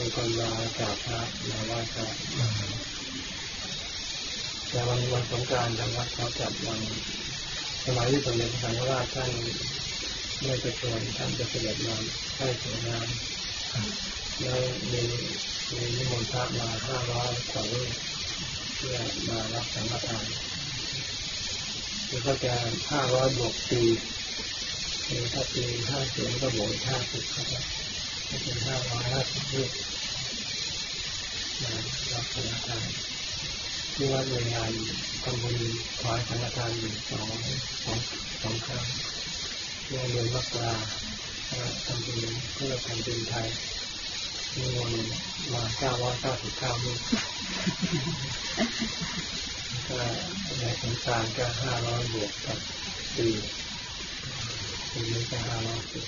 มีคนมากราบพระมาไหว้พระแต่วันวันสงการทางวัดเขาจัดวันสมัยที่สมเด็จพระสังฆราชท่านไม่ไปชวนท่านจะเสด็จมาให้สวยงามแล้วมีมีนิมนต์พระมาห้าร้อยกว่ารูปเพื่อมารับสังฆทานแล้วก็จะห้าร้อยบวกปีถ้าปีห้าสิบก็บวกห้าสิบครับ ก็เป็นห้าร้อยห้าสิบรูปมารับสังฆทานที่วัดในงานทำบุญถวายสังฆทานอยู่สองสองสองครั้งเมื่อเดือนมกราทำบุญเพื่อแผ่นดินไทยมีเงินมาเก้าร้อยเก้าสิบเก้าลูกก็ในสงสารก็ห้าร้อยบวกกับปีปีนี้ก็ห้าร้อยสิบ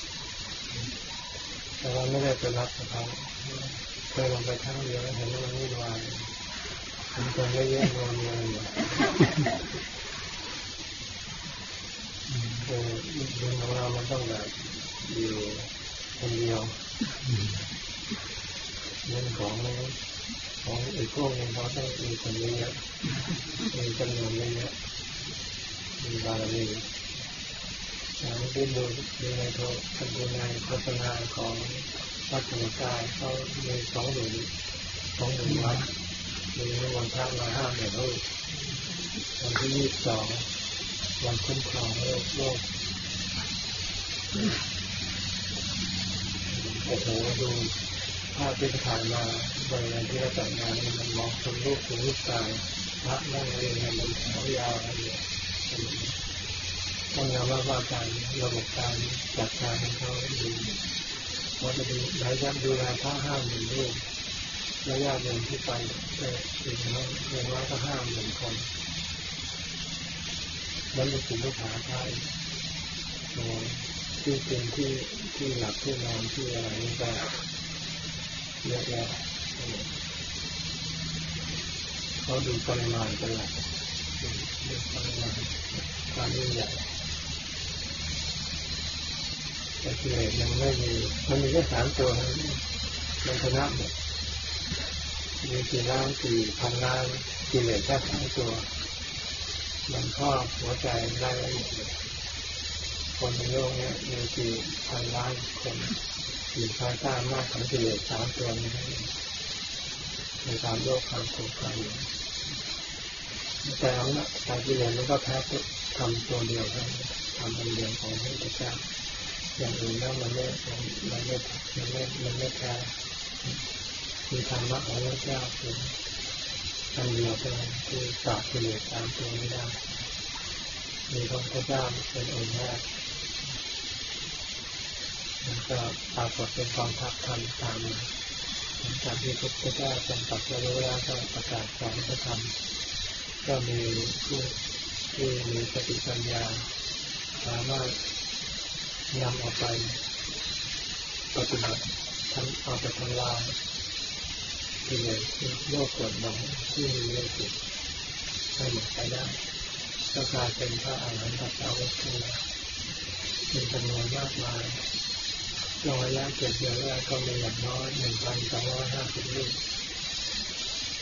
แต่ว่าไม่ได้ไปรับเขาเคยลงไปครั้งเดียวเห็นว่ามันวุ่นวายมันคนเยอะๆงงเงินคือเรื่องของเรามันต้องแบบอยู่คนเดียวเรื่องของของอีกพวกนึงเขาต้องมีคนเยอะมีจำนวนเยอะมีบารมี อย่างที่ดูดูในโทรดูในโฆษณาของวัดธรรมกายเขามีสองหลุมสองหลุมวัดมีวันพระมาห้าหมื่นรูปวันที่ยี่สิบสองวันคุ้มครองโลกโลกโอ้โหดูภาพที่ถ่ายมาบริเวณที่เราจัดงานมันมองชมรูปถึงรูปกายพระนั่งเรียนกันบนแถวยาวอะไรอย่างเงี้ย ต้องยอมรับว่าการระบบการจัดการของเขาดีว่าจะดูหลายยับดูแลพระห้าหมื่นรูประยะเดินที่ไปแต่ถึงแล้วเรียนว่าก็ห้าหมื่นคนแล้วมีสิ่งที่หาได้ที่เป็นที่ที่หลับที่นอนที่อะไรนี่ก็เยอะแยะเขาดูปริมาณเป็นหลักดูปริมาณความยิ่งใหญ่ แต่กิเลสยังไม่มีมันมีแค่สามตัวมันชนะหมดมีกี่ล้านกี่พันล้านกิเลสแค่สามตัว มันครอบหัวใจได้ละเอียดเลยคนในโลกนี้มีกี่พันล้านคนอยู่ภายใต้มากของกิเลสสามตัวนี้ในตามโลกความโกรธความหลงแต่เอาละกากิเลสมันก็แพ้ทำตัวเดียวกันทำอันเดียวของพระพุทธเจ้า อย่างอื่นแล้วมันไม่มันไม่มันไม่มันไม่แพ้มีธรรมะของพระเจ้าคืออันเดียวกันที่ปราบกิเลสตามตัวไม่ได้มีพระพุทธเจ้าเป็นองค์แรกมันก็ปรากฏเป็นกองทัพธรรมตามมาหลังจากที่พระพุทธเจ้าทรงตัดรู้แล้วก็ประกาศสอนพระธรรมก็มีผู้ที่มีสติปัญญาสามารถ นำออกไปปฏิบัติทำเอาไปทำลายที่เลยโลกกดหนองที่มีโลกิตให้หมดไปได้ก็กลายเป็นพระอรหันตสาวกขึ้นมามีจำนวนมากมายร้อยละเจ็ดเดือนแรกก็มีอย่างน้อยหนึ่งพันสองร้อยห้าสิบลูก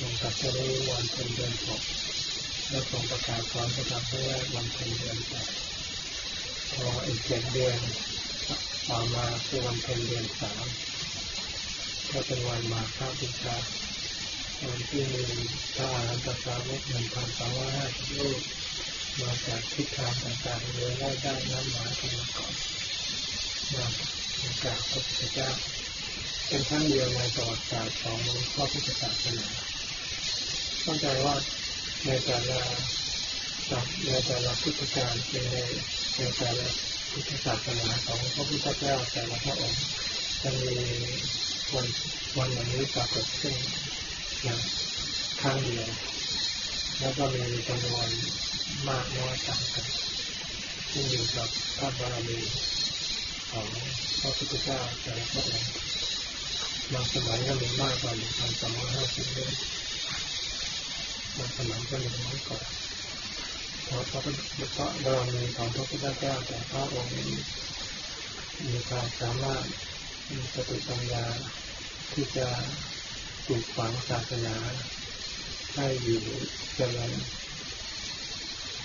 ลงกับจะรู้วันเป็นเดือนหกแล้วทรงประกาศสอนประกาศแรกวันเป็นเดือนแปด พออีกเจ็ดเดือนต่อมาคือวันเป็นเดือนสามก็เป็นวันมาฆบูชาวันที่มีพระอรหันตสาวกหนึ่งพันสองร้อยห้าสิบลูกมาจากทิศทางต่างๆเลยได้ได้น้ำหมายกันมาก่อนมากราบพระพุทธเจ้าเป็นครั้งเดียวในประวัติศาสตร์ของพระพุทธศาสนาเข้าใจว่าในแต่ละ ในแต่ละพุทธการในในแต่ละพุทธศาสนาของพระพุทธเจ้าแต่ละพระองค์จะมีวันวันอย่างนี้ปรากฏขึ้นอย่างครั้งเดียวแล้วก็มีจำนวนมากน้อยต่างกันขึ้นอยู่กับพระบารมีของพระพุทธเจ้าแต่ละพระองค์บางสมัยก็มีมากกว่าหนึ่งพันสองร้อยห้าสิบเลยบางสมัยก็มีน้อยกว่า เพราะพระเพราะบารมีของพระพุทธเจ้าแต่พระองค์นี้มีความสามารถมีสติปัญญาที่จะปลูกฝังศาสนาให้อยู่เจริญ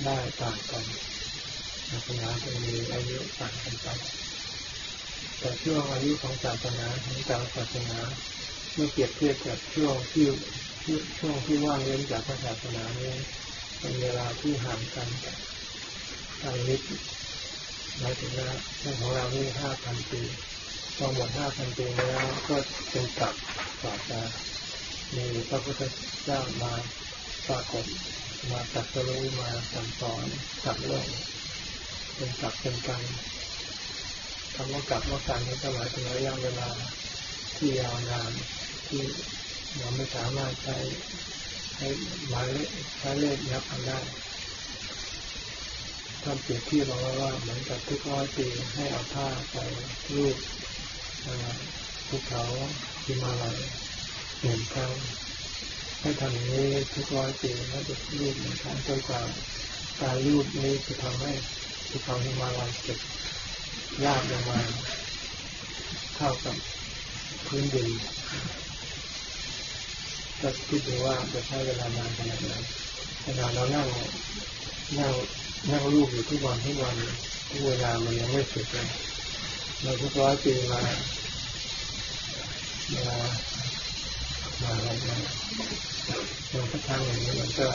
ได้ต่างกันศาสนาจะมีอายุต่างกันไปแต่ช่วงอายุของศาสนาของแต่ศาสนาเมื่อเปรียบเทียบกับช่วงที่ช่วงที่ว่างเว้นจากศาสนานี้ เป็นเวลาที่ห่างกันทางนิดหมายถึงว่าเรื่องของเรานี่ห้าพันปีพอหมดห้าพันปีแล้วก็เป็นกลับกว่าจะมีพระพุทธเจ้ามาปรากฏมาตัดสรู้มาสั่งสอนสัตว์โลกเป็นกลับเป็นกันคำว่ากลับว่าการนี้ก็หมายถึงระยะเวลาที่ยาวนานที่เราไม่สามารถใช้ ให้หมายเลขใช้เลขนับกันได้ท่านเปรียบเทียบบอกว่าเหมือนกับทุกร้อยปีให้เอาผ้าไปรูปภูเขาหิมาลัยหนึ่งครั้งให้ทำอย่างนี้ทุกร้อยปีแล้วจะรูปหนึ่งครั้งจนกว่าการรูปนี้จะทำให้ภูเขาหิมาลัยเกิดยากลงมาเท่ากับพื้นดิน ก็คิดดูว่าจะใช้เวลานานขนาดไหนขนาดเรานั่งนั่งนั่งรูปอยู่ทุกวันทุกวันทุกเวลามันยังไม่สุดเลยเราทุกร้อยปีมามามาอะไรมาเราก็ทำอย่างนี้มันก็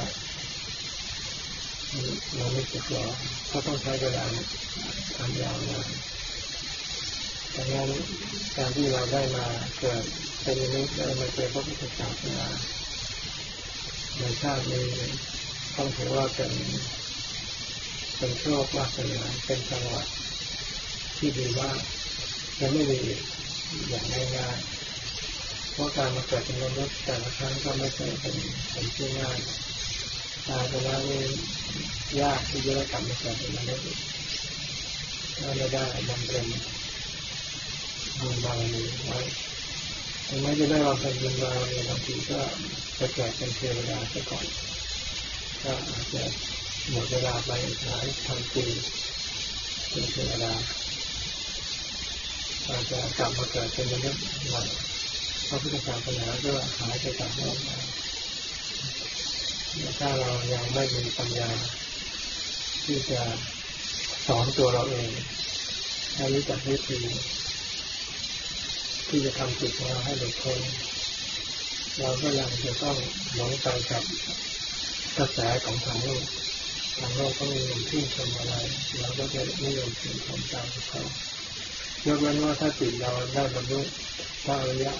เราไม่สุดหรอก็ต้องใช้เวลาทำยาวนาน ดังนั้นการที่เราได้มาเกิดเป็นนิสได้มาเจอพระพุทธศาสนาในชาตินี้ต้องถือว่าเป็นเป็นโชควาสนาเป็นจังหวะที่ดีว่าจะไม่มีอย่างง่ายๆเพราะการมาเกิดเป็นมนุษย์แต่ละครั้งก็ไม่ใช่เป็นเป็นที่ง่ายตายไปแล้วนี่ยากที่จะกลับมาเกิดเป็นมนุษย์ถ้าไม่ได้บำเพ็ญ บุญบารมีไว้ถึงแม้จะได้บเพ็ญบุญบารมีบางทีก็จะเกิดเป็นเทวดาซะก่อนก็อาจจะหมดเวลาไปหลายพันปีเป็นเทวดาอาจจะกลับมาเกิดเป็นมนุษย์ใหม่พระพุทธศาสนาก็หายไปจากโลกไปถ้าเรายังไม่มีปัญญา ที่จะสอนตัวเราเองให้รู้จักวิธี ที่จะทำจิตของเราให้หลุดพ้นเราก็ยังจะต้องหลงไปกับกระแสของทางโลกทางโลกก็มียมชื่นชมอะไรเราก็จะไม่ยอมชื่นชมตามเขายกเว้นว่าถ้าจิตเราได้บรรลุพระอริยะ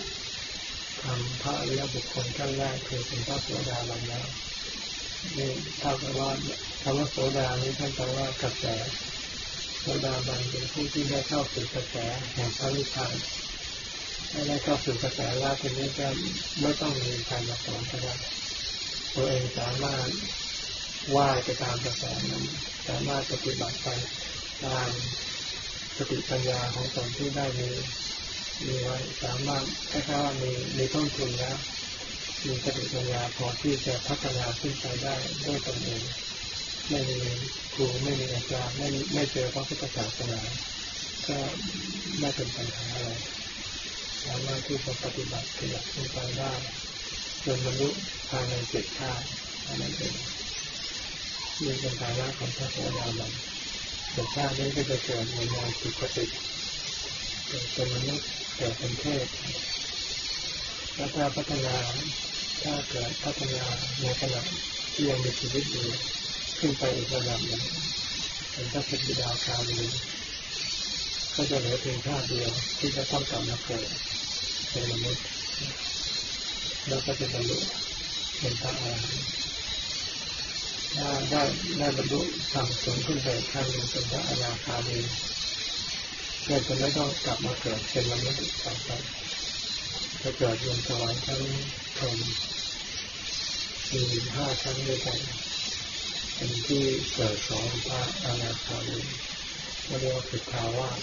ทำพระอริยบุคคลขั้นแรกคือเป็นพระโสดาบันแล้วนี่เท่ากับว่าคำว่าโสดานี้ท่านแปลว่ากระแสโสดาบันเป็นผู้ที่ได้เข้าสู่กระแสแห่งพระนิพพาน ถ้าได้เข้าสู่กระแสล้วทีนี้ก็ไม่ต้องมีใครมาสอนก็ได้ตัวเองสามารถว่ายไปตามกระแสนั้น สามารถปฏิบัติไปตามสติปัญญาของตนที่ได้มีมีไว้สามารถแค่ว่ามีมีต้นทุนแล้วมีสติปัญญาพอที่จะพัฒนาขึ้นไปได้ด้วยตนเองไม่มีครูไม่มีอาจารย์ไม่ไม่เจอพระพุทธศาสนาก็ไม่เป็นปัญหาอะไร สามารถที่จะปฏิบัติขยับขึ้นไปได้จนบรรลุภายในเจ็ดชาตินั่นเองนี่เป็นฐานะของพระโสดาบันเจ็ดชาตินี้ก็จะเกิดในแนวสุขติเกิดเป็นมนุษย์เกิดเป็นเทพแล้วถ้าพัฒนาถ้าเกิดพัฒนาในขณะที่ยังมีชีวิตอยู่ขึ้นไปอีกระดับหนึ่งเป็นพระสกิดาคามีก็จะเหลือเพียงชาติเดียวที่จะต้องกลับมาเกิด เป็นมนุษย์ แล้วก็จะบรรลุเป็นพระอรหันต์ถ้าได้ได้บรรลุทำสูงขึ้นไปขั้นหนึ่งเป็นพระอนาคามีก็จะไม่ต้องกลับมาเกิดเป็นมนุษย์อีกต่อไปจะเกิดบนสวรรค์ชั้นพรหมมีห้าชั้นด้วยกันเป็นที่เกิดของพระอนาคามีเรียกว่าสุทาวาส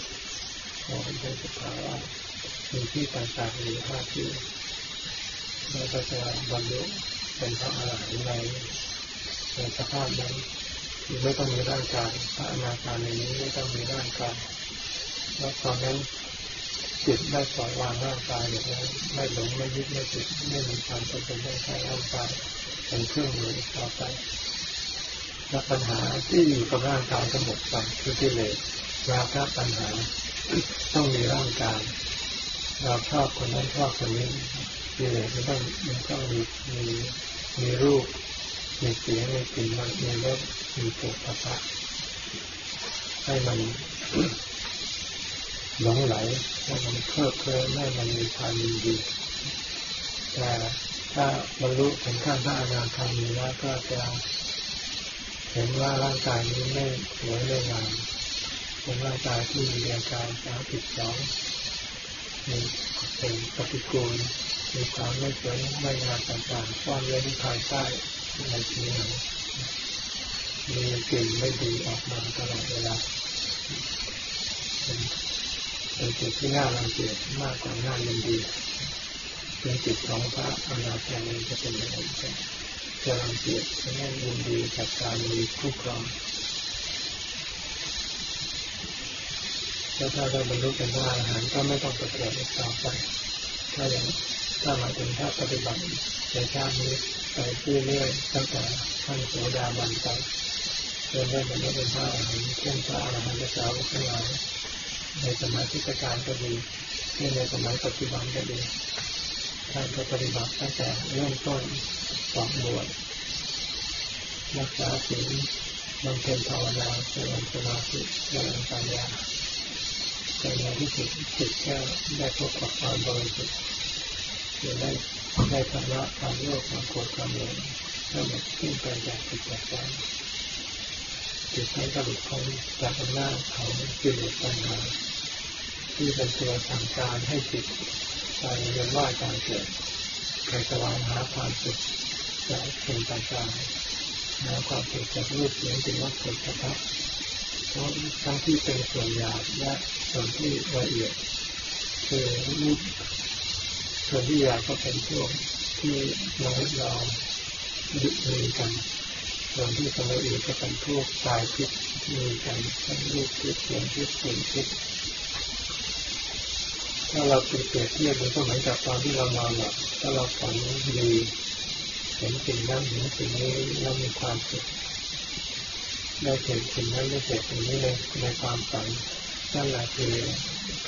เราเป็นสุทาวาส มีที่ต่างๆอยู่ห้าที่เราก็จะบรรลุเป็นพระอรหันต์ในในสภาพนั้นคือไม่ต้องมีร่างกายพระอนาคาในนี้ไม่ต้องมีร่างกายแล้วตอนนั้นจิตได้ปล่อยวางร่างกายอย่างนั้นไม่หลงไม่ยึดไม่ติดไม่มีความจำเป็นต้องใช้ร่างกายเป็นเครื่องมือต่อไปและปัญหาที่อยู่กับร่างกายก็หมดไปคือที่เลยราคะปัญหาต้องมีร่างกาย เราชอบคนนั้นชอบคนนี้กิเลสมันต้องมันต้องมีมีมีรูป มีเสียงมีกลิ่นมีรสมีโผฏฐะให้มันหลงไหลให้มันเพลิดเพลินให้มันมีความยินดีแต่ถ้าบรรลุถึงขั้นพระอนาคามีแล้วก็จะเห็นว่าร่างกายนี้ไม่สวยไม่งามเป็นร่างกายที่มีอาการสาผิดสอง มีเป็นปฏิกูลมีความไม่สวยไม่งามต่างๆซ่อนไว้ที่ภายใต้ในทีหนังมีกลิ่นไม่ดีออกมาตลอดเวลาเป็นจิตที่น่ารังเกียจมากกว่าน่ายินดีเป็นจิตของพระอนาคามีจะเป็นอย่างไรจะรังเกียจจะไม่ยินดีกับการมีคู่ครอง แล้วถ้าเราบรรลุเป็นพระอรหันต์ก็ไม่ต้องไปเกิดอีกต่อไปถ้าอย่างถ้าหมายถึงถ้าปฏิบัติในชาตินี้ไปเรื่อยๆตั้งแต่ขั้นโสดาบันไปจนได้บรรลุเป็นพระอรหันต์เช่นพระอรหันต์สาวกทั้งหลายในสมัยที่ประการก็ดีในสมัยปัจจุบันก็ดีท่านก็ปฏิบัติตั้งแต่เริ่มต้นสองบวชรักษาศีลบำเพ็ญภาวนาเจริญสมาธิเจริญปัญญา ในที่สุดจิตก็ได้พบกับความบริสุทธิ์จะได้ได้ชำระความโลภความโกรธความหลงให้หมดสิ้นไปจากจิตจากใจจิตนั้นก็หลุดพ้นจากอำนาจของกิเลสตัณหาที่เป็นตัวสั่งการให้จิตไปเรียนว่าการเกิดไปสวางหาความสุขจากสิ่งต่างๆหาความสุขจากรูปเสียงกลิ่นรสผลิตภัณฑ์เพ ทั้งที่เป็นส่วนหยาบและส่วนที่ละเอียดคือรูปส่วนที่หยาบก็เป็นพวกที่เราเราดึมีกันส่วนที่ละเอียดก็เป็นพวกกายพิษมีกันทั้งรูปพิษเสียงพิษกลิ่นพิษถ้าเราเปรียบเทียบมันก็เหมือนกับตอนที่เรานอนหลับถ้าเราฝันดีเห็นสิ่งนั้นเห็นสิ่งนี้เรามีความสุข ได้เห็นสิ่งนั้นได้เห็นสิ่งนี้ในในความฝันนั่นแหละคือ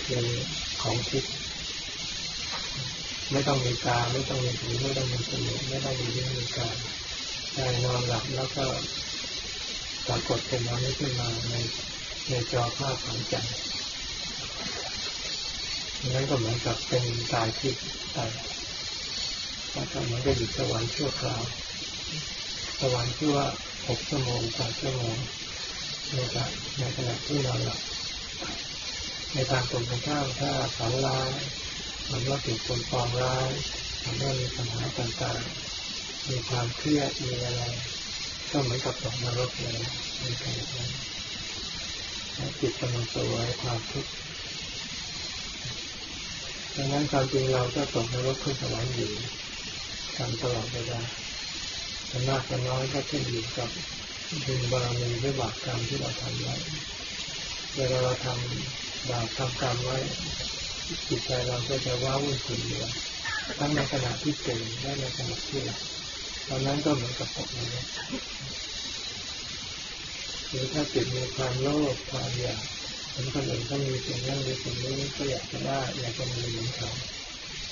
คือของทิพย์ไม่ต้องมีตาไม่ต้องมีหูไม่ต้องมีจมูกไม่ต้องมีลิ้นมีกายใจนอนหลับแล้วก็ปรากฏเป็นน้นี้ขึ้นมาในในจอภาพของใจนั้นก็เหมือนกับเป็นกายทิพย์ไปก็เหมือนกับอยู่สวรรค์ชั่วคราวสวรรค์ที่ว่า หกชั่วโมงแปดชั่วโมงในขณะในขณะที่นอนหลับในทางตรงกันข้ามถ้าฝันร้ายมันว่าถูกคนฟองร้ายทำให้มีปัญหาต่างๆ มีความเครียดมีอะไร ก็เหมือนกับตกนรกเลยในขณะนั้นจิตกำลังตัวความทุกข์ดังนั้นความจริงเราก็ตกนรกขึ้นสวรรค์อยู่กันตลอดเวลา จะมากจะน้อยก็ขึ้นอยู่กับบุญบารมีหรือบาปกรรมที่เราทำไว้เวลาเราทำบาปทำกรรมไว้จิตใจเราก็จะว้าวุ่นขุ่นมัวทั้งในขณะที่ตื่นและในขณะที่หลับตอนนั้นก็เหมือนกับตกนรกหรือถ้าจิตมีความโลภความอยากเห็นคนอื่นเขามีสิ่งนั้นมีสิ่งนี้ก็อยากจะได้อยากจะมีเหมือนเขา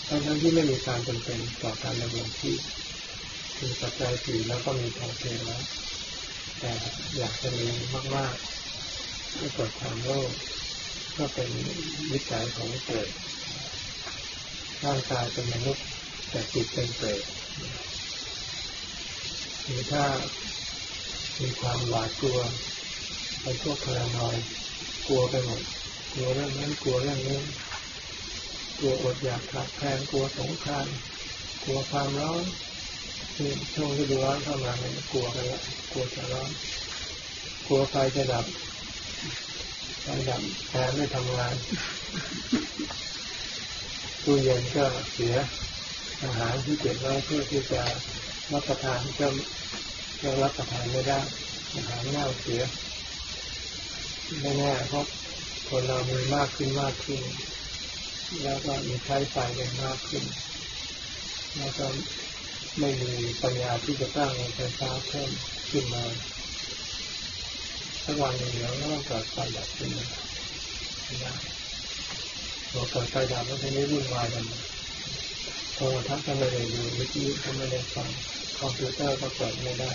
ทั้งที่ไม่มีการจำเป็นต่อการดำรงชีพ คือปัจจัยสี่แล้วก็มีพอเพียงแล้วแต่อยากจะมีมากๆให้เกิดความโลภก็เป็นวิสัยของเกิดร่างกายเป็นมนุษย์แต่จิตเป็นเปรตหรือถ้ามีความหวาดกลัวเป็นพวกพลานอยกลัวไปหมดกลัวเรื่องนั้นกลัวเรื่องนี้กลัวอดอยากขาดแคลนกลัวสงครามกลัวความร้อน นี่ช่วงฤดูร้อนเข้ามาเนี่ยกลัวกันละกลัวจะร้อน กลัวไฟจะดับไฟดับแอร์ไม่ทำงานตู้เย็นก็เสียอาหารที่เก็บไว้เพื่อที่จะรับประทานก็ก็รับประทานไม่ได้อาหารเน่าเสียไม่แน่เพราะคนเรามีมากขึ้นมากขึ้น แล้วก็มีใช้ไฟกันมากขึ้น แล้วก็ ไม่มีปัญญาที่จะสร้างไฟฟ้าเพิ่มขึ้นมาสักวันหนึ่งแล้วก็ต้องเกิดไฟดับขึ้นมาพอเกิดไฟดับแล้วทีนี้วุ่นวายกันโทรทัศน์ก็ไม่ได้ดูวิทยุก็ไม่ได้ฟังคอมพิวเตอร์ก็เปิดไม่ได้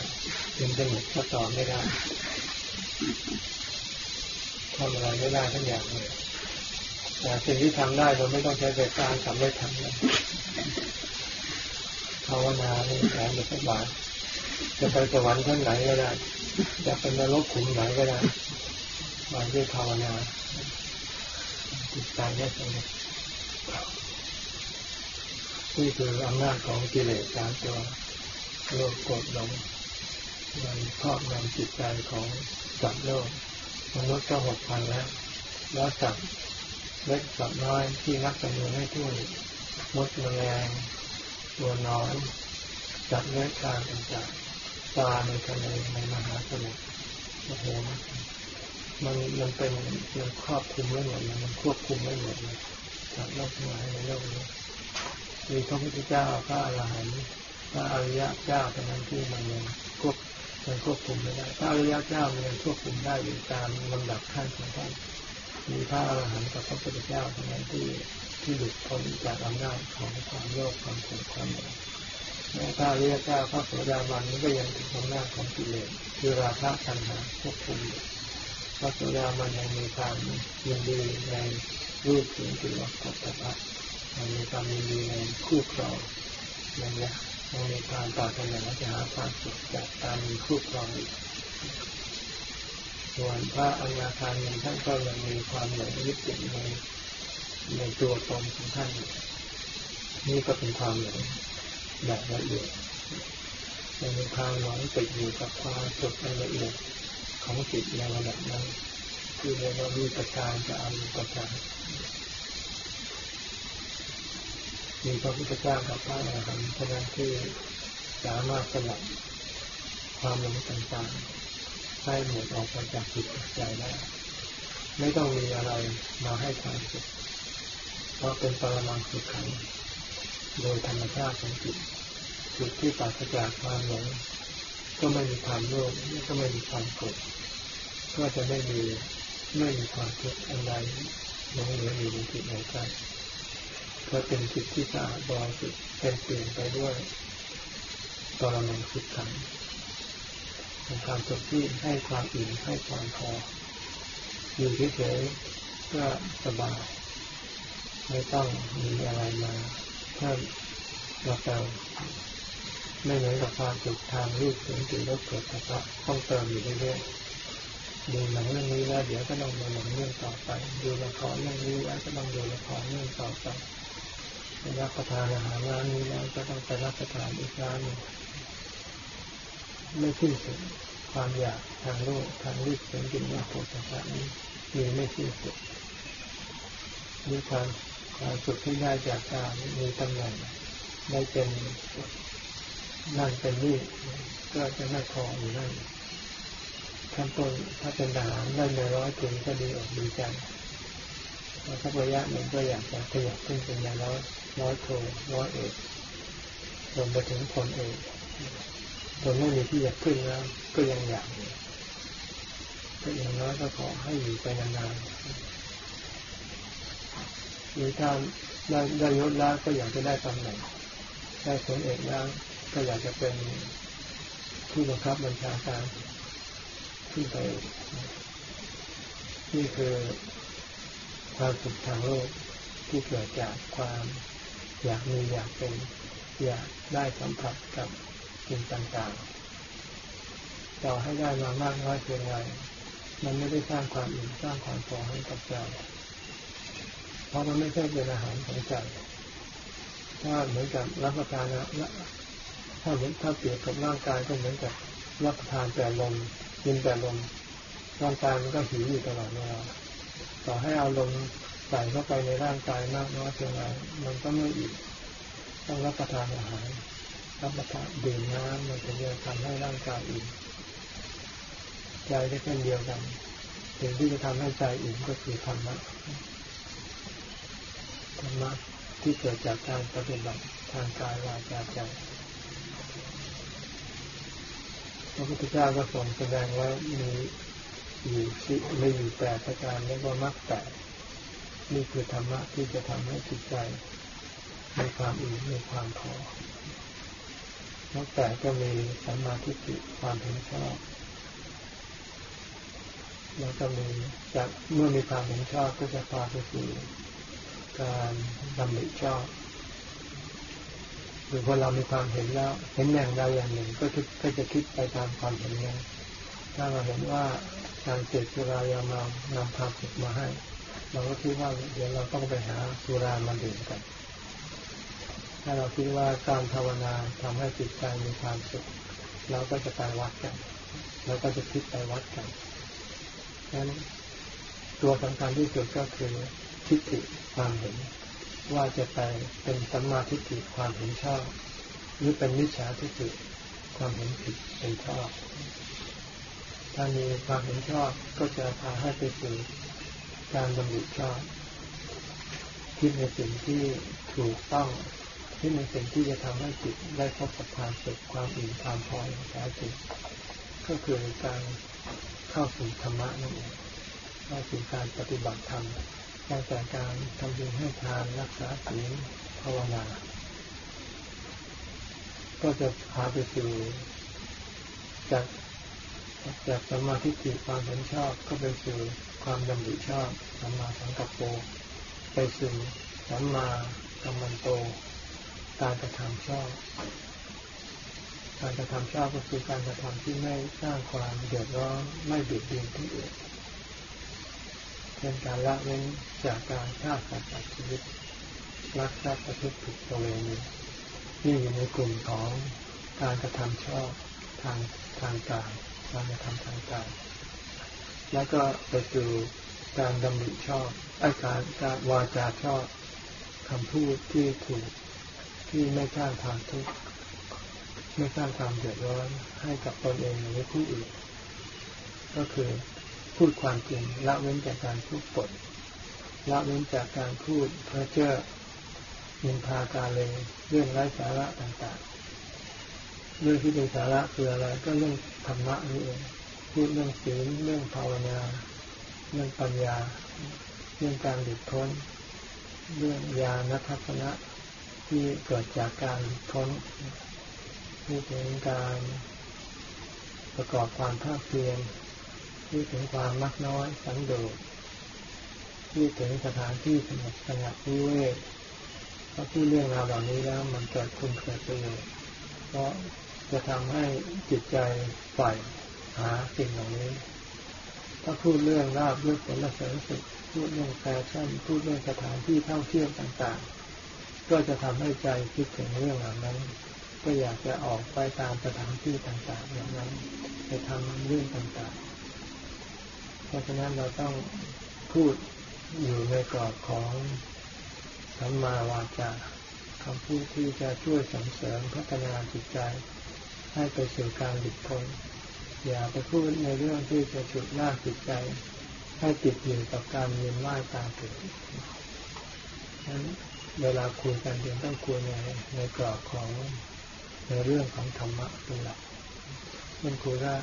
อินเทอร์เน็ตก็ต่อไม่ได้ทำอะไรไม่ได้ทั้งอย่างเลยแต่สิ่งที่ทำได้เราไม่ต้องใช้ไฟฟ้าทำได้ทำเลย ภาวนานี่แสนสบายจะไปสวรรค์ชั้นไหนก็ได้จะเป็นนรกขุมไหนก็ได้มาด้วยภาวนาจิตใจได้สงบนี่คืออำนาจของกิเลสสามตัวโลภโกรธหลงมันครอบงำจิตใจของสัตว์โลกมนุษย์ก็หกพันแล้วแล้วสัตว์เล็กสัตว์น้อยที่นักจำนวนให้ทั่วมดแมลง ตัวน้อนสัตว์เลื้อยคลานต่างๆปลาในทะเลในมหาสมุทรโอ้โหมันมันเป็นมันครอบคุมไม่หมดมันควบคุมไม่หมดเลยสัตว์โลกทั้งหลายในโลกนี้มีพระพุทธเจ้าพระอรหันต์พระอริยะเจ้าเท่านั้นที่มันยังควบมันควบคุมไม่ได้พระอริยะเจ้ามันยังควบคุมได้อยู่ตามลำดับขั้นของท่านมีพระอรหันต์กับพระพุทธเจ้าเท่านั้นที่ ที่หลุดพ้นจากอำนาจของความโลภความโกรธความหลงแม้พระอริยเจ้าพระโสดาบันนี้ก็ยังถูกอำนาจของกิเลสคือราคะตัณหาควบคุมอยู่พระโสดาบันยังมีความยินดีในรูปเสียงกลิ่นรสผลิตภัณฑ์ยังมีความยินดีในคู่ครองยังยังมีความปรารถนาจะหาความสุขจากการมีคู่ครองอีกส่วนพระอนาคามีท่านก็ยังมีความหลงยึดติดใน ในตัวตนของท่าน นี่ก็เป็นความหลงแบบละเอียดยังมีความหลงติดอยู่กับความสุขในละเอียดของจิตในระดับนั้นคือเรียกว่ามีประการจะอามีประการมีพระพุทธเจ้ากับพระอรหันต์เท่านั้นที่สามารถสลับความหลงต่างๆให้หมดออกไปจากจิตใจได้ ไม่ต้องมีอะไรมาให้ความสุขเพราะเป็นปรมังสุขขังโดยธรรมชาติของจิตจิตที่ปราศจากความหลงก็ไม่มีความโลภก็ไม่มีความโกรธก็จะไม่มีไม่มีความทุกข์อันใดหลงเหลืออยู่ในจิตในใจก็เป็นจิตที่สะอาดบริสุทธิ์เป็นเปลี่ยนไปด้วยปรมังสุขขังเป็นความสุขที่ให้ความอิ่มให้ความพอ อยู่เฉยๆก็สบาย ไม่ต้องมีอะไรมาเพิ่มเราเติมไม่เหมือนกับความสุขทางรูปเสียงกลิ่นรสเกิดแต่ก็ต้องเติมอยู่เรื่อยๆดูหนังเรื่องนี้แล้วเดี๋ยวก็ต้องดูหนังเรื่องต่อไป ดูละครเรื่องนี้แล้วก็ต้องดูละครเรื่องต่อไปรับประทานอาหารร้านนี้แล้วก็ต้องไปรับประทานอีกร้านหนึ่งไม่สิ้นสุด ความอยากทางโลกทางรูปเสียงกลิ่นรสโผฏฐัพนี้มีไม่สิ้นสุดมีความความสุขที่ได้จากการมีตำแหน่งได้เป็นนั่นเป็นนี่ก็จะไม่พออยู่นั่นขั้นต้นถ้าเป็นทหารได้ในร้อยถึงก็ดีอกดีใจพอสักระยะหนึ่งก็อยากจะขยับขึ้นเป็นยาร้อยร้อยโทร้อยเอกรวมไปถึงผลเอก จนไม่มีที่อยากขึ้นแล้ว ก็ยังอยากก็อย่างน้อยก็ขอให้อยู่ไปนานๆหรือถ้าได้ได้ยศแล้วก็อยากจะได้ตำแหน่งได้ผลเอกแล้วก็อยากจะเป็นผู้บังคับบัญชาการที่ไปนี่คือความสุขทางโลกที่เกิดจากความอยากมีอยากเป็นอยากได้สัมผัสกับ สิ่งต่างๆต่อให้ได้มามากน้อยเพียงไรมันไม่ได้สร้างความอิ่มสร้างความพอให้กับใจเพราะมันไม่ใช่เป็นอาหารของใจถ้าเหมือนกับรับประทานนะถ้าเหมือนถ้าเปรียบกับร่างกายก็เหมือนกับรับประทานแต่ลมกินแต่ลมร่างกายมันก็หิวอยู่ตลอดเวลาต่อให้เอาลมใส่เข้าไปในร่างกายมากน้อยเพียงไรมันก็ไม่อิ่มต้องรับประทานอาหาร รับประทานดื่มน้ำมันจะทำให้ร่างกายอิ่มใจได้เช่นเดียวกันสิ่งที่จะทำให้ใจอิ่มก็คือธรรมะธรรมะที่เกิดจากการปฏิบัติทางกายวาจาใจพระพุทธเจ้าก็ทรงแสดงว่ามีอยู่สิไม่อยู่แปดประการเรียกว่ามรรคแปดนี่คือธรรมะที่จะทำให้จิตใจมีความอิ่มมีความพอ มรรคแปดก็มีสัมมาทิฏฐิความเห็นชอบแล้วก็มีจากเมื่อมีความเห็นชอบก็จะพาไปสู่การดำริชอบหรือพอเรามีความเห็นแล้ว เห็นอย่างใดอย่างหนึ่งก็คิดก็จะคิดไปตามความเห็นนั้นถ้าเราเห็นว่าการเสพสุรายามานำความสุขมาให้ เราก็คิดว่าเดี๋ยวเราต้องไปหาสุรามาดื่มกัน ถ้าเราคิดว่าการภาวนาทำให้จิตใจมีความสุขเราก็จะไปวัดกันเราก็จะคิดไปวัดกันนั้นตัวสำคัญที่สุดก็คือทิฏฐิความเห็น ว่าจะไปเป็นสัมมาทิฏฐิความเห็นชอบ หรือเป็นมิจฉาทิฏฐิความเห็นผิดเป็นชอบถ้ามีความเห็นชอบก็จะพาให้ไปสู่การดำริชอบคิดในสิ่งที่ถูกต้อง คิดในสิ่งที่จะทำให้จิตได้พบกับความสุขความอิ่มความพออย่างแท้จริงก็คือการเข้าสู่ธรรมะนั่นเองเข้าสู่การปฏิบัติธรรมตั้งแต่การทำบุญให้ทานรักษาศีลภาวนา ก็จะพาไปสู่จากจากสมาธิจิความเห็นชอบ ก็ไปสู่ความดำริชอบสัมมาสังกัปโป ไปสู่สัมมากัมมันโต การกระทำชอบ การกระทำชอบก็คือการกระทำที่ไม่สร้างความเดือดร้อนไม่เบียดเบียนที่อื่นเช่นการละเว้นจากการฆ่าสัตว์ตัดชีวิตรักทรัพย์ประพฤติผิดตัวเองนี่อยู่ในกลุ่มของการกระทำชอบทางทางกายการกระทำทางกายแล้วก็ไปสู่การดำริชอบอาการการวาจาชอบคำพูดที่ถูก ที่ไม่สร้างความทุกข์ไม่สร้างความเดือดร้อนให้กับตนเองหรือผู้อื่น ก็คือพูดความจริงละเว้นจากการพูดปดละเว้นจากการพูดเพ้อเจ้อมินพาการเลยเรื่องไร้สาระต่างๆ เรื่องที่เป็นสาระคืออะไรก็เรื่องธรรมะนี่เองพูดเรื่องศีลเรื่องภาวนา เรื่องปัญญา เรื่องการหลุดพ้น เรื่องญาณทัศนะ ที่เกิดจากการหลุดพ้นพูดถึงการประกอบความภาคเพียรพูดถึงความมักน้อยสังโดษพูดถึงสถานที่สงบสงัดวิเวกพราะที่เรื่องราวเหล่านี้แล้วมันเกิดคุณเกิดประโยชน์เพราะจะทำให้จิตใจใฝ่หาสิ่งเหล่านี้ ถ้าพูดเรื่องราบเรื่องผลเสริมสุขพูดเรื่องแฟชั่นพูดเรื่องสถานที่ท่องเที่ยวต่างๆ ก็จะทำให้ใจคิดถึงเรื่องเหล่านั้น ก็อยากจะออกไปตามสถานที่ต่างๆอย่างนั้นไปทำเรื่องต่างๆ เพราะฉะนั้นเราต้องพูดอยู่ในกรอบของสัมมาวาจาคำพูดที่จะช่วยส่งเสริมพัฒนาจิตใจ ให้ไปสู่การหลุดพ้นอย่าไปพูดในเรื่องที่จะฉุดลากจิตใจ ให้ติดอยู่กับการเวียนว่ายตามเกิดนั้น เวลาคุยกันยังต้องคุยในในกรอบของในเรื่องของธรรมะเป็นหลักมันคุยว่า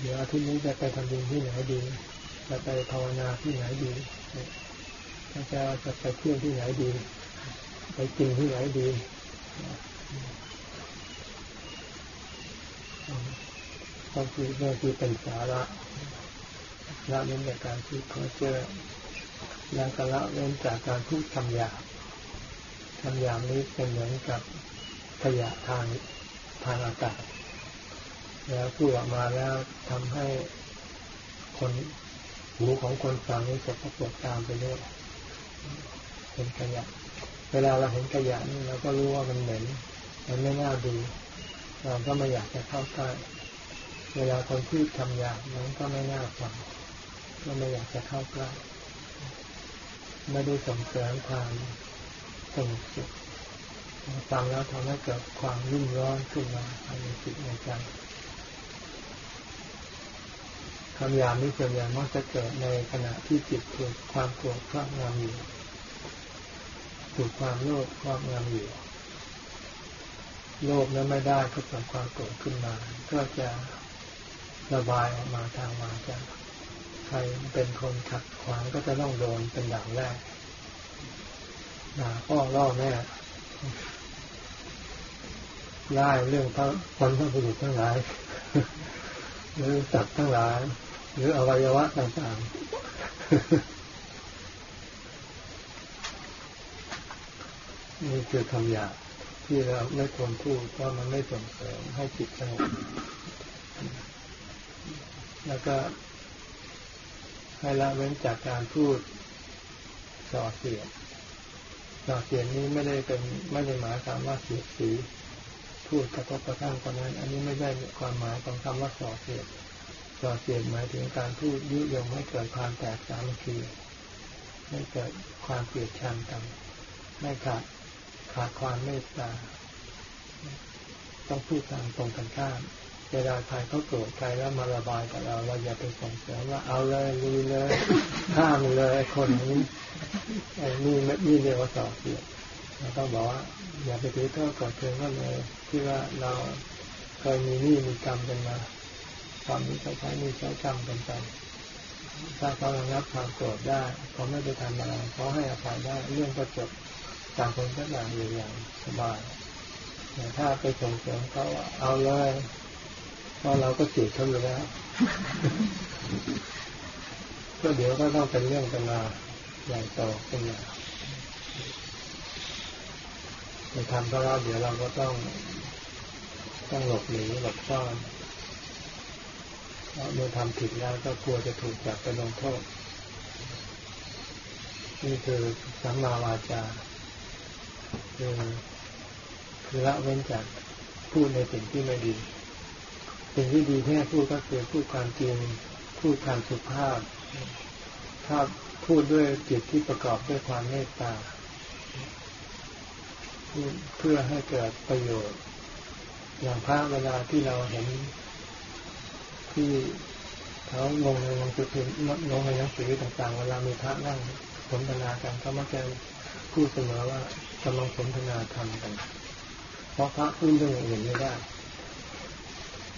เดี๋ยวอาทิตย์นี้จะไปทำบุญที่ไหนดี จะไปภาวนาที่ไหนดีจะจะไปเที่ยวที่ไหนดี ไปกินที่ไหนดีก็คือเรื่องที่เป็นสาระละเว้นจากการพูดเพ้อเจ้อแล้วก็ละเว้นจากการพูดคำหยาบำหยาบนี้เป็นเหมือนกับขยะทางทางอากาศ แล้วพูดออกมาแล้วทำให้คนหูของคนฟังนี้สกปรกตามไปด้วยเห็นขยะ เวลาเราเห็นขยะนี่เราก็รู้ว่ามันเหม็น มันไม่น่าดู เราก็ไม่อยากจะเข้าใกล้ เวลาคนพูดคำหยาบมันก็ไม่น่าฟัง ก็ไม่อยากจะเข้าใกล้ ไม่ได้ส่งเสริมความ สงบสุขฟังแล้วทำให้เกิดความรุ่มร้อนขึ้นมาภายในจิตในใจคำยาบนี้ส่วนใหญ่มักจะเกิดในขณะที่จิตถูกความโกรธครอบงำอยู่ ถูกความโลภครอบงำอยู่ โลภนั้นไม่ได้ก็เกิดความโกรธขึ้นมา ก็จะระบายออกมาทางวาจาใครเป็นคนขัดขวางก็จะต้องโดนเป็นด่างแรก ด่าพ่อล่อแม่ไล่เรื่องพระคนพระบุรุษทั้งหลายหรือสัตว์ทั้งหลาย หรืออวัยวะต่างๆ นี่คือคำหยาที่เราไม่ควรพูดเพราะมันไม่ส่งเสริมให้จิตสงบแล้วก็ ให้ละเว้นจากการพูดส่อเสียด ส่อเสียดนี้ไม่ได้เป็นไม่ได้หมายความว่าเสียสีพูดกระทบกระทั่งคนนั้น อันนี้ไม่ได้ความหมายของคำว่าส่อเสียดส่อเสียดหมายถึงการพูดยุยงให้เกิดความแตกสามัคคีให้เกิดความเกลียดชังกันไม่ขาดขาดความเมตตาต้องพูดทางตรงกันข้าม เวลาใครเขาโกรธใครแล้วมาระบายกับเราเราอย่าไปส่งเสริมว่าเอาเลยลุยเลยข้ามเลยคนนี้ไอ้นี่นี่เรียกว่าสอบเสียเราต้องบอกว่า อย่าไปถือโทษกดเคืองก็เลยที่ว่าเราเคยมีนี่มีกรรมกันมาความนี้ใช้นี่ใช้กรรมกันไปถ้าเขาระงับความโกรธได้เขาไม่ไปทำอะไรเขาให้อภัยได้เรื่องก็จบต่างคนก็ต่างอยู่อย่างสบายแต่ถ้าไปส่งเสริมเขาเอาเลย เพราะเราก็จีบเขาอยู่แล้วก็เดี๋ยวก็ต้องเป็นเรื่องเป็นราวใหญ่โตเป็นอย่างไปทำก็แล้วเดี๋ยวเราก็ต้อง ต้องหลบหนีหลบซ่อนเพราะเมื่อทำผิดแล้วก็กลัวจะถูกจับไปลงโทษ นี่คือสัมมาวาจาคือคือละเว้นจากพูดในสิ่งที่ไม่ดี สิ่งที่ดีแค่พูดก็คือพูดความจริงพูดความสุภาพ ถ้าพูดด้วยจิตที่ประกอบด้วยความเมตตาเพื่อให้เกิดประโยชน์ อย่างพระเวลาที่เราเห็นที่เขาลงในหนังสือพิมลงในหนังสือต่าง ๆ เวลามีพระนั่งสนทนากันเขามักจะพูดเสมอว่ากำลังสนทนาธรรมกัน เพราะพระพูดเรื่องอื่นไม่ได้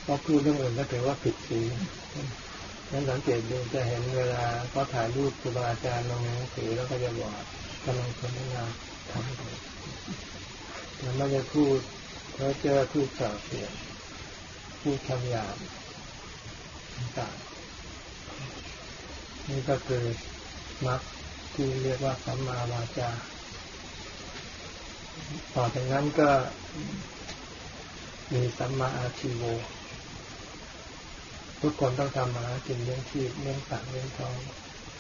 เพราะพูดเรื่องอื่นก็ถือว่าผิดศีลนั้นสังเกตดูจะเห็นเวลาเขาถ่ายรูปครูบาอาจารย์ลงหนังสือแล้วก็จะบอกกำลังสนทนาธรรมกันแล้วไม่ได้พูดเพราะเจอพูดสาวเสียงพูดคำหยาบต่างนี่ก็คือมรรคที่เรียกว่าสัมมาวาจา ต่อจากนั้นก็มีสัมมาอาชีโว ทุกคนต้องทำมากินเลี้ยงชีพเลี้ยงสัตว์เลี้ยงท้อง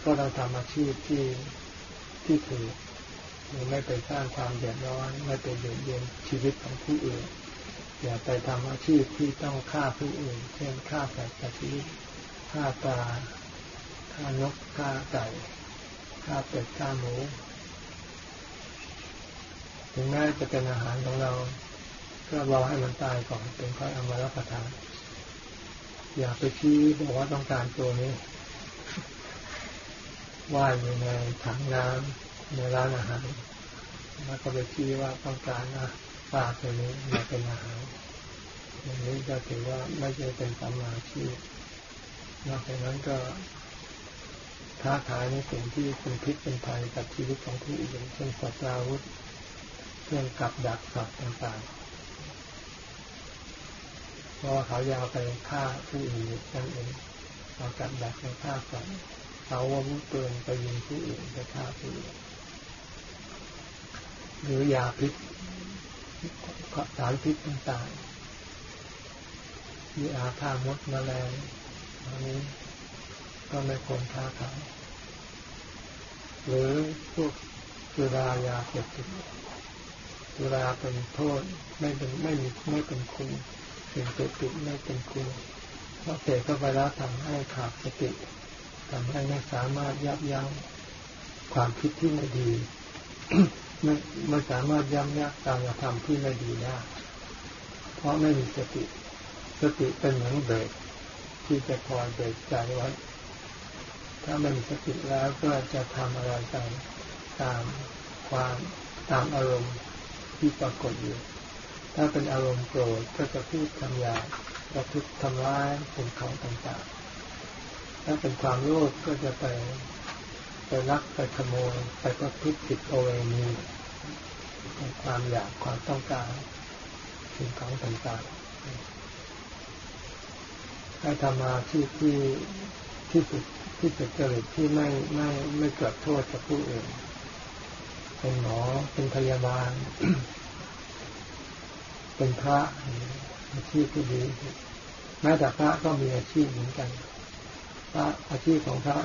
ก็ต้องทำอาชีพที่ที่ถูกหรือไม่ไปสร้างความเดือดร้อนไม่ไปเบียดเบียนชีวิตของผู้อื่นอย่าไปทำอาชีพที่ต้องฆ่าผู้อื่น เช่นฆ่าสัตว์ตัดชีวิตฆ่าปลาฆ่านกฆ่าไก่ฆ่าเป็ดฆ่าหมูถึงแม้จะเป็นอาหารของเรา ก็รอให้มันตายก่อนเป็นค่อยเอามารับประทาน อย่าไปชี้บอกว่าต้องการตัวนี้ว่ายอยู่ในถังน้ำในร้านอาหารแล้วก็ไปชี้ว่าต้องการนะปลาตัวนี้มาเป็นอาหารอย่างนี้ก็ถือว่าไม่ใช่เป็นสัมมาชีพนอกจากนั้นก็ท้าทายในสิ่งที่เป็นพิษเป็นภัยกับชีวิตของผู้อื่นเช่นสัตว์อาวุธเครื่องกับดักสัตว์ต่างๆ เพราะว่าเขายาวไปฆ่าผู้อื่นนั่นเองเอากับดักไปฆ่าสัตว์เอาอาวุธปืนไปยิงผู้อื่นไปฆ่าผู้อื่นหรือยาพิษสารพิษต่างๆมีอาฆ่ามดแมลงอันนี้ก็ไม่ควรค้าขายหรือพวกสุรายาเสพติดสุราเป็นโทษไม่เป็นไม่มีไม่เป็นคุณ สิ่งเสพติดไม่เป็นคุณเพราะเสพเข้าไปแล้วทำให้ขาดสติทำให้ไม่สามารถยับยั้งความคิดที่ไม่ดีไม่ไม่สามารถยั้งยั้งการกระทำที่ไม่ดีได้ เพราะไม่มีสติ สติเป็นเหมือนเบรกที่จะคอยเบรกใจไว้ ถ้าไม่มีสติแล้วก็จะทำอะไรไปตามความตามอารมณ์ที่ปรากฏอยู่ ถ้าเป็นอารมณ์โกรธก็จะพูดคำหยาบจะทุบทำร้ายเป็นของต่างๆ ถ้าเป็นความโลภก็จะไปไปรักไปขโมยไปประพฤติผิดโอเวณีความอยากความต้องการสิ่งของต่างๆให้ทำมาที่ที่ที่สุดที่สุดจริตที่ไม่ไม่ไม่เกิดโทษกับผู้อื่น เป็นหมอเป็นพยาบาล เป็นพระอาชีพที่ดีแม้แต่พระก็มีอาชีพเหมือนกัน พระอาชีพของพระ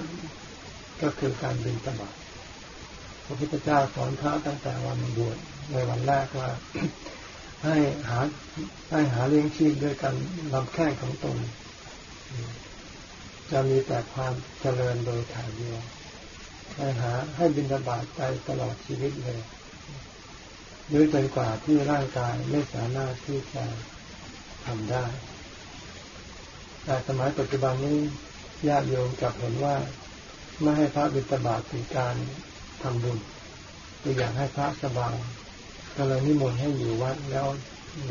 ก็คือการบินตบาพระพุทธเจ้าสอนพระตั้งแต่วันบวชในวันแรกว่า ให้หาให้หาเลี้ยงชีพด้วยกันลำแข้งของตนจะมีแต่ความเจริญโดยถ่ายเดียวให้หาให้บินตบาตไปตลอดชีวิตเลย ด้วยจนกว่าที่ร่างกายไม่สามารถที่จะทำได้ แต่สมัยปัจจุบันนี้ญาติโยมกลับเห็นว่าไม่ให้พระบิณฑบาตเป็นการทำบุญคืออย่ากให้พระสบายก็เลยนิมนต์ให้อยู่วัดแล้ว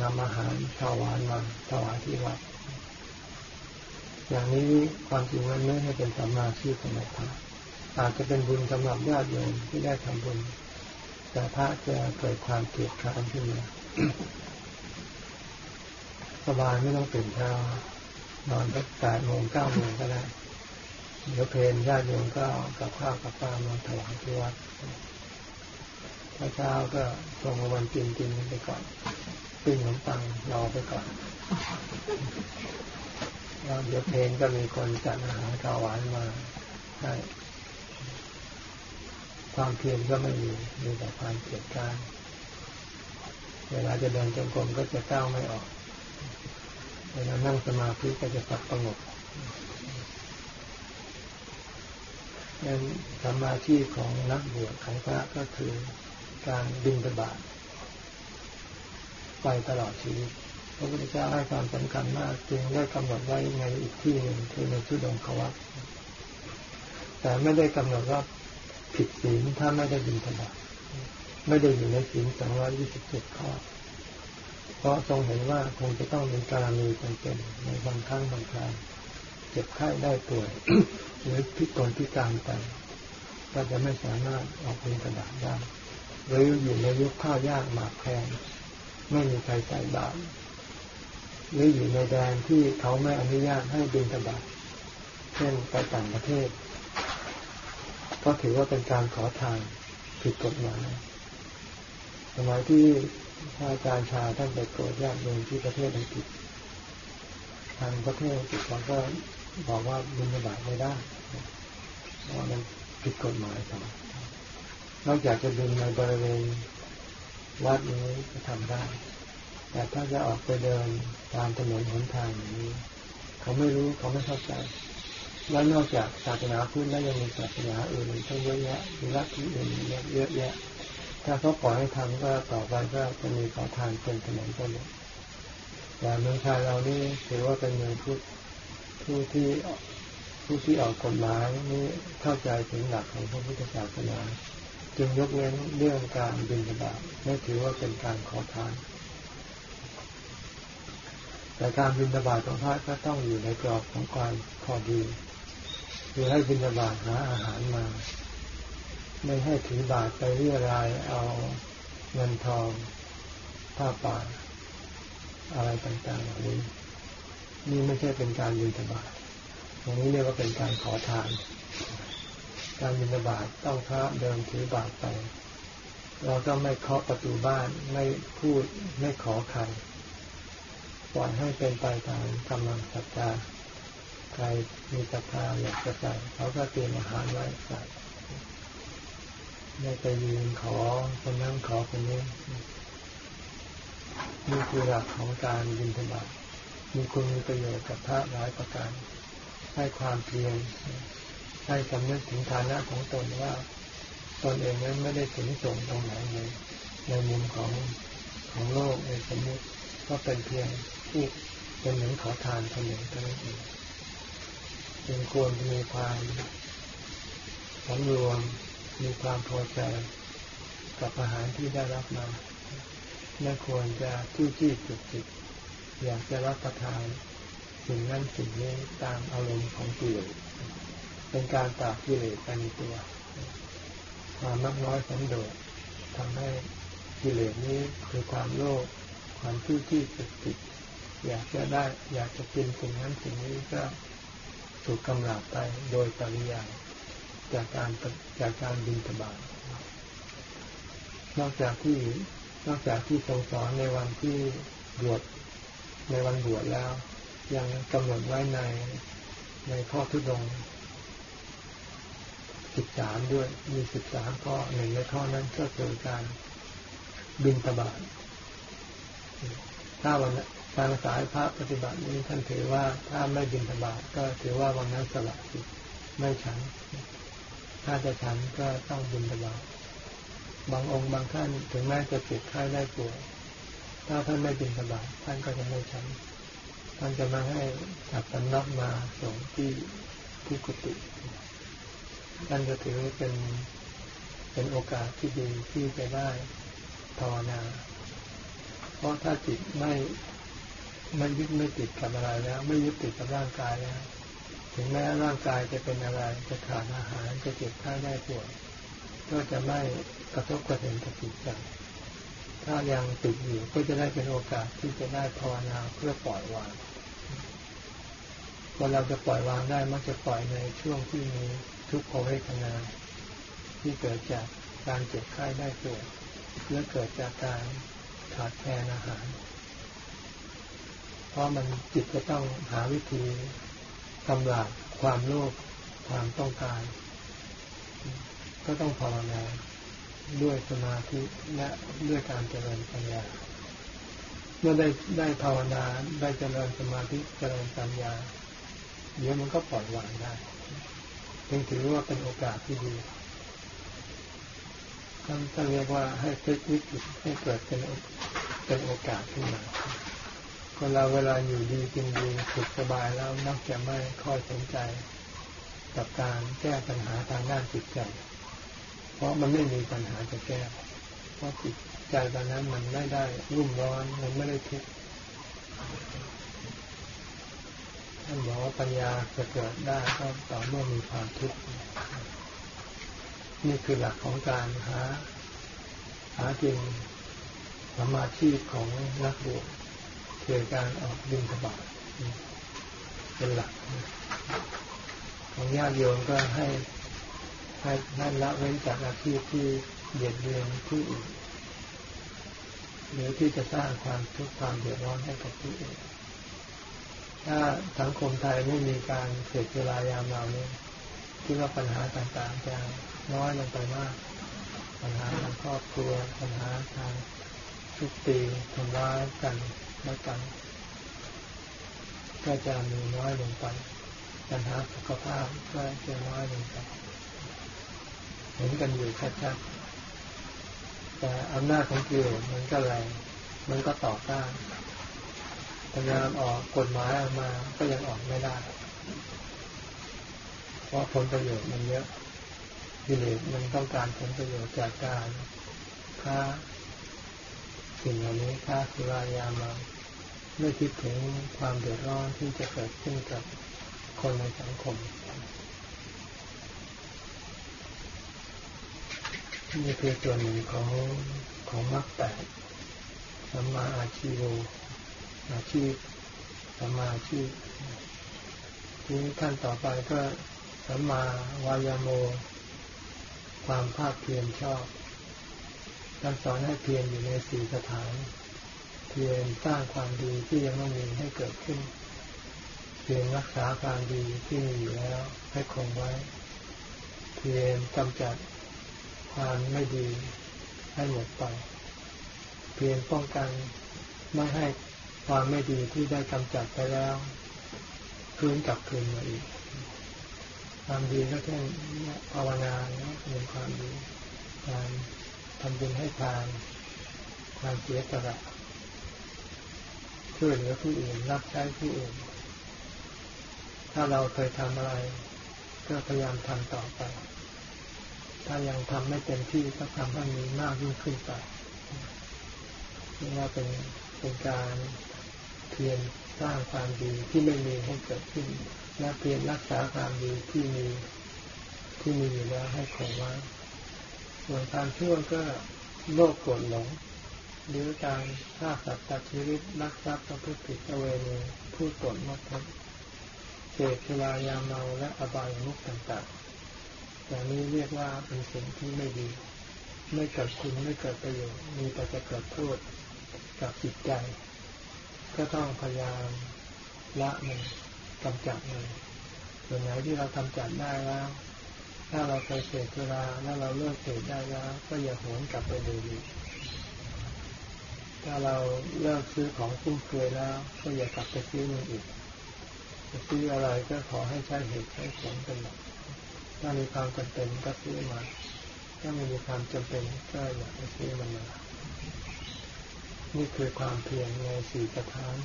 นำอาหารถาววานมาถวายที่วัด อย่างนี้ความจริงมันไม่ให้เป็นสัมมาชีพสำหรับพระอาจจะเป็นบุญสำหรับญาติโยมที่ได้ทำบุญ แต่พระจะเกิดความเกลียดคร้านขึ้นมาสบายไม่ต้องตื่นเช้านอนสักแปดโมงเก้าโมงก็ได้เดี๋ยวเพลญาติโยมก็กับข้าวกับปลามาถวายที่วัดเช้าก็ส่งวันกินกินไปก่อนปิ้งขนมปังรอไปก่อนแล้วเดี๋ยวเพลงก็มีคนจัดอาหารข้าวหวานมาให้ ความเพียรก็ไม่มีมีแต่ความเกียดการเวลาจะเดินจงกรมก็จะก้าวไม่ออก เวลานั่งสมาธิก็จะสับประงกนั้นสมาธิของนักบวชของพระก็คือการบินตบาทไปตลอดชีวิต พระพุทธเจ้าให้ความสำคัญมากจึงได้กำหนดไว้ในอีกที่หนึ่งคือในชุดงควัตแต่ไม่ได้กำหนดว่า ผิดศีลถ้าไม่ได้บินตบาทไม่ได้อยู่ในศีลสองร้อยี่สิบเจ็ดข้อ เพราะทรงเห็นว่าคงจะต้องมีการมีจำเป็นในบางครั้งบางคราวเจ็บไข้ได้ป่วยหรือพิกลพิการไปก็จะไม่สามารถออกเป็นกระดาษได้หรืออยู่ในยุคข้าวยากหมากแพงไม่มีใครใส่บาตรหรืออยู่ในแดนที่เขาไม่อนุญาตให้บินกระดาษเช่นไปต่างประเทศ ก็ถือว่าเป็นการขอทานผิดกฎหมายสมัยที่พระอาจารย์ชาท่านไปโปรดญาติโยมที่ประเทศอังกฤษทางประเทศอังกฤษเขาก็บอกว่าบินกระดาษไม่ได้เพราะมันผิดกฎหมายครับนอกจากจะบินในบริเวณวัดนี้จะทำได้ แต่ถ้าจะออกไปเดินตามถนนหนทางอย่างนี้ เขาไม่รู้เขาไม่เข้าใจ แล้วนอกจากศาสนาพุทธแล้วยังมีศาสนาอื่นทั้งเยอะแยะมีลัทธิอื่นเยอะแยะ ถ้าเขาปล่อยให้ทำก็ต่อไปก็จะมีขอทานเป็นถนนไปหมดแต่เมืองไทยเรานี่ถือว่าเป็นเมืองพุทธผู้ที่ผู้ที่ออกกฎหมายนี้เข้าใจถึงหลักของพระพุทธศาสนาจึงยกเว้นเรื่องการบินบาตไม่ถือว่าเป็นการขอทาน แต่การบินบาตของพระก็ต้องอยู่ในกรอบของความพอดี คือให้บินบาตหาอาหารมา ไม่ให้ถือบาตไปเรียรายเอาเงินทองผ้าป่า อะไรต่างๆเหล่านี้ นี่ไม่ใช่เป็นการบินบาตตรงนี้เรียกว่าเป็นการขอทาน การบินบาตต้องพระเดินถือบาตไปเราก็ไม่เคาะประตูบ้านไม่พูดไม่ขอใครปล่อยให้เป็นไปตามกำลังศรัทธา ใครมีศรัทธาอยากจะใส่เขาก็เตรียมอาหารไว้ใส่ไม่ไปยืนขอคนนั้นขอคนนี้นี่คือหลักของการบินธบาตมีคุณมีประโยชน์กับพระหลายประการให้ความเพียรให้สำนึกถึงฐานะของตนว่าตนเองนั้นไม่ได้ถึงส่งตรงไหนเลยในมุมของของโลกในสมมติก็เป็นเพียงผู้เป็นเหมือนขอทานคนหนึ่งเท่านั้นเอง จึงควรมีความสำรวมมีความพอใจกับอาหารที่ได้รับมาไม่ควรจะจู้จี้จุกจิกอยากจะรับประทานสิ่งนั้นสิ่งนี้ตามอารมณ์ของกิเลสเป็นการปราบกิเลสไปในตัวความมักน้อยสันโดษทำให้กิเลสนี้คือความโลภความทู้ที่จุกจิกอยากจะได้ อยากจะกินสิ่งนั้นสิ่งนี้ก็ ถูกกำลับไปโดยปริยายจากการจากการบินทบาทนอกจากที่นอกจากที่ทรงสอนในวันที่บวชในวันบวชแล้ว ยังกำหนดไว้ในในข้อทุดงสิบสามด้วย มีสิบสามข้อหนึ่งในข้อนั้นก็คือการบินตบาทถ้าวัน ทางสายพระปฏิบัตินี้ท่านถือว่าถ้าไม่บินตบาทก็ถือว่าวันนั้นสละสิไม่ฉัน ถ้าจะฉันก็ต้องบินตบาทบางองค์บางท่านถึงแม้จะเจ็บไข้ได้ป่วยถ้าท่านไม่บินตบาทท่านก็จะไม่ฉัน ท่านจะมาให้จับสำนักมาส่งที่ที่กุฏิท่านจะถือเป็นเป็นโอกาสที่ดีที่จะได้ภาวนา เพราะถ้าจิตไม่ ไม่ยึดไม่ติดกับอะไรแล้ว ไม่ยึดติดกับร่างกายแล้ว ถึงแม้ร่างกายจะเป็นอะไรจะขาดอาหารจะเจ็บไข้ได้ป่วยก็จะไม่กระทบกระเทือนกับจิตใจถ้ายังติดอยู่ก็จะได้เป็นโอกาสที่จะได้ภาวนาเพื่อปล่อยวางพอเราจะปล่อยวางได้มักจะปล่อยในช่วงที่มีทุกขเวทนา ที่เกิดจากการเจ็บไข้ได้ป่วยและเกิดจากการขาดแคลนอาหาร เพราะมันจิตจะต้องหาวิธีกำลังความโลภความต้องการ ก็ต้องภาวนาด้วยสมาธิและด้วยการเจริญปัญญา เมื่อได้ได้ภาวนาได้เจริญสมาธิเจริญปัญญาเดี๋ยวมันก็ปล่อยวางได้จึงถือว่าเป็นโอกาสที่ดีท่านท่านเรียกว่าให้พลิกวิกฤตให้เกิดเป็นเป็นโอกาสขึ้นมา คนเราเวลาอยู่ดีกินดีสุขสบายแล้วนักจะไม่ค่อยสนใจ กับการแก้ปัญหาทางด้านจิตใจ เพราะมันไม่มีปัญหาจะแก้ เพราะจิตใจตอนนั้นมันไม่ได้รุ่มร้อนมันไม่ได้ทุกข์ท่านบอกว่าปัญญาจะเกิดได้ก็ต่อเมื่อมีความทุกข์นี่คือหลักของการหาหาจริงสมาธิของนักบวช คือการออกบินสบายเป็นหลัก ของญาติโยมก็ให้ให้ให้ละเว้นจากอาชีพที่เบียดเบียนผู้อื่นหรือที่จะสร้างความทุกข์ความเดือดร้อนให้กับผู้อื่นถ้าสังคมไทยไม่มีการเสียเวลายามเราเนี่ยคิดว่าปัญหาต่างๆจะน้อยลงไปมาก ปัญหาทางครอบครัว ปัญหาทางทุกตีทำร้ายกัน และกัน ก็จะมีน้อยลงไปปัญหาสุขภาพก็จะน้อยลงไปเห็นกันอยู่ชัดๆแต่อำนาจของกิเลสมันก็แรงมันก็ต่อต้านพยายามออกกฎหมายออกมาก็ยังออกไม่ได้ เพราะผลประโยชน์มันเยอะกิเลสมันต้องการผลประโยชน์จากการค้าสิ่งเหล่านี้ค้าสุรายามา ไม่คิดถึงความเดือดร้อนที่จะเกิดขึ้นกับคนในสังคมนี่คือส่วหนึ่งของของมรรคแปดสัมมาอาชีโวอาชีพสัมมาอาชีพทีนี้ขั้นต่อไปก็สัมมาวายโม ความภาคเพียรชอบท่านสอนให้เพียรอยู่ในสี่สถาน เพียรสร้างความดีที่ยังไม่มีให้เกิดขึ้น เพียรรักษาความดีที่มีอยู่แล้วให้คงไว้ เพียรกำจัดความไม่ดีให้หมดไป เพียงป้องกันไม่ให้ความไม่ดีที่ได้กำจัดไปแล้วคืนกลับคืนมาอีก ความดีก็แค่ภาวนาเป็นความดีการทำบุญให้ทานความเสียสละ ช่วยเหลือผู้อื่นรับใช้ผู้อื่น ถ้าเราเคยทำอะไร ก็พยายามทำต่อไป ถ้ายังทำไม่เต็มที่ก็ทำให้มีมากยิ่งขึ้นไปนี่ว่าเป็นเป็นการเพียรสร้างความดีที่ไม่มีให้เกิดขึ้นและเพียรรักษาความดีที่มีที่มีอยู่แล้วให้คงไว้ส่วนความชั่วก็โลภโกรธหลง หรือการฆ่าสัตว์ตัดชีวิตรักทรัพย์ประพฤติผิดเวณีพูดโกรธมดทับเสพสุรายาเมาและอบายมุขต่างๆอย่างนี้เรียกว่าเป็นสิ่งที่ไม่ดี ไม่เกิดคุณไม่เกิดประโยชน์มีแต่จะเกิดโทษกับจิตใจ ก็ต้องพยายามละมันกำจัดมันส่วนไหนที่เรากำจัดได้แล้ว ถ้าเราเคยเสพสุราแล้วเราเลิกเสพได้แล้ว ก็อย่าหวนกลับไปดูดี ถ้าเราเลิกซื้อของฟุ่มเฟือยแล้ว ก็อย่ากลับไปซื้อมันอีกจะซื้ออะไรก็ขอให้ใช้เหตุใช้ผลเป็นหลักถ้ามีความจำเป็นก็ซื้อมา ถ้าไม่มีความจำเป็นก็อย่าไปซื้อมันมา นี่คือความเพียรในสี่ประธาน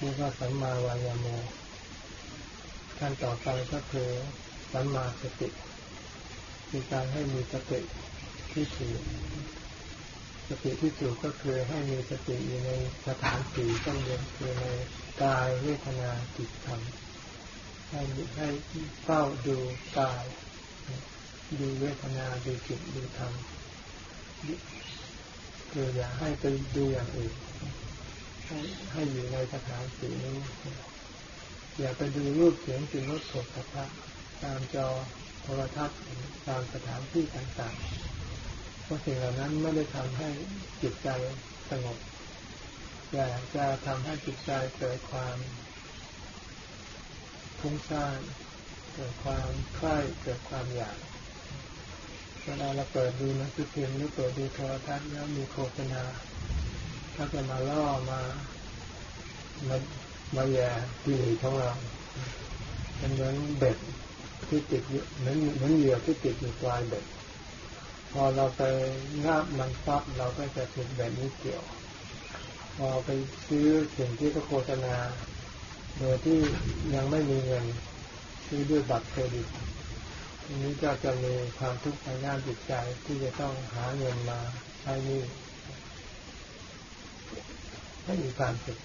นี่ก็สัมมาวายาโมขั้นต่อไปก็คือสัมมาสติคือการให้มีสติที่ถูก สติที่ถูกก็คือให้มีสติอยู่ในสถานสี่ต้องเรียนคือในกายเวทนาจิตธรรมให้ให้เฝ้าดูกาย ดูเวทนาดูจิตดูธรรมคืออย่าให้ไปดูอย่างอื่นให้ให้อยู่ในสถานสี่นี้อย่าไปดูรูปเสียงกลิ่นรสโผฏฐัพพะตามจอโทรทัศน์ตามสถานที่ต่างๆ เพราะสิ่งเหล่านั้นไม่ได้ทำให้จิตใจสงบแต่จะทำให้จิตใจเกิดความทุ้งซ่านเกิดความคล้ายเกิดความอยากเวลาเราเปิดดูหนังสือพิมพ์หรือเปิดดูโทรทัศน์แล้วมีโฆษณาถ้าจะมาล่อมามามาแย่ดีของเราเป็นเหมือนเบ็ดที่ติดเหมือนเหมือนเหยื่อที่ติดอยู่ปลายเบ็ด พอเราไปงาบมันฟับเราก็จะถูกแบบนี้เกี่ยว พอไปซื้อสิ่งที่เขาโฆษณา โดยที่ยังไม่มีเงินซื้อด้วยบัตรเครดิตทีนี้ก็จะมีความทุกข์ทางด้านจิตใจที่จะต้องหาเงินมาใช้นี้ไม่มีความสุข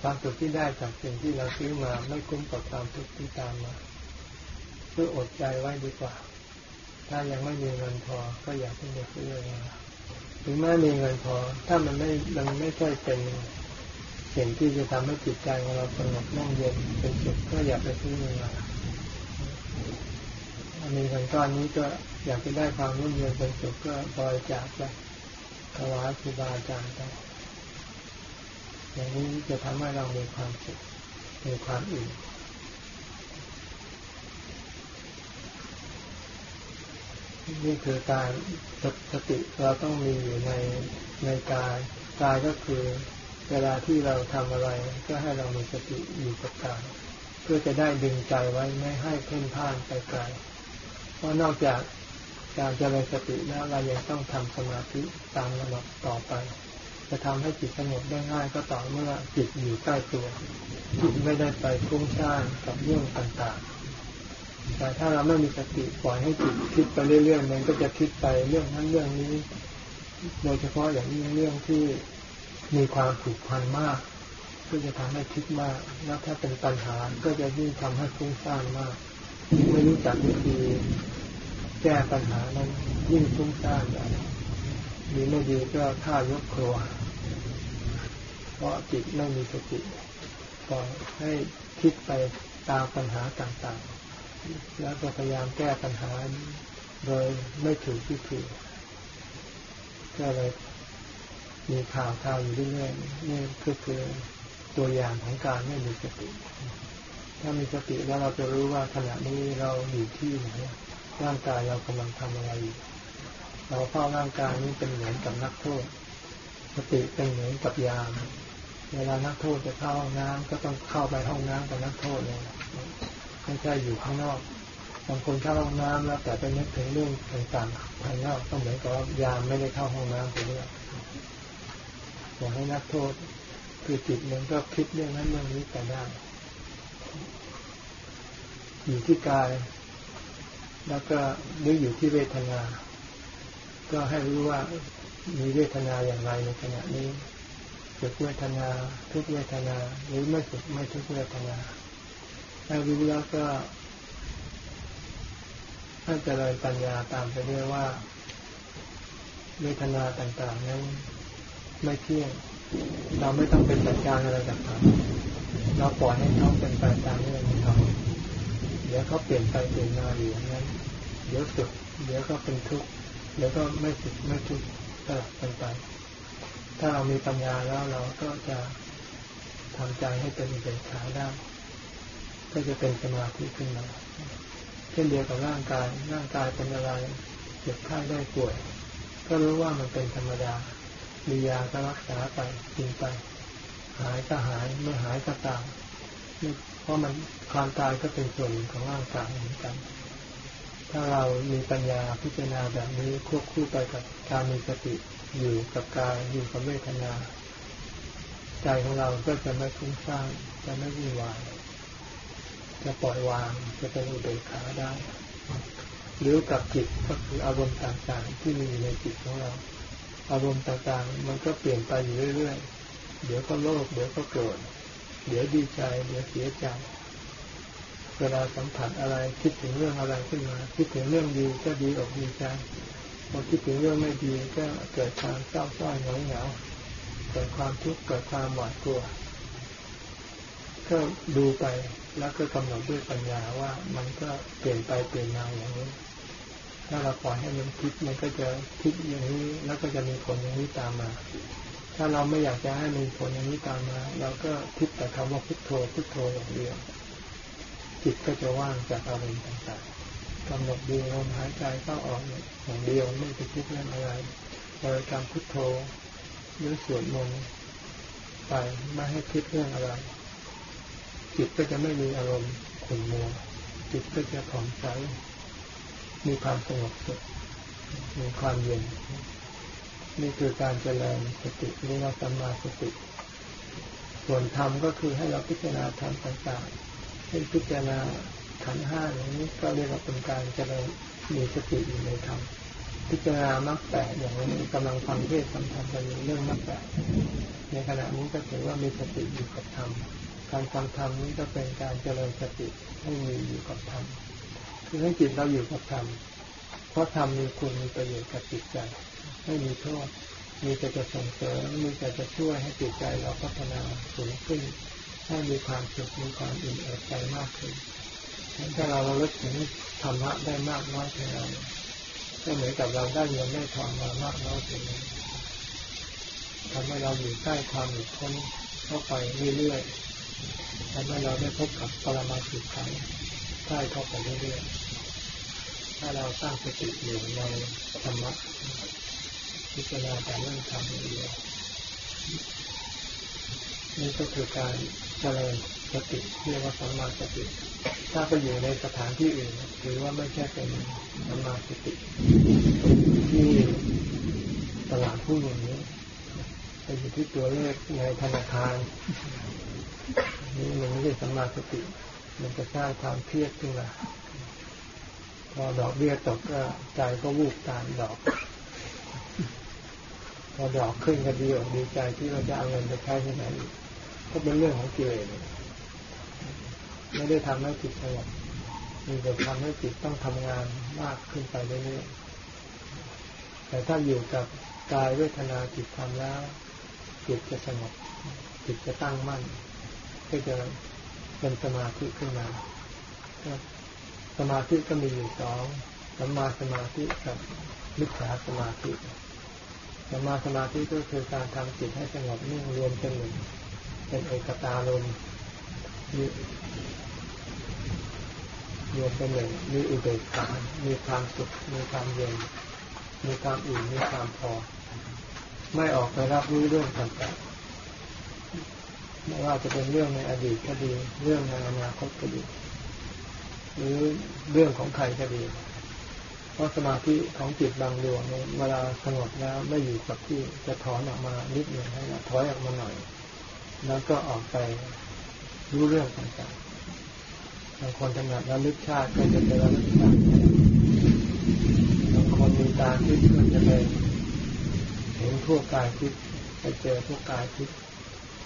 ความสุขที่ได้จากสิ่งที่เราซื้อมาไม่คุ้มกับความทุกข์ที่ตามมาเพื่ออดใจไว้ดีกว่า ถ้ายังไม่มีเงินพอก็อย่าเพิ่งไปซื้อเลยถึงแม้มีเงินพอ ถ้ามันไม่มันไม่ใช่เป็นสิ่งที่จะทำให้จิตใจของเราสงบน่งเย็นเป็นสุขก็อย่าไปซื้อเงินมามีเงินก้อนนี้ก็อยากจะได้ความร่มเย็นเป็นสุขก็บริจาคไปถวายครูบาอาจารย์ไปอย่างนี้จะทำให้เรามีความสุขมีความอิ่ม นี่คือการสติเราต้องมีอยู่ในในกายกายก็คือเวลาที่เราทำอะไรก็ให้เรามีสติอยู่กับกายเพื่อจะได้ดึงใจไว้ไม่ให้เพ่นพ่านไปไกลเพราะนอกจากการเจริญสติแล้วเรายังต้องทำสมาธิตามระดับต่อไป จะทำให้จิตสงบได้ง่ายก็ต่อเมื่อจิตอยู่ใกล้ตัวจิตไม่ได้ไปคุ้งซ่านกับเรื่องต่างๆ แต่ถ้าเราไม่มีสติปล่อยให้จิตคิดไปเรื่อยๆมันก็จะคิดไปเรื่องนั้นเรื่องนี้ โดยเฉพาะอย่างยิ่งเรื่องที่มีความผูกพันมาก ก็จะทำให้คิดมาก แล้วถ้าเป็นปัญหาก็จะยิ่งทำให้ฟุ้งซ่านมากไม่รู้จักวิธีแก้ปัญหานั้นยิ่งฟุ้งซ่านใหญ่ดีไม่ดีก็ฆ่ายกครัว เพราะจิตไม่มีสติปล่อยให้คิดไปตามปัญหาต่างๆ แล้วก็พยายามแก้ปัญหาโดยไม่ถูกวิธีก็เลยมีข่าวข่าวอยู่เรื่อยๆนี่ก็คือตัวอย่างของการไม่มีสติ ถ้ามีสติแล้วเราจะรู้ว่าขณะนี้เราอยู่ที่ไหนร่างกายเรากำลังทำอะไรอยู่เราเฝ้าร่างกายนี้เป็นเหมือนกับนักโทษ สติเป็นเหมือนกับยาม เวลานักโทษจะเข้าห้องน้ำก็ต้องเข้าไปห้องน้ำกับนักโทษเลย ไม่ใช่อยู่ข้างนอกบางคนเข้าห้องน้ำแล้วแต่ไปนึกถึงเรื่องต่างๆภายนอกต้องเหมือนกับยามไม่ได้เข้าห้องน้ำไปด้วยอยากให้นักโทษคือจิตมันก็คิดเรื่องนั้นเรื่องนี้แต่ได้อยู่ที่กาย แล้วก็นึกอยู่ที่เวทนา ก็ให้รู้ว่ามีเวทนาอย่างไรในขณะนี้สุขเวทนา ทุกเวทนา หรือไม่สุขไม่ทุกเวทนา ถ้ารู้แล้วก็ถ้าเจริญปัญญาตามไปเรื่อยว่าเวทนาต่างๆนั้นไม่เที่ยง เราไม่ต้องเป็นจัดการอะไรกับเขาเราปล่อยให้เขาเป็นไปตามเรื่องของเขาเดี๋ยวเขาเปลี่ยนไปเปลี่ยนมาอยู่อย่างนั้นเดี๋ยวสุขเดี๋ยวก็เป็นทุกข์เดี๋ยวก็ไม่สุขไม่ทุกข์ก็เป็นไป ถ้าเรามีปัญญาแล้วเราก็จะทำใจให้เป็นเบกขาได้ ก็จะเป็นสมาธิขึ้นมาเช่นเดียวกับร่างกาย ร่างกายเป็นอะไรเจ็บไข้ได้ป่วย ก็รู้ว่ามันเป็นธรรมดา มียาก็รักษาไปกินไป หายก็หายไม่หายก็ตามเพราะมันความตายก็เป็นส่วนของร่างกายเหมือนกัน ถ้าเรามีปัญญาพิจารณาแบบนี้ควบคู่ไปกับการมีสติอยู่กับกายอยู่กับเวทนา ใจของเราก็จะไม่คุ้งซ่านจะไม่วุ่นวาย จะปล่อยวางจะเป็นอุเบกขาได้ หรือกับจิตก็คืออารมณ์ต่างๆ ที่มีอยู่ในจิตของเรา อารมณ์ต่างๆ มันก็เปลี่ยนไปอยู่เรื่อยๆ เดี๋ยวก็โลภเดี๋ยวก็โกรธเดี๋ยวดีใจเดี๋ยวเสียใจเวลาสัมผัสอะไรคิดถึงเรื่องอะไรขึ้นมา คิดถึงเรื่องดีก็ดีอกดีใจพอคิดถึงเรื่องไม่ดีก็เกิดความเศร้าส้อยเหงาเหงาเกิดความทุกข์เกิดความหวาดกลัว ก็ดูไป แล้วก็กำหนดด้วยปัญญาว่ามันก็เปลี่ยนไปเปลี่ยนมาอย่างนี้ ถ้าเราปล่อยให้มันคิดมันก็จะคิดอย่างนี้ แล้วก็จะมีผลอย่างนี้ตามมา ถ้าเราไม่อยากจะให้มีผลอย่างนี้ตามมาเราก็คิดแต่คำว่าพุทโธพุทโธอย่างเดียว จิตก็จะว่างจากอารมณ์ต่างๆกำหนดดูลมหายใจเข้าออกอย่างเดียวไม่ไปคิดเรื่องอะไรบริกรรมพุทโธหรือสวดมนต์ไปไม่ให้คิดเรื่องอะไร จิตก็จะไม่มีอารมณ์ขุ่นมัวจิตก็จะผ่องใสมีความสงบสุขมีความเย็น นี่คือการเจริญสติเรียกว่าสัมมาสติ ส่วนธรรมก็คือให้เราพิจารณาธรรมต่างๆเช่นพิจารณาขันห้าอย่างนี้ก็เรียกว่าเป็นการเจริญมีสติอยู่ในธรรมพิจารณามรรคแปดอย่างนี้กำลังฟังเทศน์สัมพันธ์กันเรื่องมรรคแปดในขณะนี้ก็ถือว่ามีสติอยู่กับธรรม การฟังธรรมนี้ก็เป็นการเจริญสติให้มีอยู่กับธรรมคือให้จิตเราอยู่กับธรรมเพราะธรรมมีคุณมีประโยชน์กับจิตใจไม่มีโทษมีแต่จะส่งเสริมมีแต่จะช่วยให้จิตใจเราพัฒนาสูงขึ้นให้มีความสุขมีความอิ่มเอิบใจมากขึ้นถ้าเราเราลึกถึงธรรมะได้มากน้อยเท่าไรก็เหมือนกับเราได้เงินได้ทองมามากน้อยเท่านั้นทำให้เราอยู่ใกล้ความหลุดพ้นเข้าไปเรื่อยๆ ทำให้เราได้พบกับปรมาสุขังใกล้เข้าไปเรื่อยๆถ้าเราสร้างสติอยู่ในธรรมะพิจารณาแต่เรื่องธรรมเดียวนี่ก็คือการเจริญสติเรียกว่าสัมมาสติ ถ้าไปอยู่ในสถานที่อื่นถือว่าไม่ใช่เป็นสัมมาสติ ที่ตลาดผู้อย่างนี้ไปอยู่ที่ตัวเลขในธนาคาร นี่มันไม่ใช่สัมมาสติ มันจะสร้างความเครียดขึ้นมาพอดอกเบี้ยตกก็ใจก็วูบตามดอก พอดอกขึ้นก็ดีอกดีใจที่เราจะเอาเงินไปใช้ที่ไหนก็เป็นเรื่องของกิเลสไม่ได้ทำให้จิตสงบมีแต่ทำให้จิตต้องทำงานมากขึ้นไปเรื่อยๆแต่ถ้าอยู่กับกายเวทนาจิตทำแล้วจิตจะสงบจิตจะตั้งมั่น ก็จะเป็นสมาธิขึ้นมาสมาธิก็มีอยู่สองสัมมาสมาธิกับมิจฉาสมาธิสัมมาสมาธิก็คือการทำจิตให้สงบนิ่งรวมเป็นหนึ่งเป็นเอกตาลมรวมเป็นหนึ่งมีอุเบกขามีความสุข มีความเย็น มีความอิ่มมีความพอ ไม่ออกไปรับรู้เรื่องต่างๆ ไม่ว่าจะเป็นเรื่องในอดีตก็ดี เรื่องในอนาคตก็ดี หรือเรื่องของใครก็ดี เพราะสมาธิของจิตบางดวงเนี่ยเวลาสงบแล้วไม่อยู่กับที่จะถอนออกมานิดหนึ่งให้ถอยออกมาหน่อย แล้วก็ออกไปรู้เรื่องต่างๆบางคนถนัดระลึกชาติก็จะไประลึกชาติบางคนมีตาทิพย์ก็จะไปเห็นทั่วกายทิพย์ไปเจอทั่วกายทิพย์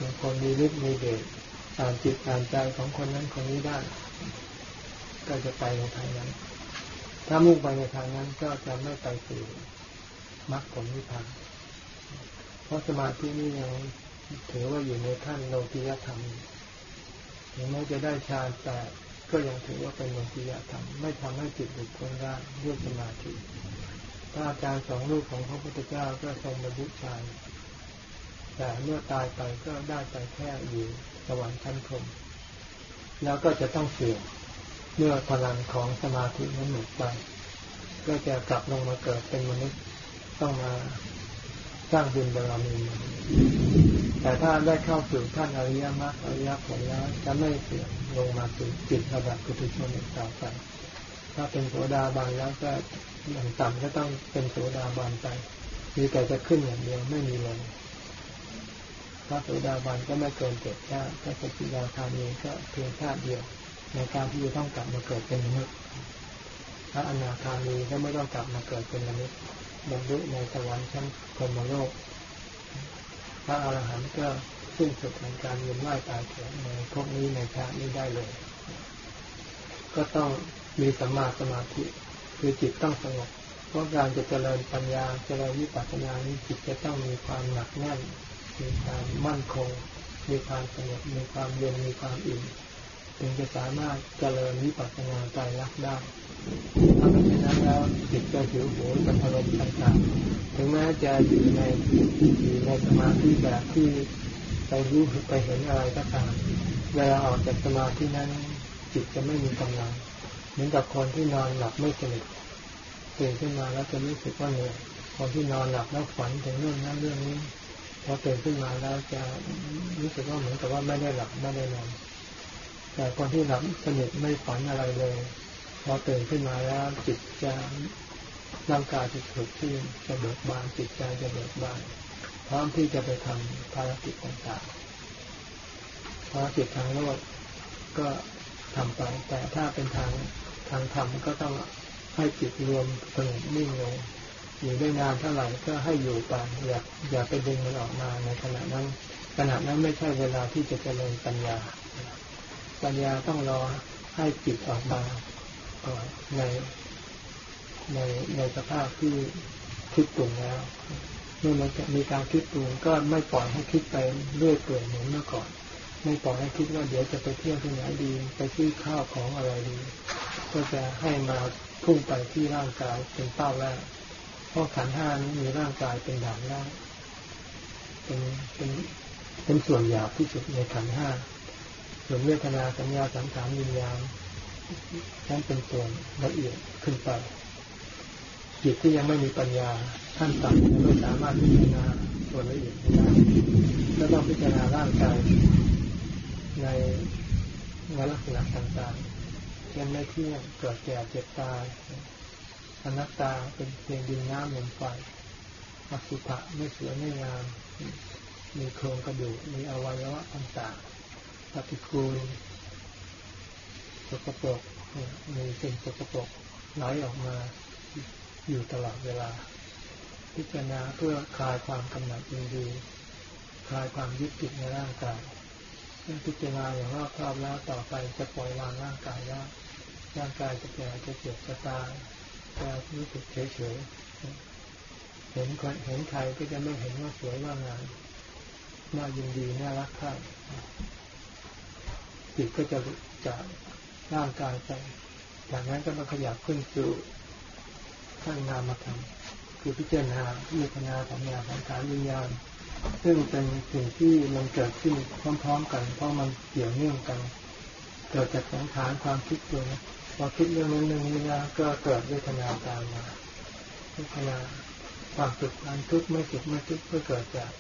บางคนมีฤทธิ์มีเดชอ่านจิตอ่านใจของคนนั้นคนนี้ได้ ก็จะไปในทางนั้น ถ้ามุ่งไปในทางนั้นก็จะไม่ไปสู่มรรคผลนิพพานเพราะสมาธินี่ยังถือว่าอยู่ในขั้นโลกิยธรรมถึงแม้จะได้ฌานแต่ก็ยังถือว่าเป็นโลกิยธรรมไม่ทำให้จิตหลุดพ้นได้ด้วยสมาธิพระอาจารย์สองรูปของพระพุทธเจ้าก็ทรงบรรลุฌาน แต่เมื่อตายไปก็ได้ไปแค่อยู่สวรรค์ชั้นพรมแล้วก็จะต้องเสื่อมเมื่อพลังของสมาธินั้นหมดไป ก็จะกลับลงมาเกิดเป็นมนุษย์ต้องมาสร้างบุญบารมีแต่ถ้าได้เข้าสู่ท่านอริยมรรคอริยผลแล้วจะไม่เสื่อมลงมาสู่จิตระดับกุฏิชนอีกต่อไปถ้าเป็นโสดาบันแล้วก็อย่างต่ำก็ต้องเป็นโสดาบันไปมีแต่จะขึ้นอย่างเดียวไม่มีลง พระโสดาบันก็ไม่เกินเจ็ดชาติพระสกิยาคามีก็เพียงชาติเดียว ในการที่จะต้องกลับมาเกิดเป็นมนุษย์พระอนาคามีก็ไม่ต้องกลับมาเกิดเป็นมนุษย์บรรลุในสวรรค์ชั้นพรมโลก พระอรหันต์ก็สิ้นสุดแห่งการเวียนว่ายตายเกิดในพวกนี้ในชาตินี้ได้เลย ก็ต้องมีสัมมาสมาธิคือจิตต้องสงบเพราะการจะเจริญปัญญาเจริญวิปัสสนานี้จิตจะต้องมีความหนักแน่น มีความมั่นคง มีความสงบมีความเย็นมีความอิ่มถึงจะสามารถเจริญวิปัสสนาใจรักได้ถ้าเป็นเช่นนั้นแล้วจิตจะหิวโหยกับอารมณ์ต่างๆ ถึงแม้จะอยู่ในอยู่ในสมาธิแบบที่ไปรู้ไปเห็นอะไรก็ตามเวลาออกจากสมาธินั้น จิตจะไม่มีกำลัง เหมือนกับคนที่นอนหลับไม่สนิทตื่นขึ้นมาแล้วจะรู้สึกว่าเหนื่อยคนที่นอนหลับแล้วฝันถึงเรื่องนั้นเรื่องนี้ พอตื่นขึ้นมาแล้วจะรู้สึกว่าเหมือนกับว่าไม่ได้หลับไม่ได้นอนแต่คนที่หลับสนิทไม่ฝันอะไรเลยพอตื่นขึ้นมาแล้วจิตจะร่างกายจะถูกที่จะเบิกบานจิตใจจะเบิกบานพร้อมที่จะไปทำภารกิจต่างๆภารกิจทางโลกก็ทำไป แต่ถ้าเป็นทางทางธรรมก็ต้องให้จิตรวมสงบนิ่งลง อยู่ได้นานเท่าไหร่ก็ให้อยู่ไปอย่าอย่าไปดึงมันออกมาในขณะนั้นขณะนั้นไม่ใช่เวลาที่จะเจริญปัญญา ปัญญาต้องรอให้จิตออกมาในในในสภาพที่คิดปรุงแล้ว เมื่อมันมีการคิดปรุงก็ไม่ปล่อยให้คิดไปเรื่อยเปื่อยเหมือนเมื่อก่อน ไม่ปล่อยให้คิดว่าเดี๋ยวจะไปเที่ยวที่ไหนดี ไปซื้อข้าวของอะไรดี ก็จะให้มาพุ่งไปที่ร่างกายเป็นเป้าแรก เพราะขันห้านี้มีร่างกายเป็นด่านแรกเป็นเป็นเป็นส่วนหยาบที่สุดในขันห้าส่วนเวทนาสัญญาสังขารวิญญาณนั้นเป็นส่วนละเอียดขึ้นไปจิตที่ยังไม่มีปัญญาท่านต่ำยังไม่สามารถพิจารณาส่วนละเอียดได้ก็ต้องพิจารณาร่างกายในลักษณะต่างๆเช่นไม่เที่ยงเกิดแก่เจ็บตาย อนัตตาเป็นเพียงดินน้ำลมไฟอสุภะไม่สวยไม่งาม มีโครงกระดูก มีอวัยวะต่างๆปฏิกูลสกปรกมีสิ่งสกปรกไหลออกมาอยู่ตลอดเวลา พิจารณาเพื่อคลายความกำหนัดยินดีคลายความยึดติดในร่างกายเมื่อพิจารณาอย่างรอบคอบแล้วต่อไปจะปล่อยวางร่างกายได้ร่างกายจะแก่จะเจ็บจะตาย จะรู้สึกเฉยๆเห็นคนเห็นใครก็จะไม่เห็นว่าสวยว่างามน่ายินดีน่ารักใครจิตก็จะจากร่างกายไปจากนั้นก็มาขยับขึ้นสู่ขั้นนามธรรมคือพิจารณาพิจารณาสัญญาสังขารวิญญาณ ซึ่งเป็นสิ่งที่มันเกิดขึ้นพร้อม ๆ กัน เพราะมันเกี่ยวเนื่องกัน เกิดจากสังขารความคิดตัวนี้ พอคิดเรื่องนั้นเรื่องนี้แล้วก็เกิดเวทนาตามมาเวทนาความสุขความทุกข์ไม่สุขไม่ทุกข์ก็เกิดจาก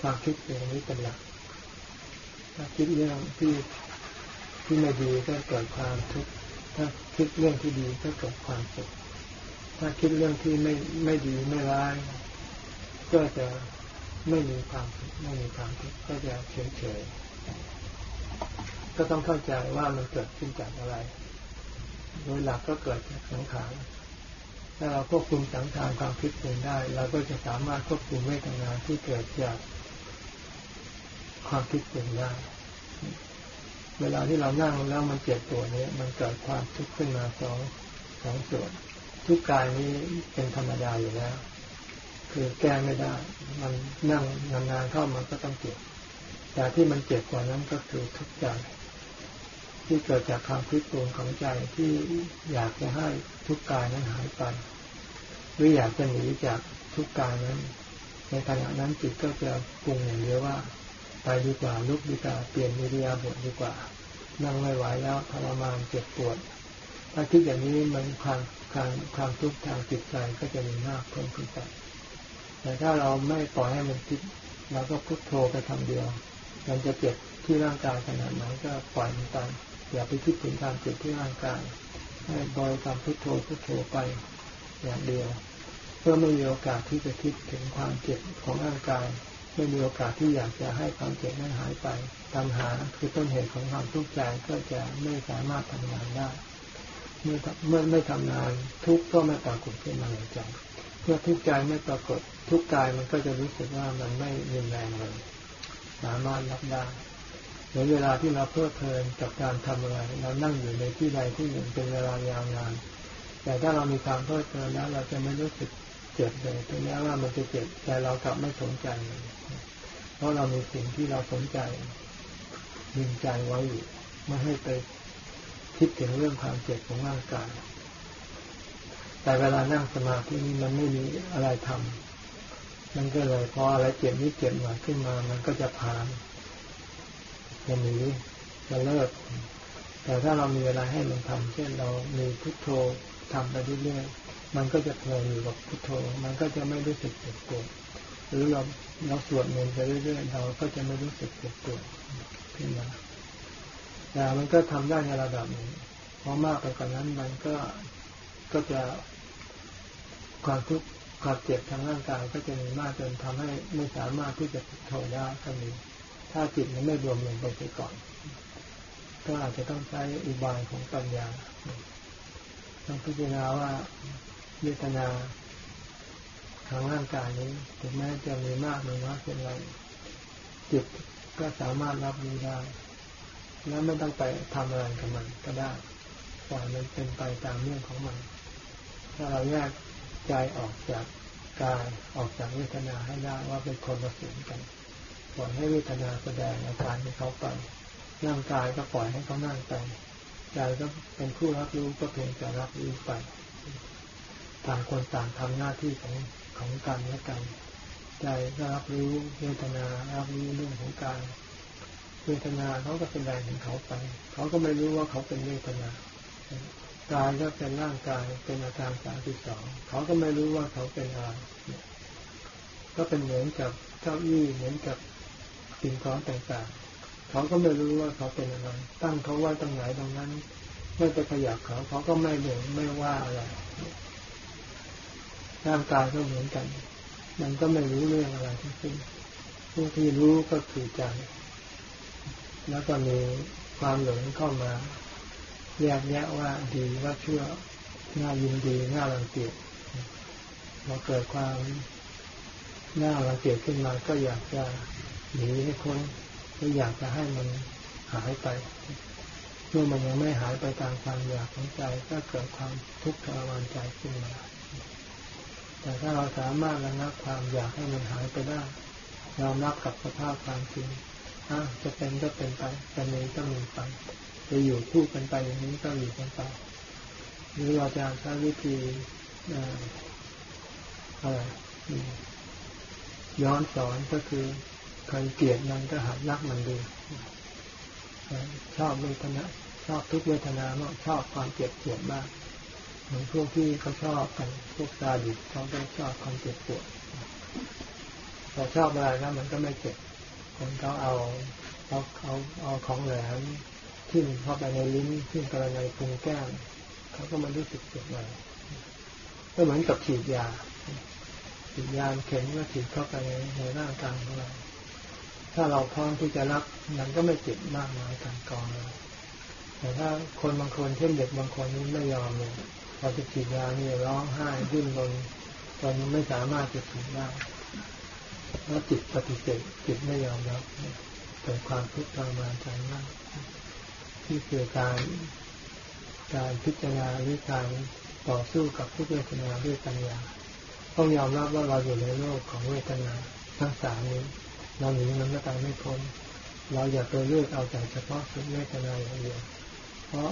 ความคิดอย่างนี้เป็นหลักถ้าคิดเรื่องที่ที่ไม่ดีก็เกิดความทุกข์ถ้าคิดเรื่องที่ดีก็เกิดความสุขถ้าคิดเรื่องที่ไม่ไม่ดีไม่ร้าย ก็จะไม่มีความสุขไม่มีความทุกข์ก็จะเฉยเฉยก็ต้องเข้าใจว่ามันเกิดขึ้นจากอะไร โดยหลักก็เกิดจากสังขารถ้าเราควบคุมสังขารความคิดปรุงได้ เราก็จะสามารถควบคุมเวทนาที่เกิดจากความคิดปรุงได้เวลาที่เรานั่งแล้วมันเจ็บตัวนี้มันเกิดความทุกข์ขึ้นมาสองสองส่วน ทุกกายนี้เป็นธรรมดาอยู่แล้ว คือแก้ไม่ได้ มันนั่งนานๆเข้ามันก็ต้องเจ็บแต่ที่มันเจ็บกว่านั้นก็คือทุกข์ใจ ที่เกิดจากความคิดปรุงของใจที่อยากจะให้ทุกกายนั้นหายไป หรืออยากจะหนีจากทุกกายนั้น ในขณะนั้นจิตก็จะปรุงอย่างเดียวว่าไปดีกว่าลุกดีกว่าเปลี่ยนมิริยาบทดีกว่า นั่งไม่ไหวแล้วทรมานเจ็บปวดถ้าคิดอย่างนี้มันความความความทุกข์ทางจิตใจก็จะมีมากเพิ่มขึ้นไปแต่ถ้าเราไม่ปล่อยให้มันคิดเราก็พุทโธไปทำเดียว มันจะเจ็บที่ร่างกายขนาดไหนก็ปล่อยมันไป อย่าไปคิดถึงการเจ็บที่ร่างกายให้บริกรรมพุทโธพุทโธไปอย่างเดียวเพื่อไม่มีโอกาสที่จะคิดถึงความเจ็บของร่างกาย ไม่มีโอกาสที่อยากจะให้ความเจ็บนั้นหายไปตัณหาคือต้นเหตุของความทุกข์ใจก็จะไม่สามารถทำงานได้ เมื่อเมื่อไม่ทำงานทุกข์ก็ไม่ปรากฏขึ้นมาในใจเมื่อทุกข์ใจไม่ปรากฏทุกข์กายมันก็จะรู้สึกว่ามันไม่รุนแรงเลย สามารถรับได้ มือนเวลาที่เราเพลิดเพลินกับการทำอะไร เรานั่งอยู่ในที่ใดที่หนึ่งเป็นเวลายาวนาน แต่ถ้าเรามีความเพลิดเพลินแล้วเราจะไม่รู้สึกเจ็บเลยถึงแม้ว่ามันจะเจ็บแต่เรากลับไม่สนใจเพราะเรามีสิ่งที่เราสนใจดึงใจไว้อยู่ไม่ให้ไปคิดถึงเรื่องความเจ็บของร่างกายแต่เวลานั่งสมาธินี้มันไม่มีอะไรทำมันก็เลยพออะไรเจ็บนี้เจ็บมาขึ้นมา มันก็จะผ่าน จะหนีจะเลิก แต่ถ้าเรามีอะไรให้มันทำเช่นเรามีพุทโธทำไปเรื่อยๆมันก็จะเพลินอยู่กับพุทโธ มันก็จะไม่รู้สึกเจ็บปวดหรือเราเราสวดมนต์ไปเรื่อยๆเราก็จะไม่รู้สึกเจ็บปวดขึ้นมาแต่มันก็ทำได้ในระดับหนึ่งเพราะมากไปกว่านั้นมันก็ก็จะความทุกข์ความเจ็บทางร่างกายก็จะมีมากจนทำให้ไม่สามารถที่จะพุทนได้ก็มี ถ้าจิตมันไม่รวมลงไปก่อน ก็อาจจะต้องใช้อุบายของปัญญาต้องพิจารณาว่าเวทนาทางร่างกายนี้ถึงแม้จะมีมากหรือน้อยเพียงไรจิตก็สามารถรับรู้ได้ แล้วไม่ต้องไปทำอะไรกับมันก็ได้ปล่อยมันเป็นไปตามเรื่องของมัน ถ้าเราแยกใจออกจากกายออกจากเวทนาให้ได้ว่าเป็นคนละส่วนกัน ปล่อยให้เวทนาแสดงอาการให้เขาไปร่างกายก็ปล่อยให้เขานั่งไปใจก็เป็นผู้รับรู้ก็เพียงแต่รับรู้ไปต่างคนต่างทำหน้าที่ของของกันและกันใจก็รับรู้เวทนารับรู้เรื่องของกายเวทนาเขาก็เป็นแรงของเขาไป เขาก็ไม่รู้ว่าเขาเป็นเวทนากายก็เป็นร่างกายเป็นอาการสามสิบสองเขาก็ไม่รู้ว่าเขาเป็นอะไรก็เป็นเหมือนกับเก้าอี้เหมือนกับ สิ่งของต่างๆ เขาก็ไม่รู้ว่าเขาเป็นอะไร ตั้งเขาไว้ตรงไหนตรงนั้น ไม่ไปขยับเขาเขาก็ไม่เหมือนไม่ว่าอะไรร่างกายก็เหมือนกัน มันก็ไม่รู้เรื่องอะไรทั้งสิ้นผู้ที่รู้ก็คือใจ แล้วก็มีความหลงเข้ามาแยกแยะว่าดีว่าชั่วน่ายินดีน่ารังเกียจพอเกิดความน่ารังเกียจขึ้นมาก็อยากจะ หนีให้พ้นก็อยากจะให้มันหายไป เมื่อมันยังไม่หายไปตามความอยากของใจก็เกิดความทุกข์ทรมานใจขึ้นมา แต่ถ้าเราสามารถระงับความอยากให้มันหายไปได้ยอมรับกับสภาพความจริงอะจะเป็นก็เป็นไปจะมีก็มีไปจะอยู่คู่กันไปอย่างนี้ก็อยู่กันไปหรือเราจะใช้วิธีอะไรย้อนสอนก็คือ ใครเกลียดมันก็หัดรักมันดูชอบเวทนาชอบทุกเวทนามากชอบความเจ็บปวดบ้างเหมือนพวกที่เขาชอบกันพวกซาดิสเขาก็ชอบความเจ็บปวดพอชอบอะไรแล้วมันก็ไม่เจ็บคนเขาเอาเอาเอาเอาของแหลมทิ่มเข้าไปในลิ้นทิ่มกระในพุงแก้มเขาก็มันรู้สึกเจ็บเลยก็เหมือนกับฉีดยาฉีดยาเข็มก็ฉีดเข้าไปในในร่างกายของเรา ถ้าเราพร้อมที่จะรับมันก็ไม่เจ็บมากน้อยกันกองเลยแต่ถ้าคนบางคนเช่นเด็กบางคนนี้ไม่ยอมเลยพอจะฉีดยานี่ร้องไห้ดิ้นรนตอนนี้ไม่สามารถจะฉีดได้แล้วจิตปฏิเสธจิตไม่ยอมรับเกิดความทุกข์ทรมานใจมากที่คือการการพิจารณาหรือการต่อสู้กับทุกเวทนาด้วยปัญญาต้องยอมรับว่าเราอยู่ในโลกของเวทนาทั้งสามนี้ เราหนีมันก็ตายไม่พ้น เราอย่าไปเลือกเอาแต่เฉพาะสุขเวทนาอย่างเดียว เพราะ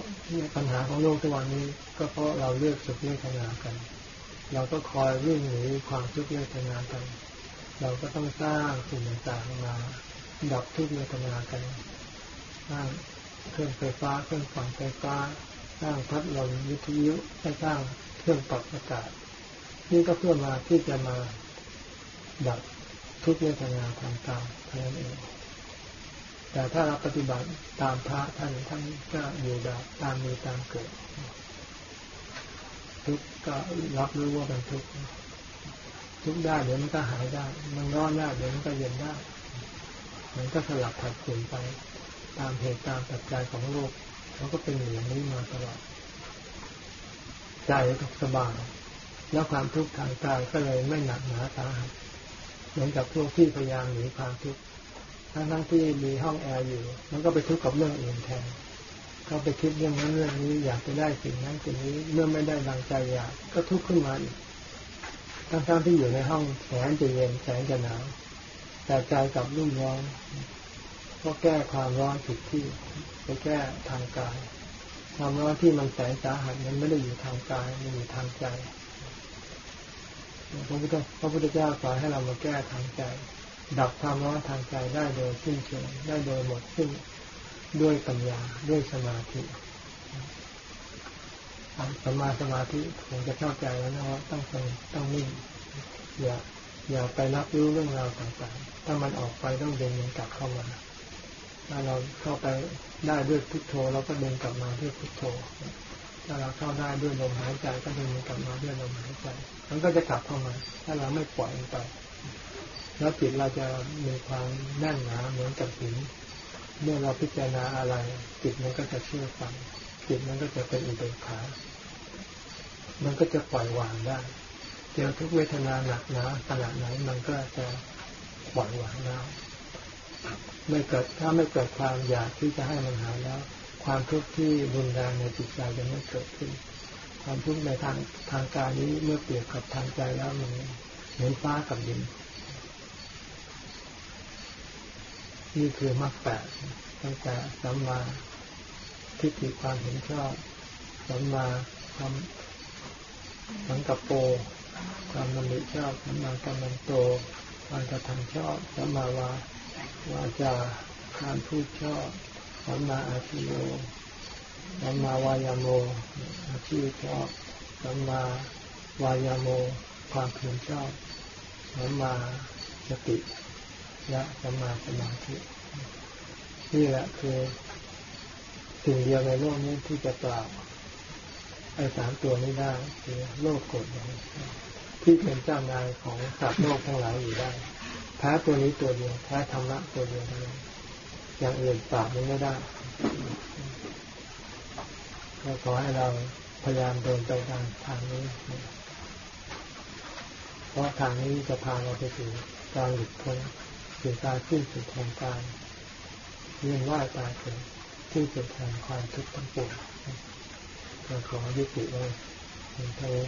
ปัญหาของโลกทุกวันนี้ก็เพราะเราเลือกสุขเวทนากัน เราก็คอยวิ่งหนีความทุกเวทนากัน เราก็ต้องสร้างสิ่งต่างๆมาดับทุกเวทนากันสร้างเครื่องไฟฟ้าเครื่องฝังไฟฟ้า สร้างพัดลมวิทยุสร้างเครื่องปรับอากาศ นี่ก็เพื่อมาที่จะมาดับ ทุกเวทนาทางตาเท่านั้นเอง แต่ถ้าเราปฏิบัติตามพระท่านท่านก็อยู่แบบตามมีตามเกิด ทุกก็รับรู้ว่าเป็นทุกทุกได้เดี๋ยวมันก็หายได้ มันร้อนได้เดี๋ยวมันก็เย็นได้ มันก็สลับผัดเปลี่ยนไปตามเหตุตามปัจจัยของโลกเขาก็เป็นอย่างนี้มาตลอดใจก็สบายแล้วความทุกข์ทางกายก็เลยไม่หนักหนาสาหัส เหมือนกับพวกที่พยายามหนีความทุกข์ทั้งทั้งที่มีห้องแอร์อยู่ มันก็ไปทุกข์กับเรื่องอื่นแทนเขาไปคิดเรื่องนั้นเรื่องนี้อยากจะได้สิ่งนั้นสิ่งนี้เมื่อไม่ได้ดังใจอยากก็ทุกข์ขึ้นมาอีกทั้งทั้งที่อยู่ในห้องแสนจะเย็นแสนจะหนาวแต่ใจกับรุ่มร้อนก็แก้ความร้อนผิดที่ไปแก้ทางกาย ความร้อนที่มันแสนสาหัสมันไม่ได้อยู่ทางกายมันอยู่ทางใจ พระพุทธพระพุทธเจ้าสอนให้เรามาแก้ทางใจ ดับความร้อนทางใจได้โดยสิ้นเชิงได้โดยหมดสิ้นด้วยปัญญาด้วยสมาธิสมาสมาธิผมจะเข้าใจแล้วนะว่าต้องสงบต้องนิ่งอย่าอย่าไปรับรู้เรื่องราวต่างๆ ถ้ามันออกไปต้องเดินมันกลับเข้ามา ถ้าเราเข้าไปได้ด้วยพุทโธเราก็เดินกลับมาด้วยพุทโธ ถ้าเราเข้าได้ด้วยลมหายใจก็เดินกลับมาด้วยลมหายใจมันก็จะกลับเข้ามา ถ้าเราไม่ปล่อยมันไป แล้วจิตเราจะมีความแน่นหนาเหมือนกับหินเมื่อเราพิจารณาอะไร จิตมันก็จะเชื่อฟังจิตมันก็จะเป็นอุเบกขา มันก็จะปล่อยวางได้เจอทุกเวทนาหนักหนาขนาดไหนมันก็จะปล่อยวางได้ไม่เกิดถ้าไม่เกิดความอยากที่จะให้มันหายแล้ว ความทุกข์ที่รุนแรงในจิตใจจะไม่เกิดขึ้น ความทุกข์ในทางทางกายนี้เมื่อเปรียบกับทางใจแล้วมันเหมือนฟ้ากับดินนี่คือมรรคแปดตั้งแต่สัมมาทิฏฐิความเห็นชอบสัมมาความสังกัปโปความนำริชอบสัมมากรรมโตความกระทำชอบสัมมาวาวาจาการพูดชอบ สัมมาอาชิโยสัมมาวายาโม อาชีพชอบสัมมาวายาโม ความเพียรชอบสัมมาสติและสัมมาสมาธินี่แหละคือสิ่งเดียวในโลกนี้ที่จะกล่าไอ้สามตัวนี้ได้คือโลกกฎที่เป็นเจ้านายของสัตว์โลกทั้งหลายอยู่ได้แพ้ตัวนี้ตัวเดียวแพ้ธรรมะตัวเดียวเท่านั้น อย่างอื่นปราบมันไม่ได้ก็ขอให้เราพยายามเดินไปทางทางนี้ เพราะทางนี้จะพาเราไปถึงการหลุดพ้นถึงการขึ้นสุดแห่งการเรียนว่าตายเกิดที่สุดแห่งความทุกข์ทั้งปวงก็ขอยุติเลยงเท่านี้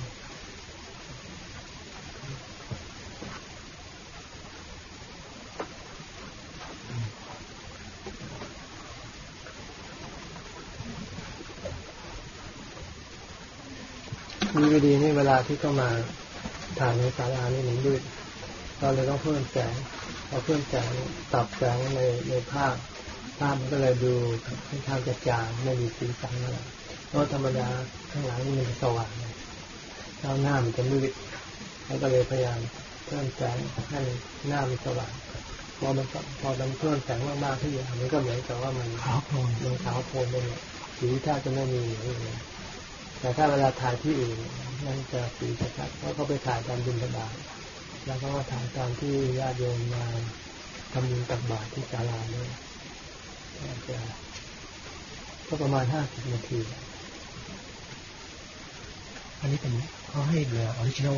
มีก็ดีนี่เว ลาที่เข้ามาถ่ายในศาลานี่มันมืดเราเลยต้องเพิ่มแสงพอเพิ่มแสงตับแสงในในภาพภาพมันก็เลยดูค่อนข้างจะจางไม่มีสีสันอะไรเพราะธรรมดาข้างหลังมันสว่างแล้วหน้ามันจะมืดแล้วก็เลยพยายามเพิ่มแสงให้หน้ามันสว่างพอมันพอมันเพิ่มแสงมากๆที่อย่างมันก็เหมือนกับว่ามันขาวโพลนมันขาวโพลนไปหมดสีถ้าจะไม่มีอย่างนี้ แต่ถ้าเวลาถ่ายที่อื่นนั่นจะสีชัดเพราะเขาไปถ่ายตามบิณฑบาตแล้วก็ถ่ายตามที่ญาติโยมมาทำบุญตักบาตรที่ศาลาเนี่ยจะก็ประมาณห้าสิบนาที อันนี้เป็นเขาให้เหลือ original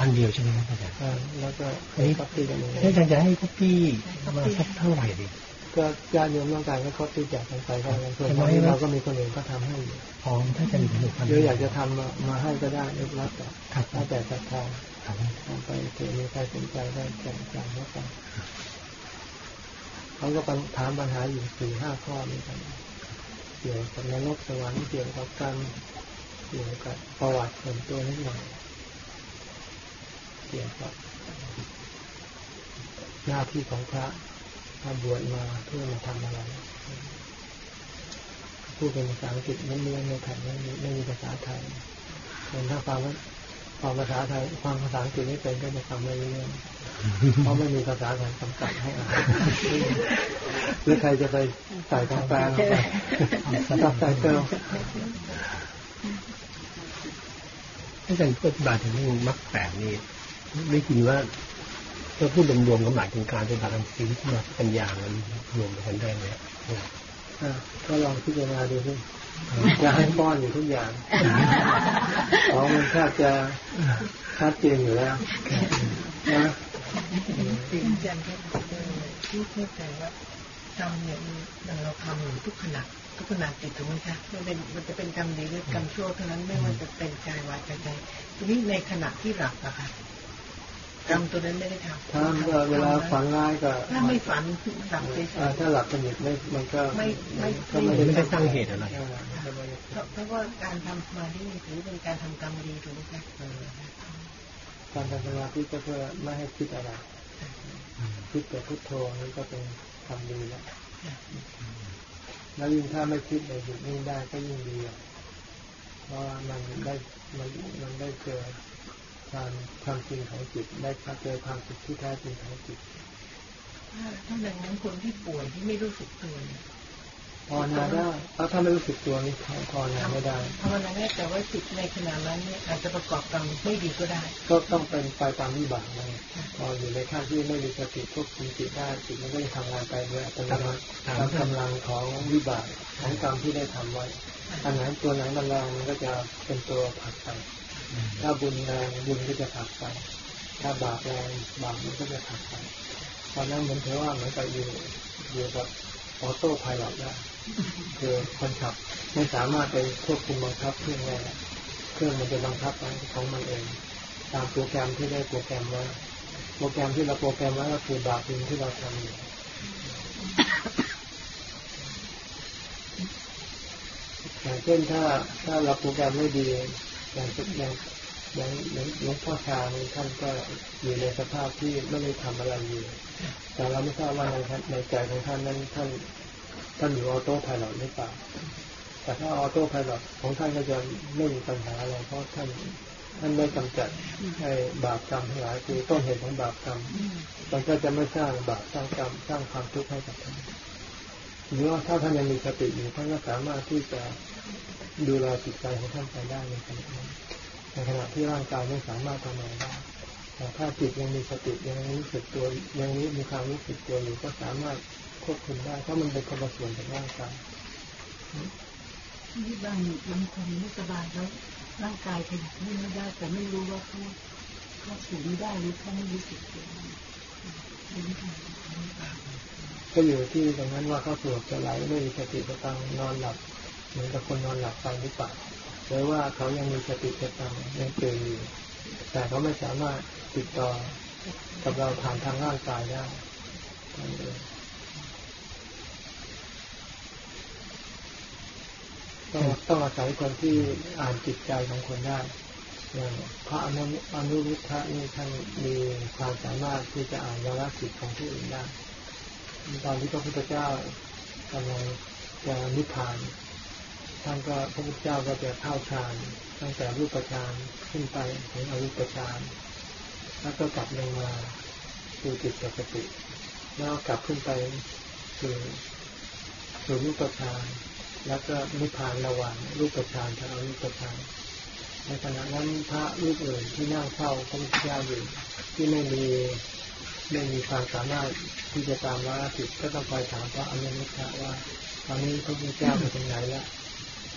อันเดียวใช่ไหมครับอาจารย์อ่าแล้วก็อันนี้ก๊อปปี้กันเองถ้าอาจารย์จะให้ก๊อปปี้มาสักเท่าไหร่ดี ก็ญาติโยมต้องการก็ก๊อปปี้จากกันไปก็แล้วส่วนทำไมที่นะเราก็มีคนอื่นก็ทำให้อยู่พร้อมถ้าจะมีหนึ่งพันหรืออยากจะทำมามาให้ก็ได้รับแต่ครับถ้าแต่ศรัทธาครับทำไปเถอะมีใครสนใจได้แจ้งจ่ายเข้าไปเขาก็ถามปัญหาอยู่สี่ห้าข้อนี้กันเกี่ยวกับนรกสวรรค์เกี่ยวกับกรรมเกี่ยวกับประวัติส่วนตัวนิดหน่อยเกี่ยวกับหน้าที่ของพระ ถ้าบวชมาเพื่อมาทำอะไรพูดเป็นภาษาอังกฤษไม่มีในแผ่นไม่มีไม่มีภาษาไทยส่วนถ้าฟังฟังภาษาไทยฟังภาษาอังกฤษไม่เป็นก็จะฟังไม่รู้เรื่องเพราะไม่มีภาษาไทยกำกับให้อ่านหรือใครจะไปใส่คำแปลลงไปซับไตเติลถ้าอาจารย์ปฏิบัติถึงเรื่องมรรคแปดนี่ได้ยินว่า ถ้าพูดรวมๆก็หมายถึงการปฏิบัติทางศีลสมาธิปัญญามันรวมกันได้ไหมอะก็ลองพิจารณาดูสิจะให้ป้อนอยู่ทุกอย่างของมันแทบจะชัดเจนอยู่แล้วนะสิ่งจันทร์ที่เข้าใจว่ากรรมเนี่ยมันเราทำอยู่ทุกขณะทุกขณะจิตถูกไหมคะมันเป็นมันจะเป็นกรรมดีหรือกรรมชั่วเท่านั้นไม่ว่าจะเป็นกายวาจาใจทีนี้ในขณะที่หลับอะค่ะ กรรมตัวนั้นไม่ได้ทำถ้าเวลาฝันร้ายก็ถ้าไม่ฝันหลับเฉยอ่าถ้าหลับสนิทไม่มันก็ไม่ไม่ก็ไม่ได้ตั้งเหตุอะไรอ่าก็ไม่ได้ๆเพราะเพราะว่าการทำสมาธินี่ถือเป็นการทำกรรมดีถูกไหมคะเออการทำสมาธิก็เพื่อไม่ให้คิดอะไรคิดแต่พุทโธนี่ก็เป็นทำดีแล้วแล้วยิ่งถ้าไม่คิดเลยหยุดนิ่งได้ก็ยิ่งดีอะเพราะว่ามันได้มันมันได้เจอ ความความจริงของจิตได้เจอความสุขที่แท้จริงของจิตถ้าถ้าดังนั้นคนที่ป่วยที่ไม่รู้สึกตัวเนี่ยภาวนาได้เพราะถ้าไม่รู้สึกตัวนี่ภาวนาไม่ได้ภาวนาได้แต่ว่าจิตในขณะนั้นเนี่ยอาจจะประกอบกรรมไม่ดีก็ได้ ก็ต้องเป็นไปตามวิบากเลยพออยู่ในขั้นที่ไม่มีสติควบคุมจิตได้จิตมันก็จะทำงานไปโดยอัตโนมัติตามกำลังของวิบากของกรรมที่ได้ทำไว้อันไหนตัวไหนมันแรงมันก็จะเป็นตัวผลักไป ถ้าบุญแรงบุญก็จะผลักไป ถ้าบาปแรงบาปมันก็จะผลักไปตอนนั้นเหมือนเทว่าเหมือนกับอยู่อยู่กับออโต้พายロได้คือคนขับไม่สามารถไปควบคุมบังคับเครื่องได้เครื่องมันจะบังคับไปของมันเอง ตามโปรแกรมที่ได้โปรแกรมไว้โปรแกรมที่เราโปรแกรมไว้ก็คือบาปบุญที่เราทำอยู่อย่างเช่นถ้าถ้าเราโปรแกรมไม่ดี อย่างอย่างอย่างหลวงพ่อชาท่านก็อยู่ในสภาพที่ไม่ได้ทำอะไรอยู่ แต่เราไม่ทราบว่าในในใจของท่านนั้นท่านท่านอยู่ออโต้พายロหรือเปล่า แต่ถ้าออโต้พายロของท่านก็จะไม่มีปัญหาอะไรเพราะท่านท่านได้กำจัดให้บาปกรรมทั้งหลายคือต้นเหตุของบาปกรรมมันก็จะไม่สร้างบาปสร้างกรรมสร้างความทุกข์ให้กับท่านหรือว่าถ้าท่านยังมีสติอยู่ท่านก็สามารถที่จะ ดูแลจิตใจของท่านไปได้ในขณะนั้นในขณะที่ร่างกายไม่สามารถทำอะไรได้แต่ถ้าจิตยังมีสติยังรู้สึกตัวยังมีความรู้สึกตัวอยู่ก็สามารถควบคุมได้เพราะมันเป็นคนละส่วนจากร่างกายที่บางบางคนไม่สบายแล้วร่างกายขยับไม่ได้แต่ไม่รู้ว่าเขาเขาสูงไม่ได้หรือเขาไม่รู้สึกตัวเป็นวิธีของเขาก็อยู่ที่ตรงนั้นว่าเขาสวดจะไหลไม่มีสติสตังนอนหลับ เหมือนกับคนนอนหลับไปหรือเปล่าหรือว่าเขายังมีสติสตังยังตื่นอยู่แต่เขาไม่สามารถติดต่อกับเราผ่านทางร่างกายได้นั่นเองต้องต้องอาศัยคนที่อ่านจิตใจของคนได้อย่างพระอนุอนุรุทธะนี่ท่านมีความสามารถที่จะอ่านวาระจิตของผู้อื่นได้ตอนที่พระพุทธเจ้ากำลังจะนิพพาน ท่านก็พระพุทธเจ้าก็จะเข้าฌานตั้งแต่รูปฌานขึ้นไปถึงอรูปฌานแล้วก็กลับลงมาสู่จิตปกติ แล้วกลับขึ้นไปสู่สู่รูปฌานแล้วก็นิพพานระหว่างรูปฌานกับอรูปฌานในขณะนั้นพระรูปอื่นที่นั่งเฝ้าพระพุทธเจ้าอยู่ที่ไม่มีไม่มีความสามารถที่จะตามว่าจิตก็ต้องคอยถามพระอนุรุทธะว่า ตอนนี้พระพุทธเจ้าไปถึงไหนแล้ว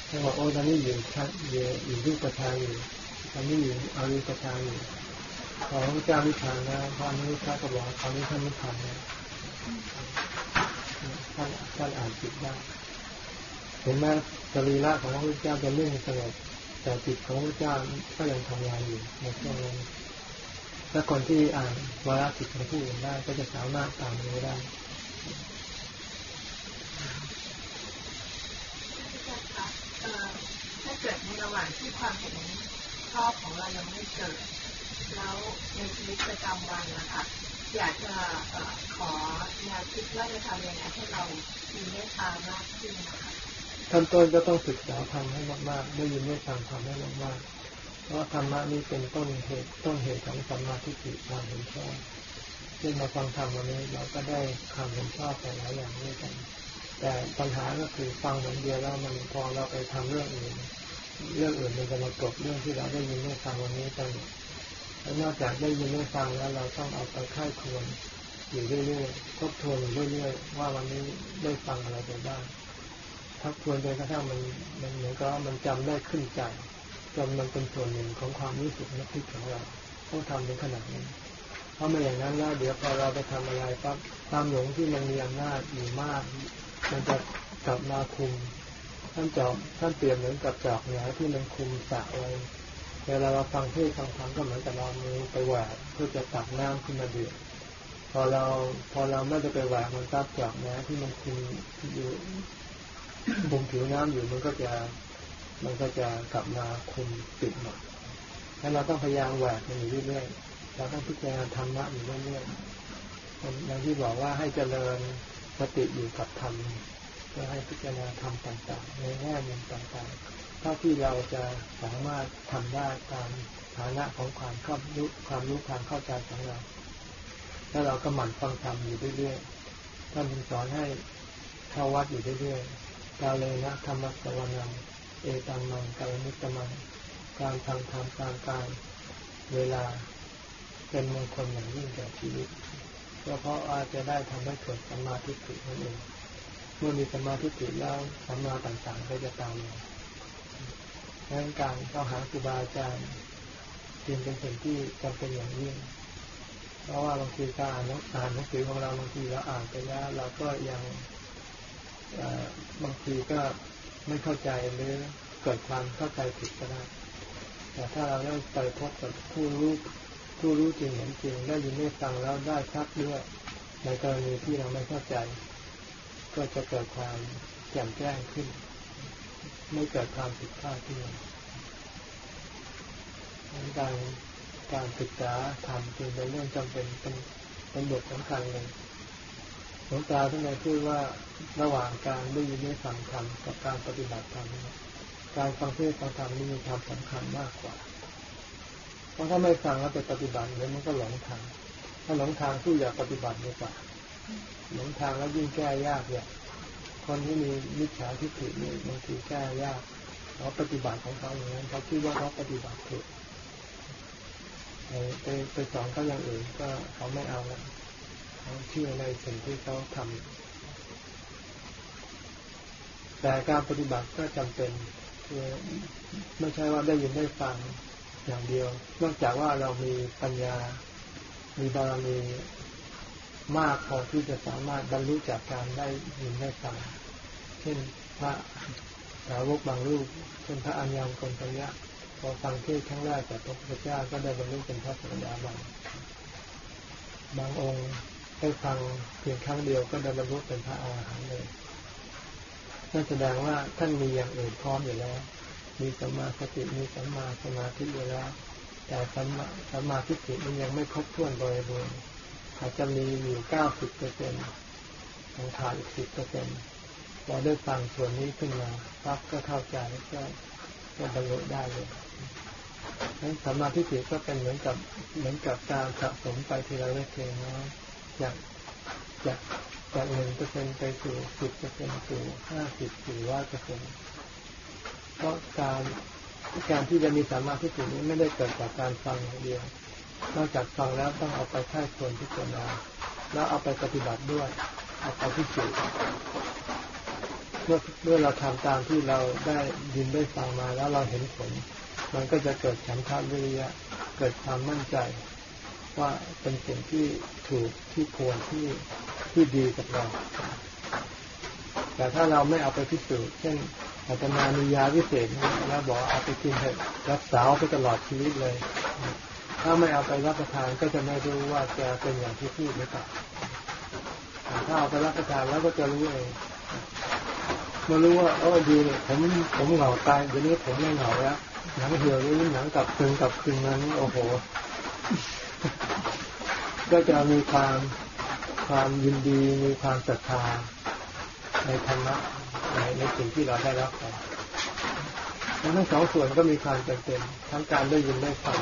ท่านบอกโอ้ตอนนี้อยู่ชั้นอยู่อยู่รูปฌานอยู่ตอนนี้อยู่อารูปฌานอยู่พอพระเจ้านิพพานแล้วพระนิพพานก็บอกตอนนี้ท่านนิพพานแล้วท่านท่านอ่านจิตได้เห็นไหมสรีระของพระพุทธเจ้าจะนิ่งสงบแต่จิตของพระเจ้าก็ยังทำงานอยู่ในช่วงนั้นและคนที่อ่านวาระจิตของผู้อื่นได้ก็จะสามารถตามรู้ได้ ถ้าเกิดในระหว่างที่ความเห็นชอบของเรายังไม่เกิด แล้วในชีวิตประจำวันนะคะอยากจะขอแนวคิดว่าจะทำยังไงให้เรามีเมตตามากขึ้นนะคะขั้นต้นก็ต้องศึกษาธรรมให้มากๆได้ยินได้ฟังธรรมให้มากๆเพราะธรรมะนี้เป็นต้นเหตุต้นเหตุของสัมมาทิฏฐิความเห็นชอบเช่นมาฟังธรรมวันนี้เราก็ได้ความเห็นชอบไปหลายอย่างด้วยกัน แต่ปัญหาก็คือฟังเหมือนเดียวแล้วมันพอเราไปทำเรื่องอื่น เรื่องอื่นมันจะมากบเรื่องที่เราได้ยินได้ฟังวันนี้กันแล้วนอกจากได้ยินได้ฟังแล้วเราต้องเอาไปค่ายควรอยู่เรื่อยๆทบทวนอยู่เรื่อยๆว่าวันนี้ได้ฟังอะไรไปบ้างทักทวนจนกระทั่งมันมันเหมือนกับมันจำได้ขึ้นใจจนมันเป็นส่วนหนึ่งของความรู้สึกนึกคิดของเราต้องทำในขนาดนี้เพราะไม่อย่างนั้นแล้วเดี๋ยวพอเราไปทำอะไรปั๊บความหลงที่มันมีอำนาจอยู่มาก มันจะกลับมาคุมท่านจอบท่านเปรียบเหมือนกับจอกเหนียที่มันคุมสระไว้เวลาเราฟังเทศฟังธรรมก็เหมือนกับเรามือไปแหวกเพื่อจะตักน้ำขึ้นมาเดือดพอเราพอเราไม่ได้ไปแหวกมันตับจอกนะที่มันคุมอยู่บุมผิวน้ำอยู่มันก็จะมันก็จะกลับมาคุมปิดหมดแล้วเราต้องพยายามแหวกมันอยู่เรื่อยๆเราต้องพิจารณาธรรมะอยู่เรื่อยๆอย่างที่บอกว่าให้เจริญ สติอยู่กับธรรมเพื่อให้พิจารณาธรรมต่างๆ ในแง่มุมต่างๆเท่าที่เราจะสามารถทำได้ตามฐานะของความเข้ารู้ความรู้ความเข้าใจของเรา แล้วเราก็หมั่นฟังธรรมอยู่เรื่อยๆท่านสอนให้เข้าวัดอยู่เรื่อยๆกาเลนะธรรมสวนังเอตัมมังกาลนิตมังการทำทำการการเวลาเป็นมงคลอย่างยิ่งแก่ชีวิต ก็เพราะอาจจะได้ทำให้เกิดสมาธิถินั่นเองเมื่อมีสมาธิถิแล้วสัมมาต่างๆก็จะตามมาดังนั้นการเข้าหาครูบาอาจารย์จึงเป็นสิ่งที่จำเป็นอย่างยิ่ง เพราะว่าบางทีการอ่านหนังสือของเราบางทีเราอ่านไปแล้วเราก็ยังบางทีก็ไม่เข้าใจหรือเกิดความเข้าใจผิดก็ได้แต่ถ้าเราได้ไปพบกับผู้รู้ ผู้รู้จริงเห็นจริงได้ยินได้ฟังแล้วได้ชัดด้วยในกรณีที่เราไม่เข้าใจ ก็จะเกิดความแจ่มแจ้งขึ้น ไม่เกิดความผิดพลาดขึ้นการการศึกษาธรรมจึงเป็นเรื่องจำเป็นเป็นเป็นบทสำคัญเลยหลวงตาท่านเคยพูดว่าระหว่างการได้ยินได้ฟังธรรมกับการปฏิบัติธรรมการฟังเทศฟังธรรมนี่มีความสำคัญมากกว่า ราะถ้าไม่ฟังแล้วไปปฏิบัติเนี่ยมันก็หลงทาง ถ้าหลงทางสู้อย่าปฏิบัติดีกว่าหลงทางแล้วยิ่งแก้ยากเนี่ยคนที่มีมิจฉาทิฏฐินี่บางทีแก้ยากเขาปฏิบัติของเขาอย่างนั้นเขาคิดว่าเขาปฏิบัติถูกไปไปสอนเขาอย่างอื่นก็เขาไม่เอาแล้วเขาเชื่อในสิ่งที่เขาทำแต่การปฏิบัติก็จำเป็นคือไม่ใช่ว่าได้ยินได้ฟัง อย่างเดียว นอกจากว่าเรามีปัญญา มีบารมีมากพอที่จะสามารถบรรลุจากการได้ยินได้ฟังเช่นพระสาวกบางรูปเช่นพระอัญญาณกนทยะพอฟังเทศครั้งแรกจากพระพุทธเจ้าก็ได้บรรลุเป็นพระสัสดาบันบางองค์ได้ฟังเพียงครั้งเดียวก็ได้บรรลุเป็นพระอาหารหันต์เลยนั่นแสดงว่าท่านมีอย่างอื่นพร้อมอยู่แล้ว มีสมาสติมีสัมมาสมาธิอยู่แล้วแต่สัมมาสัมมาทิฏฐิมันยังไม่ครบถ้วนโดยรวมอาจจะมีอยู่เก้าสิบเปอร์เซ็นต์ของขาดอีกสิบเปอร์เซ็นต์พอได้ฟังส่วนนี้ขึ้นมาปั๊บก็เข้าใจก็ก็บรรลุได้เลยนั้นสัมมาทิฏฐิก็เป็นเหมือนกับเหมือนกับการสะสมไปทีละเล็กทีละน้อยจากจากจากหนึ่งเปอร์เซ็นไปสู่สิบเปอร์เซ็นต์สู่ห้าสิบสู่ร้อยเปอร์เซ็น เพราะการการที่จะมีสามาธิถึงนี้ไม่ได้เกิดจากการฟังอย่างเดียวนอกจากฟังแล้วต้องเอาไปใช้ควรพิจารณาแล้วเอาไปปฏิบัติด้วย เอาไปพิสูจน์มื่อเมื่อเราทำตามที่เราได้ยินได้ฟังมาแล้วเราเห็นผล มันก็จะเกิดฉันทาวิริยะ เกิดความมั่นใจ ว่าเป็นสิ่งที่ถูกที่ควรที่ที่ดีกับเรา แต่ถ้าเราไม่เอาไปพิสูจน์เช่นอาตมามียาวิเศษแล้วบอกเอาไปกินเถอะรักษาไปตลอดชีวิตเลย ถ้าไม่เอาไปรับประทานก็จะไม่รู้ว่าจะเป็นอย่างที่พูดหรือเปล่าถ้าเอาไปรับประทานแล้วก็จะรู้เองมารู้ว่าเออดีเลยผมผมเหงาตายเดี๋ยวนี้ผมไม่เหงาแล้วหนังเหี่ยวนี้หนังกลับคืนกลับคืนนั้โอ้โห ก็จะมีความความยินดีมีความศรัทธา ในธรรมะในในสิ่งที่เราได้รับไปทั้งสองส่วนก็มีความจำเป็นทั้งการได้ยินได้ฟัง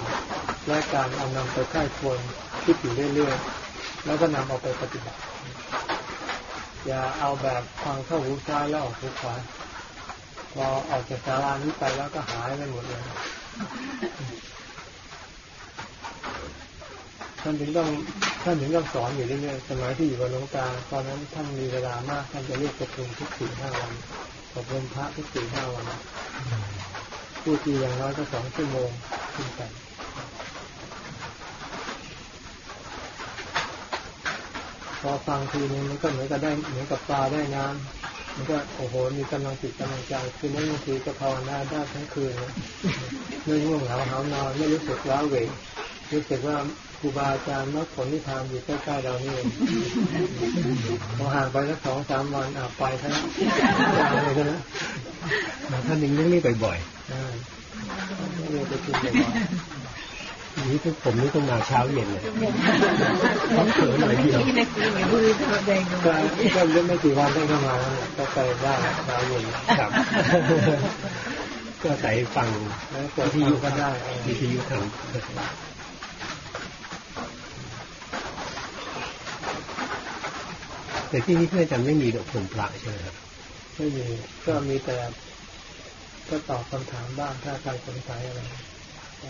และการเอานำไปค่ายควรคิดอยู่เรื่อยๆแล้วก็นำเอาไปปฏิบัติ อย่าเอาแบบฟังเข้าหูซ้ายแล้วออกหูขวาพอออกจากศาลานี้ไปแล้วก็หายไปหมดเลย ท่านถึงต้องท่านถึงต้องสอนอยู่เรื่อยๆสมัยที่อยู่กับหลวงตาตอนนั้นท่านมีเวลามากท่านจะเรียกประชุมทุกสี่ห้าวันอบรมพระทุกสี่ห้าวันผู้ทีอย่างน้อยก็สองชั่วโมงขึ้นไปพอฟังทีนึงมันก็เหมือนกับได้เหมือนกับปลาได้น้ำมันก็โอ้โหมีกำลังจิตกำลังใจคือไม่บางทีก็ภาวนาได้ทั้งคืนไม่ง่วงเหงาเหานอนไม่รู้สึกว้าเหวรู้สึกว่า ครูบาอาจารย์มรรคผลนิพพานอยู่ใกล้ๆเรานี่เองพอห่างไปสักสองสามวันอะไปทั้งเลยนะท่านยังเรื่องนี้บ่อยอ่าเรียนไปกินบ่อยๆนี้ทุกผมนี่ต้องมาเช้าเย็นเลยต้องเขินหน่อยเดียวที่ในคุยเนี่ยมือแดงๆก็ก็เล่นไม่กี่วันได้เข้ามาแล้วก็ไปได้เช้าเย็นครับก็ใส่ฟังแล้วเปิดที่อยู่ก็ได้วิทยุทา แต่ที่นี่เพื่อนอาจารย์ไม่มีดอกผมพระใช่ไหมครับไม่มีก็มีแต่ก็ตอบคำถามบ้างถ้าใครสงสัยอะไร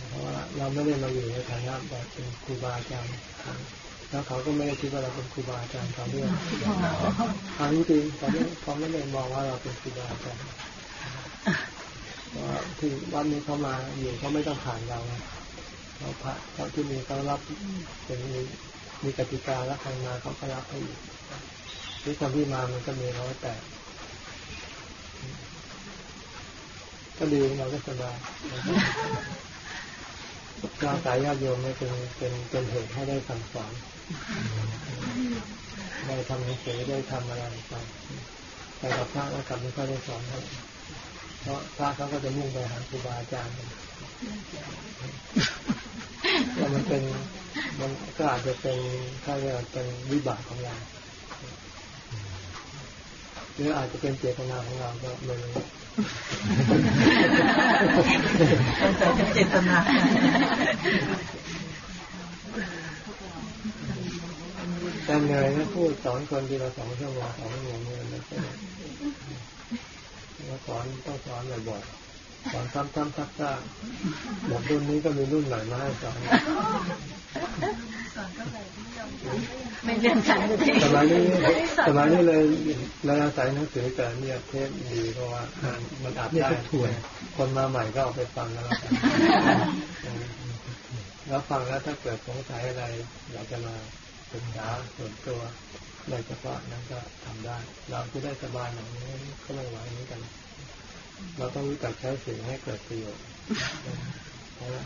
เพราะว่าเราไม่ได้มาอยู่ในฐานะแบบเป็นครูบาอาจารย์แล้วเขาก็ไม่ได้คิดว่าเราเป็นครูบาอาจารย์เขาด้วยทางจริงเขาไม่เขาไม่ได้มองว่าเราเป็นครูบาอาจารย์ว่าที่วัดนี้เขามาอยู่เขาไม่ต้องผ่านเราเขาพระเขาที่มีเขารับเป็นมีมีกติกาแล้วใครมาเขาก็รับให้อยู่ ที่คนที่มามันก็มีร้อยแต่ก็ดีเราก็สบายร่างกายญาติโยมไม่เป็นเป็นเป็นเหตุให้ได้สั่งสอนได้ทำหนังสือได้ทำอะไรไปไปกับพระแล้วกลับไม่ค่อยได้สอนเขาเพราะพระเขาก็จะมุ่งไปหาครูบาอาจารย์แล้วมันเป็นมันก็อาจจะเป็นถ้าเรียกเป็นวิบากของเรา หรืออาจจะเป็นเจตนาของเราก็ไม่รู้ตั้งใจจะเจตนาแต่เหนื่อยนะพูดสอนคนทีละสองชั่วโมงสองชั่วโมงเนี่ยนะแล้วสอนต้องสอนบ่อยๆ สอนซ้ำๆซักๆหมดรุ่นนี้ก็มีรุ่นใหม่มาให้สอนไม่เรียนฉันเลยสมัยนี้สมัยนี้เลยเลยอาศัยหนังสือแต่เนี่ยเทปดีเพราะว่ามันอัดได้คนมาใหม่ก็เอาไปฟังแล้วกันแล้วฟังแล้วถ้าเกิดสงสัยอะไรอยากจะมาศึกษาส่วนตัวโดยเฉพาะนั้นก็ทำได้ เราจะได้สบายอย่างนี้ก็ไม่ไหวเหมือนกัน เราต้องรู้จักใช้สิ่งให้เกิดประโยชน์นะ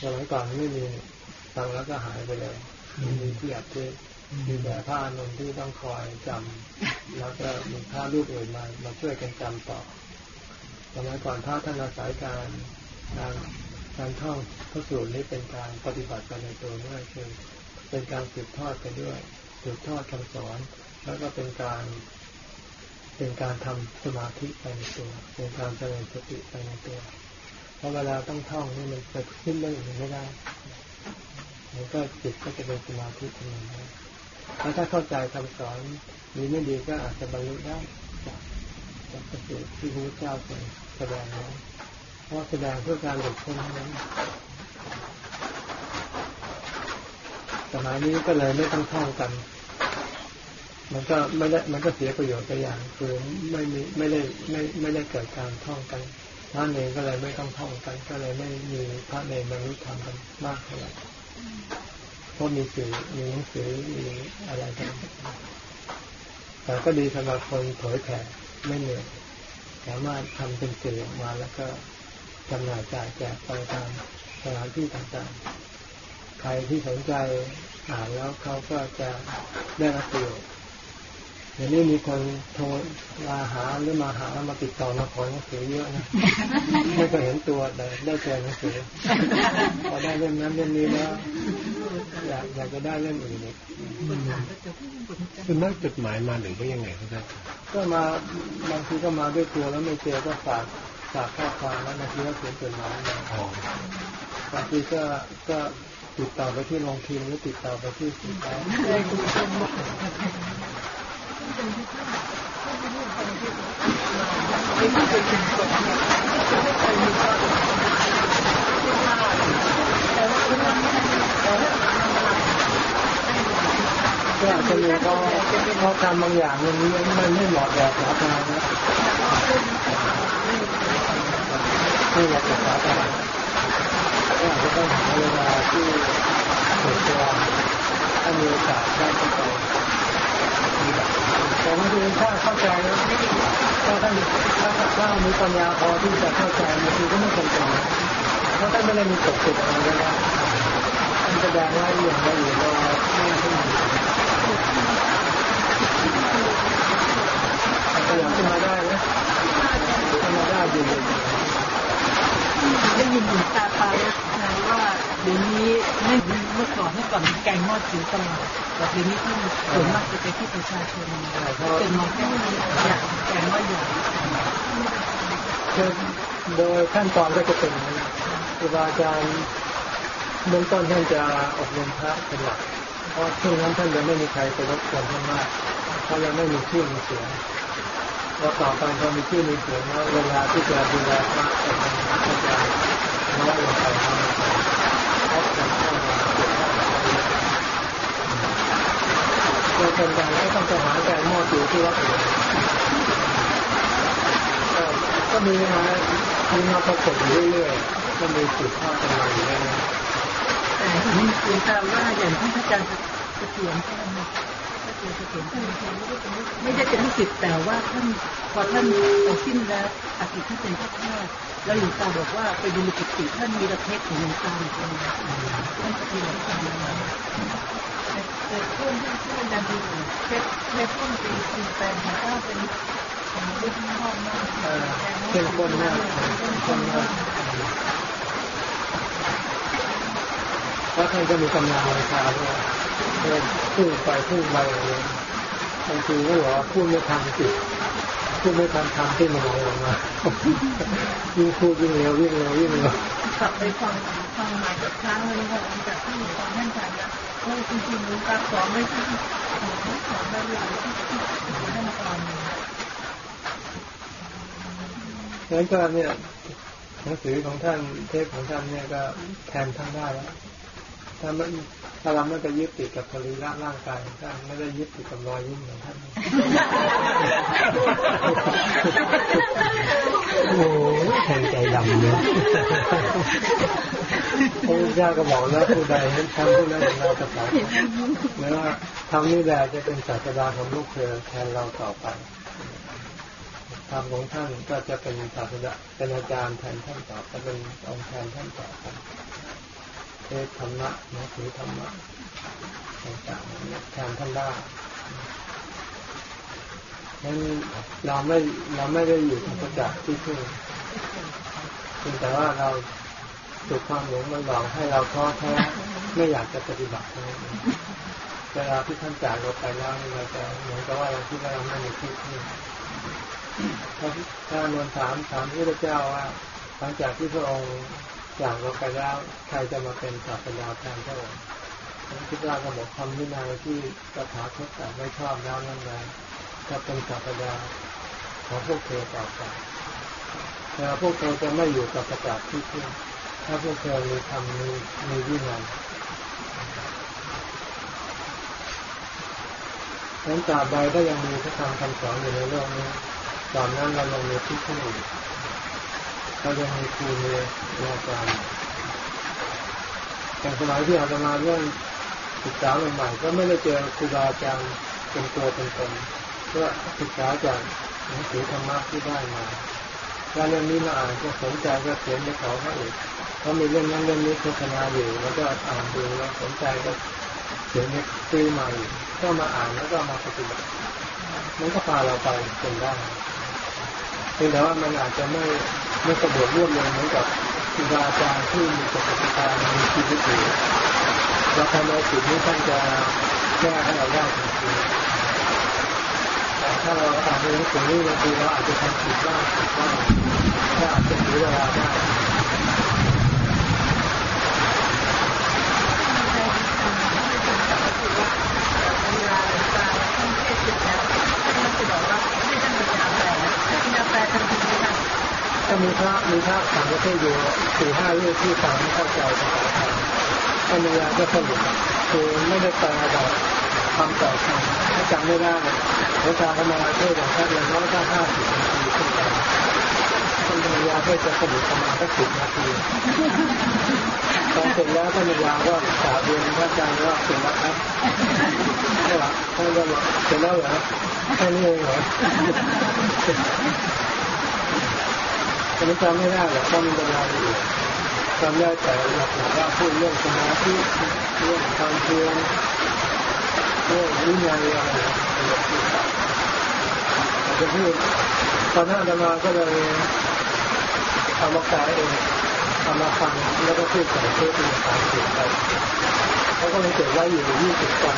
สมัยก่อนไม่มีฟังแล้วก็หายไปเลยม่มีที่อัดเทปมีแต่ผ้าอนนที่ต้องคอยจำแล้วก็มีผ้ารูปอื่นมามาช่วยกันจำต่อสมัยก่อนพระท่านอาศัยการการการท่องพระสูตรนี้เป็นการปฏิบัติไปในตัวด้วยคือเป็นการสืบทอดไปด้วยสืบทอดคำสอน แล้วก็เป็นการ เป็นการทำสมาธิไปในตัว เป็นการเจริญสติไปในตัว เพราะเวลาต้องท่องนี่มันจะขึ้นเรื่องอื่นไม่ได้มันก็จิตก็จะเป็นสมาธิทำงานได้แล้วถ้าเข้าใจคำสอนมีไม่ดีก็อาจจะบรรลุได้จากจากประสูตรที่พระเจ้าทรงแสดงไว้เพราะแสดงเพื่อการหลุดพ้นนั้นสมัยนี้ก็เลยไม่ต้องท่องกัน มันก็ไม่ได้มันก็เสียประโยชน์ไปอย่างคือไม่มีไม่ได้ไม่ไม่ได้เกิดการท่องกันพระเนรก็เลยไม่ต้องท่องกัน ก็เลยไม่มีพระเนรบรรลุธรรมกันมากเท่าไหร่เพราะมีสื่อมีหนังสือมีอะไรกันแต่ก็ดีสำหรับคนเผยแผ่ไม่เหนื่อยสามารถทำเป็นสื่อออกมาแล้วก็จำหน่ายจ่ายแจกไปตามสถานที่ต่างๆ ใครที่สนใจอ่านแล้วเขาก็จะได้รับประโยชน์ ดี๋ยวนี้มีคนโทรมาหาหรือมาหาแล้วมาติดต่อมาขอหนังสือเยอะนะไม่เคยเห็นตัวแต่ได้เจอหนังสือพอได้เล่มนั้นเล่มนี้แล้วอยากอยากจะได้เล่มอื่นอีกคือนักจดหมายมาหรือว่ายังไงครับอาจารย์ก็มาบางทีก็มาด้วยตัวแล้วไม่เจอก็ฝากฝากข้อความแล้วบางทีก็เขียนจดหมายมาอ๋อบางทีก็ก็ติดต่อไปที่โรงพิมพ์หรือติดต่อไปที่สื่อสา รก็อาจจะมีเขาเขาทำบางอย่างมันมันไม่เหมาะแบบสาธารณะไม่เหมาะกับสาธารณะก็อาจจะต้องหาเวลาที่ส่วนตัวถ้ามีโอกาสได้ไป แต่บางทีถ้าเข้าใจแล้วถ้าท่านถ้าถ้ามีปัญญาพอที่จะเข้าใจบางทีก็ไม่จำเป็นนะเพราะท่านไม่ได้มีตกติดอะไรเลยนะท่านแสดงว่าอย่างไรอยู่เราไม่ให้มีขยับขึ้นมาได้นะขึ้นมาได้ดีเลย ได้ยินหลวงตาปานะว่าเดี๋ยวนี้ไม่เหมือนเมื่อก่อนเมื่อก่อนแกงม้อจิ๋วตลอดแต่เดี๋ยวนี้ที่ส่วนมากจะไปที่ประชาชนเป็นม้อแกงใหญ่แกงม้อใหญ่โดยขั้นตอนก็จะเป็นครูบาอาจารย์เบื้องต้นท่านจะอบรมพระเป็นหลักเพราะช่วงนั้นท่านยังไม่มีใครไปรบกวนท่านมากเพราะยังไม่มีชื่อมีเสียง พอต่อไปพอมีชื่อมีเสียงแล้วเวลาที่จะดูแลพระก็จะน้อยลงไปน้อยลงไปเพราะคนเข้ามาเกี่ยวข้องกับพระเยอะโดยเป็นการให้ต้องไปหาแต่หม้อจิ๋วที่วัดอื่นก็มีมามีมาประกบเรื่อยๆก็มีสืบทอดกันมาอยู่เรื่อยแต่เห็นหลวงตามว่าอย่างท่านอาจารย์เสถียรท่านถ้า เจอเสถียรท่านไม่ได้เป็นลูกศิษย์แต่ว่าท่านพอท่านสิ้นแล้วอากิจท่านเป็นพระธาตุแล้วหลวงตาบอกว่าไปดูกุฏิท่านมีระเทศของหลวงตาอยู่ตรงนั้นท่านปฏิบัติธรรมมาแต่ช่วงที่ช่วงดันดีเพชรเพชรช่วงปีสี่แปดของก็เป็นของรุ่นพ่อมากเออเข้มข้นมากเข้มข้นมากแล้วท่านก็มีกำลังวังชาด้วย เดินพุ่งไปพุ่งไปอย่างนี้บางทีก็บอกว่าพูดไม่ทันจิตพูดไม่ทันทำที่มันออกมายิ่งพูดยิ่งเร็วยิ่งเร็วยิ่งเร็วกลับไปฟังฟังมาจากครั้งนึงค่ะหลังจากที่ฟังท่านอาจารย์แล้วโอ้จริงๆหลวงตาสอนไม่ใช่สอนแบบอย่างที่ที่ท่านสอนงั้นก็เนี่ยหนังสือของท่านเทปของท่านเนี่ยก็แทนท่านได้แล้ว ถ้ามันถ้าเราไม่ไปยึดติดกับสรีระร่างกายของท่านไม่ได้ยึดติดกับรอยยิ้มของท่านโอ้โหแทงใจดำเนี่ยพระพุทธเจ้าก็บอกแล้วผู้ใดเห็นทำผู้นั้นเราจะสอนหรือว่าทำนี่แหละจะเป็นศาสดาของลูกเธอแทนเราต่อไปธรรมของท่านก็จะเป็นศาสดาเป็นอาจารย์แทนท่านต่อไปเป็นองค์แทนท่านต่อไป เทศธรรมะหนังสือธรรมะต่างๆแทนท่านได้งั้นเราไม่เราไม่ได้อยู่กับประจักษ์ที่พึ่งเพียงแต่ว่าเราถูกความหลงมันหลอกให้เราท้อแท้ไม่อยากจะปฏิบัติเวลาที่ท่านจากเราไปแล้วเราจะเหมือนกับว่าเราคิดว่าเราไม่มีที่พึ่งถ้าถ้านวลถามถามพระเจ้าว่าหลังจากที่พระองค์ จากเราไปแล้วใครจะมาเป็นศาสดาแทนพระองค์พระพุทธเจ้าก็บอกคำวินัยที่ตถาคตแต่ไม่ชอบแล้วนั่นแหละจะเป็นศาสดาของพวกเธอต่อไปแต่พวกเธอจะไม่อยู่กับประกาศที่พึ่งถ้าพวกเธอมีธรรมมีมีวินัยพนั้นตราบใดก็ยังมีพระธรรมคำสอนอยู่ในโลกนี้ตอนนั้นเรายังมีที่พึ่ง เรายังมีครูมีอาจารย์แต่สมัยที่อาตมาเรื่องศึกษาใหม่ๆก็ไม่ได้เจอครูบาอาจารย์เป็นตัวเป็นตนก็ศึกษาจากหนังสือธรรมะที่ได้มาการเรื่องนี้มาอ่านก็สนใจก็เขียนไปขอเขาอีกเขามีเรื่องนั้นเรื่องนี้โฆษณาอยู่แล้วก็อ่านดูแล้วสนใจก็เขียนซื้อมาอีกก็มาอ่านแล้วก็มาปฏิบัติมันก็พาเราไปจนได้ พียงแต่ว่ามันอาจจะไม่ไม่สะดวกรวดเร็วเหมือนกับครูบาอาจารย์ที่มีประสบการณ์มีชีวิตอยู่เราทำในสิ่งนี้ท่านจะแก้ให้เราได้จริงๆแต่ถ้าเราอ่านในสิ่งสือนี้บางทีเราอาจจะทำผิดบ้างผิดบ้างถ้าอาจจะเสียเวลาได้ ก็มีพระมีพระต่างประเภทอยู่สี่ห้าเรื่องที่ฟังไม่เข้าใจภาษาไทยปัญญาก็สรุปคือไม่ได้แปลแบบคำต่อคำถ้าจำไม่ได้พระอาจารย์ธรรมาเทศอย่างท่านอย่างน้อยก็ห้าสิบนาทีขึ้นไปปัญญาเทศจะสรุปประมาณสักสิบนาทีพอเสร็จแล้วปัญญาก็กราเรียนพระอาจารย์ว่าเสร็จแล้วครับไม่หรอท่านก็บอกเสร็จแล้วเหรอแค่นี้เองเหรอ อันจำไม่ได้หรอกเพราะมันเป็นรายละเอียดจำได้แต่หลักๆว่าพูดเรื่องสมาธิเรื่องความเพียรเรื่องวิญญาณอะไรอาจจะพูดตอนนั้นอาตมาก็เลยเอามาแปลเองเอามาฟังแล้วก็พูดใส่เทปเป็นภาษาอังกฤษไปเขาก็เลยเก็บไว้อยู่ยี่สิบตอน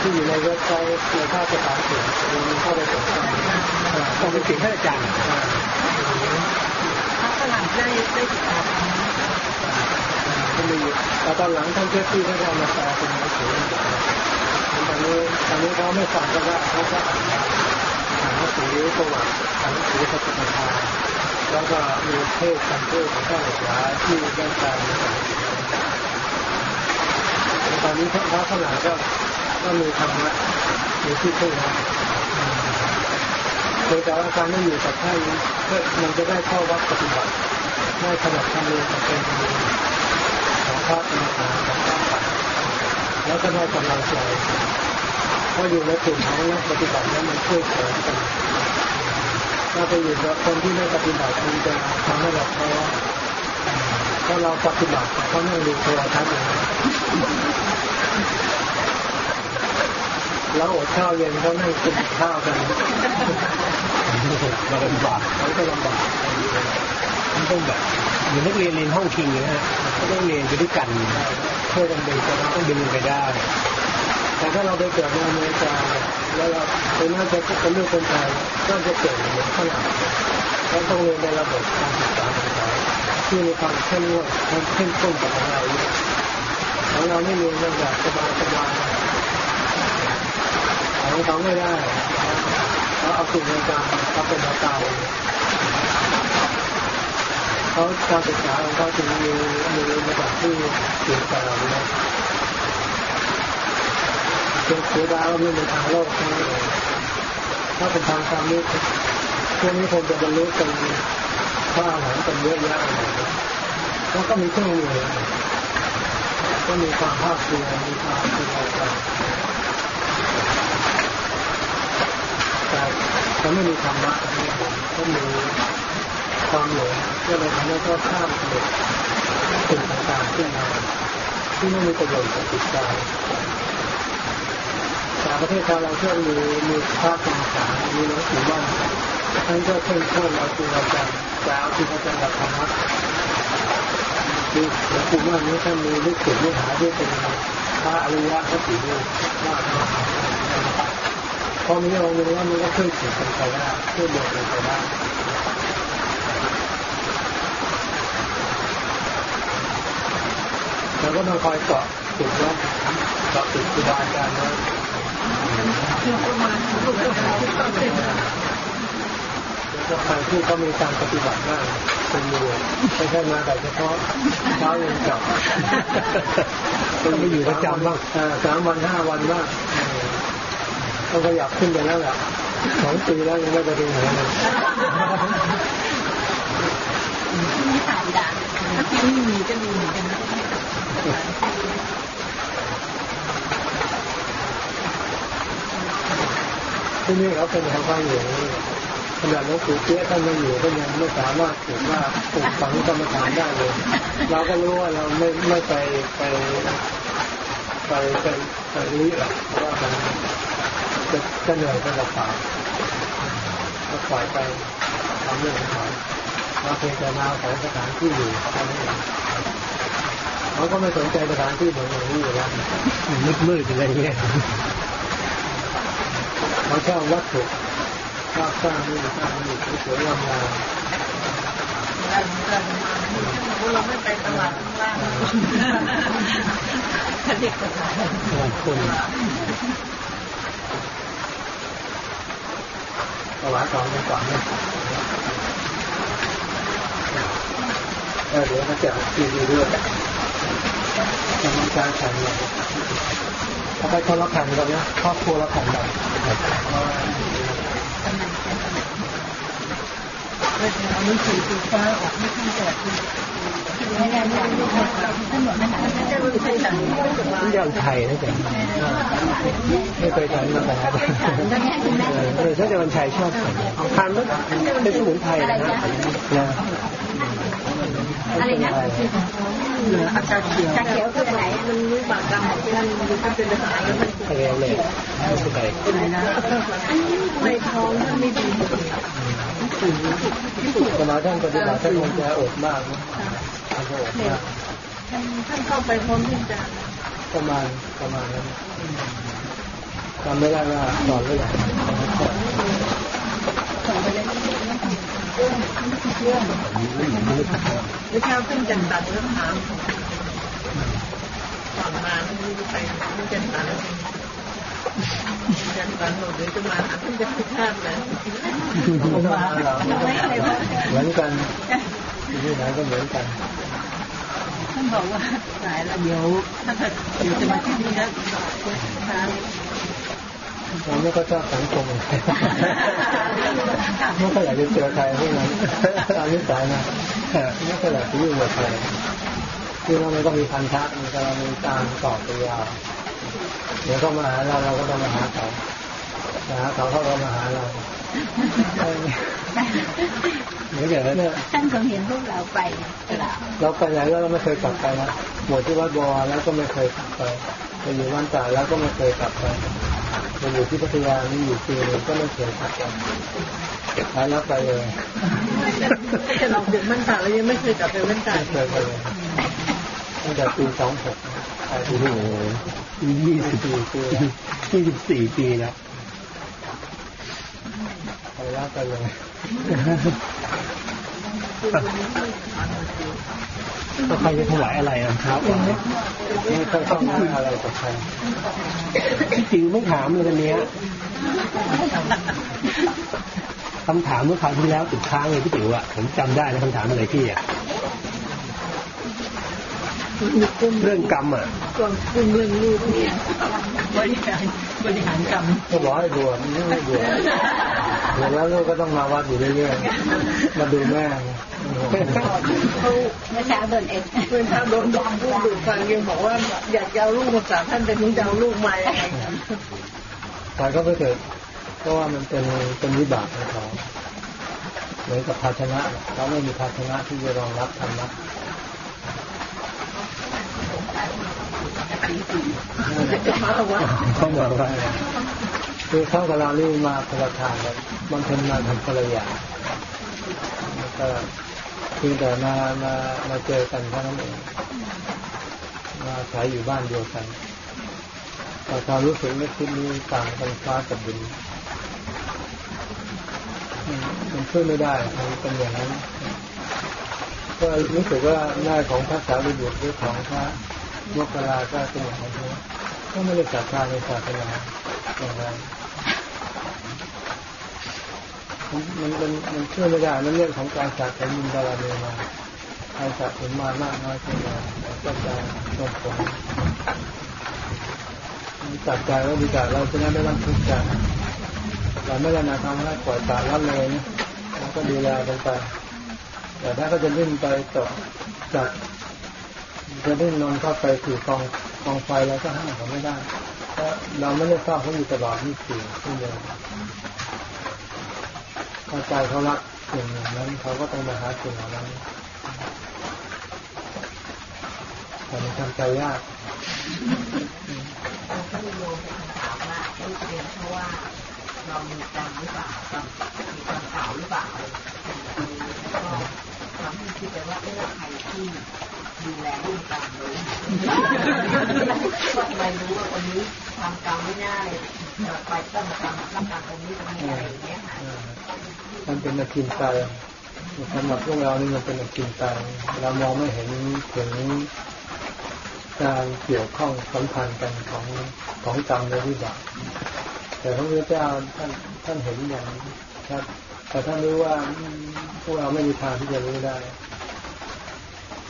ที่อยู่ในเว็บไซต์ในภาคภาษาอังกฤษมีเข้าไปสนใจต้องเป็นสิ่งท่านอาจารย์ พระฝรั่งได้ได้ศึกษาธรรมะก็มีแต่ตอนหลังท่านเจ้าที่ท่านก็มาแปลเป็นหนังสือตอนนี้ตอนนี้เขาไม่ฟังก็ได้เขาก็อ่านอ่านหนังสือประวัติอ่านหนังสือพระพุทรรมแล้วก็มีเทศคำเทศของท่านหลายที่ได้แปลภาษาอังกฤษตอนนี้พระฝรั่งก็ก็มีธรรมะมีที่พึ่งนะ โดยแต่ว่าการไม่อยู่กับท่านก็มันจะได้เข้าวัดปฏิบัติได้ขนาดทำเรียนเป็นของพระกรรมฐานของพระป่าแล้วก็ได้กำลังใจเพราะอยู่ในกลุ่มของนักปฏิบัติแล้วมันช่วยเสริมกันถ้าไปอยู่กับคนที่ไม่ปฏิบัติมันจะทำให้เราท้อเพราะเราปฏิบัติเขานั่ดูโทรทัศน์อย่างนี้ เราอดข้าวเย็นเขานั่งกินข้าวกันเราลำบากเขาก็ลำบากมันต้องแบบเหมือนนักเรียนเรียนห้องคิงนะฮะก็ต้องเรียนไปด้วยกันช่วยกันดึงกันต้องดึงไปได้ แต่ถ้าเราไปเกิดในอเมริกาแล้วเราเป็นน่าจะเป็นลูกคนไทยก็จะเก่งเหมือนฝรั่งเราต้องเรียนในระบบการศึกษาของเขาที่มีความเข้มงวดความเข้มข้นกว่าของเราเยอะของเราไม่มีเรื่องแบบสบายสบาย งเขาไม่ได้เขาเอาสิ่งต่างๆเขาเป็นเก่าเขาการศึกษาของเขาถึงมีมีระดับที่เกี่ยวกับเราเนี่ยเป็นเสียดายว่าไม่เป็นทางโลกนั้นเลยถ้าเป็นทางธรรมนี่พวกนี้คงจะบรรลุเป็นพระอรหันต์เป็นเยอะแยะแล้วก็มีเครื่องมือก็มีความภาคเพียรมีความเป็นอะไรกันแต่ถ้าไม่มีธรรมะก็มีความหลงก็เลยทำให้เขาข้ามเด็กสิ่งต่างๆขึ้นมาที่ไม่มีประโยชน์กับจิตใจแต่ประเทศเราเชื่อมีมีภาคกรรมฐานมีหนังสือบ้างท่านก็เข้มข้นเอาจริงเอาจังจะเอาจริงเอาจังกับธรรมะคือหลวงปู่มั่นนี้ท่านมีลูกศิษย์ลูกหาที่เป็นพระอริยะพระสีรูปว่า พอมีองค์นึงแล้วมันก็ช่วยสืบกันไปได้ช่วยเดินกันไปได้เราก็ต้องคอยเกาะติดไว้เกาะติดครูบาอาจารย์ไว้ประมาแล้วก็ก็ใครที่เขามีการปฏิบัติมากเป็นมือไม่ใช่มาแต่เฉพาะเช้าเย็นกลับต้องไปอยู่ประจำบ้างสามวันห้าวันบ้าง เออก็ขยับขึ้นไปแล้วแหละสองปีแล้วยังไม่ไปถึงไหนเลยไม่ผ่านด่านถ้าที่นี่มีก็มีเหมือนกันที่นี่เขาเป็นทางบ้านอยู่นี่ขนาดหลวงปู่เตี้ท่านไม่อยู่ก็ยังไม่สามารถถือว่าปลูกฝังกรรมฐานได้เลย เราก็รู้ว่าเราไม่ไม่ไปไปไปไปไปรู้หรอกเพราะว่า จะจะเหนื่อยไปเปล่าๆก็ปล่อยไปทำเรื่องของเขาเราเพียงแต่มาของสถานที่อยู่เท่านั้นเองเขาก็ไม่สนใจสถานที่เหมือนอย่างนี้อยู่แล้วมืดมืดๆอะไรเงี้ยเขาชอบวัตถุชอบสร้างนี่สร้างนี่สวยๆงามเราเราไม่ไปตลาดข้างล่างเด็กกระถางๆบางคน ถวายของกันก่อนเนี่ยเดี๋ยวเขาจะทีวีด้วยกำลังการแข่งเลยเขาไปคนละแข่งกันนะครอบครัวละแข่งกันเลยเอาหนังสือสีฟ้าออกไม่ขึ้นแจกไนบอกไม่ได้ไม่ได้ไม่ได้สั่งนี่ยาวไทยนะจ๊ะไม่เคยทำมาแต่เออถ้าจะวันชัยชอบทานแล้วเป็นสมุนไพรนะนะอะไรนะอาจารย์เขียวชาเขียวคืออะไรมันรู้บางกรรมที่นั่นมันก็เป็นภาษาแล้วมันทะเลเลยไม่ใช่ไก่เป็นไรนะในท้องมันไม่ดี สมัยท่านปฏิบัติท่านคงจะอดมากนะท่านก็อดมากท่านท่านเข้าไปพร้อมที่จะประมาณประมาณนั้นจำไม่ได้ว่าสอนเมื่อไหร่ไม่เช้าขึ้นจันตัดแล้วถามก่อนมาไม่รู้ไปไม่จันตัดแล้ว จันตัดหนูเดี๋ยวจะมาหาท่านจะพิฆาตเลยเหมือนกันที่ไหนก็เหมือนกันท่านบอกว่าสายแล้วเดี๋ยวถ้าเกิดเดี๋ยวจะมาที่นี่แล้วช้าเราไม่ก็ชอบสังคมไม่ค่อยอยากจะเจอใครพวกนั้นตามนิสัยนะไม่ค่อยอยากจะยุ่งกับใครคือว่ามันก็มีพันธะมันก็มีการต่อตัวยาว เดี๋ยวเขามาหาเราเราก็ต้องมาหาเขามาหาเขาเขาก็มาหาเราเหมือนอย่างนั้นเนี่ยท่านคงเห็นพวกเราไปตลาดเราไปไหนแล้วเราไม่เคยกลับไปนะบวชที่วัดบวรแล้วก็ไม่เคยกลับไปไปอยู่วันตาแล้วก็ไม่เคยกลับไปไปอยู่ที่พัทยานี่อยู่ปีหนึงก็ไม่เคยกลับไปไปแล้วไปเลยถ้าจะลองเด็กมันตาแล้วยังไม่เคยกลับไปมันตาไม่เคยไปเลยตั้งแต่ปีสองหกไปโอ้โห ยี่สิบสี่ปียี่สิบสี่ปีแล้วไปแล้วไปเลยก็ใครจะถวายอะไรนะครับไม่ค่อยต้องการอะไรกับใครที่จริงไม่ถามเลยวันเนี้ยคำถามเมื่อคราวที่แล้วติดค้างเลยพี่ติ๋วอะผมจำได้นะคำถามอะไรพี่อะ เรื่องกรรมอะก่อนคุมเรื่องลูกเนี่ยบริหารบริหารกรรมก็บอกให้บวชไม่บวชบวแล้วลูกก็ต้องมาวัดอยู่เรื่อยๆมาดูแม่เขาเมื่อเช้าโดนเอ็ดเพื่อนถ้าโดนลูกดูฟังยังบอกว่าอยากเอาลูกมาฝากท่านแต่ถึงจะเอาลูกมายังไงปล่อยก็ไปเถิดเพราะว่ามันเป็นเป็นวิบากของเขาเหมือนกับภาชนะเขาไม่มีภาชนะที่จะรองรับธรรมะ เขาบอกว่าคือเข้ากับเรานี่มาคนละทางกันบางคนมาทำคนละอย่างแล้วก็เพียงแต่มามามาเจอกันเท่านั้นเองมาใช้อยู่บ้านเดียวกันแต่ความรู้สึกนึกคิดนี้ต่างกันฟ้ากับดินมันมันช่วยไม่ได้มันเป็นอย่างนั้น ก็รู้สึกว่าหน้าของพระสารีบุตรหรือของพระ มกราก็เป็นอย่างนั้ก็ไม่ได้ศรัทธารในศาสนาอย่างไรมันมันมันมันช่วยไม่ได้มันเรื่องของการสะสมบุญบารมีมาใครสะสมมามากน้อยเท่าไหร่ก็จะส่งผลจัดใจไว้ดีกว่าเราจะได้ไม่ต้องทุกข์ใจเราไม่ได้มาทำให้ปล่อยปละละเลยนะเราก็ดูแลกันไปแต่ถ้าก็จะดิ้นไปตกจัด จะดิ้นนอนเข้าไปถือกองกองไฟเราก็ห้ามเขาไม่ได้เพราะเราไม่ได้เฝ้าเขาอยู่ตลอดนี่สี่ชั่วโมงถ้าใจเขารักสิ่งนั้นเขาก็ต้องมาหาสิ่งเหล่านั้นแต่มันทำใจยากเราก็มีโยมเป็นคำถามว่าลูกเรียนเพราะว่าเรามีกรรมหรือเปล่ากรรมมีกรรมเก่าหรือเปล่าแล้วก็ทำให้คิดไปว่าเอ๊ะใครที่ ดูแลลูกกรรมเลยว่าทำไมรู้ว่าคนนี้ทำกรรมไม่น่าเลยไปต้องมากรรมรับกรรมตรงนี้ตรงนี้อะไรอย่างเงี้ยค่ะมันเป็นอากินใจสำหรับพวกเรานี่มันเป็นอากินใจเรามองไม่เห็นถึงการเกี่ยวข้องสัมพันธ์กันของของกรรมและวิบากแต่พระพุทธเจ้าท่านท่านเห็นอย่างชัดแต่ท่านรู้ว่าพวกเราไม่มีทางที่จะรู้ได้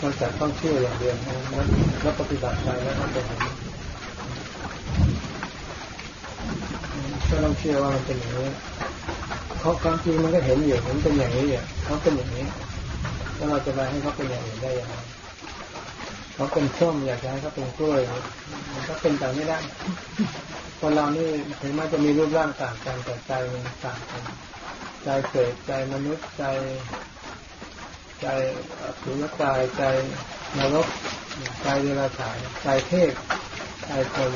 นอกจากต้องเชื่ออย่างเดียวนั้นแล้วปฏิบัติไปแล้วก็จะเห็นก็ต้องเชื่อว่ามันเป็นอย่างนี้เพราะความจริงมันก็เห็นอยู่มันเป็นอย่างนี้อะเขาเป็นอย่างนี้แล้วเราจะไปให้เขาเป็นอย่างอื่นได้ยังไงเขาเป็นส้มอยากจะให้เขาเป็นกล้วยมันก็เป็นไปไม่ได้คนเรานี่ถึงแม้จะมีรูปร่างต่างกันแต่ใจมันต่างกันใจเกิดใจมนุษย์ใจ ใจสุรกายใจนรกใจเดรัจฉานใจเทพใจคน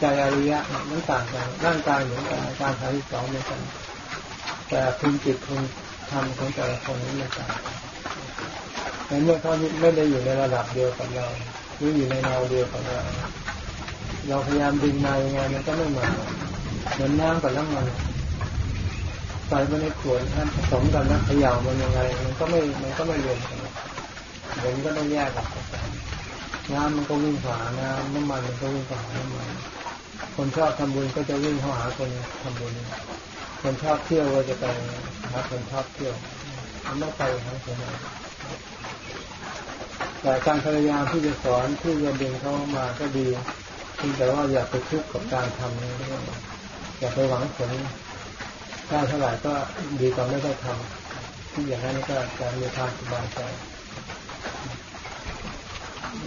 ใจอริยะมันต่างกันร่างกายเหมือนกันการทำที่สองเหมือนกัน แต่คุณจิตคุณธรรมของแต่ละคนนี้มันต่างกันในเมื่อเขาไม่ได้อยู่ในระดับเดียวกับเราหรืออยู่ในแนวเดียวกับเราเราพยายามดึงมายังไงมันก็ไม่มาเหมือนน้ำกับน้ำมัน ใส่ไปในขวดท่านผสมกันแล้วเขย่ามันยังไง มันก็ไม่ มันก็ไม่รวมกันมันก็ต้องแยกออกจากน้ำมันก็วิ่งหาน้ำน้ำมันมันก็วิ่งหาน้ำมัน คนชอบทำบุญก็จะวิ่งเข้าหาคนทำบุญ คนชอบเที่ยวก็จะไปหาคนชอบเที่ยวมันต้องไปหาคนนั้นแต่การพยายามที่จะสอนที่จะดึงเขามาก็ดีแต่ว่าอย่าไปทุกข์กับการทำนี้อย่าไปหวังผล ได้เท่าไหร่ก็ดีกว่าไม่ได้ทำที่อย่างนั้นก็จะมีความสบายใจ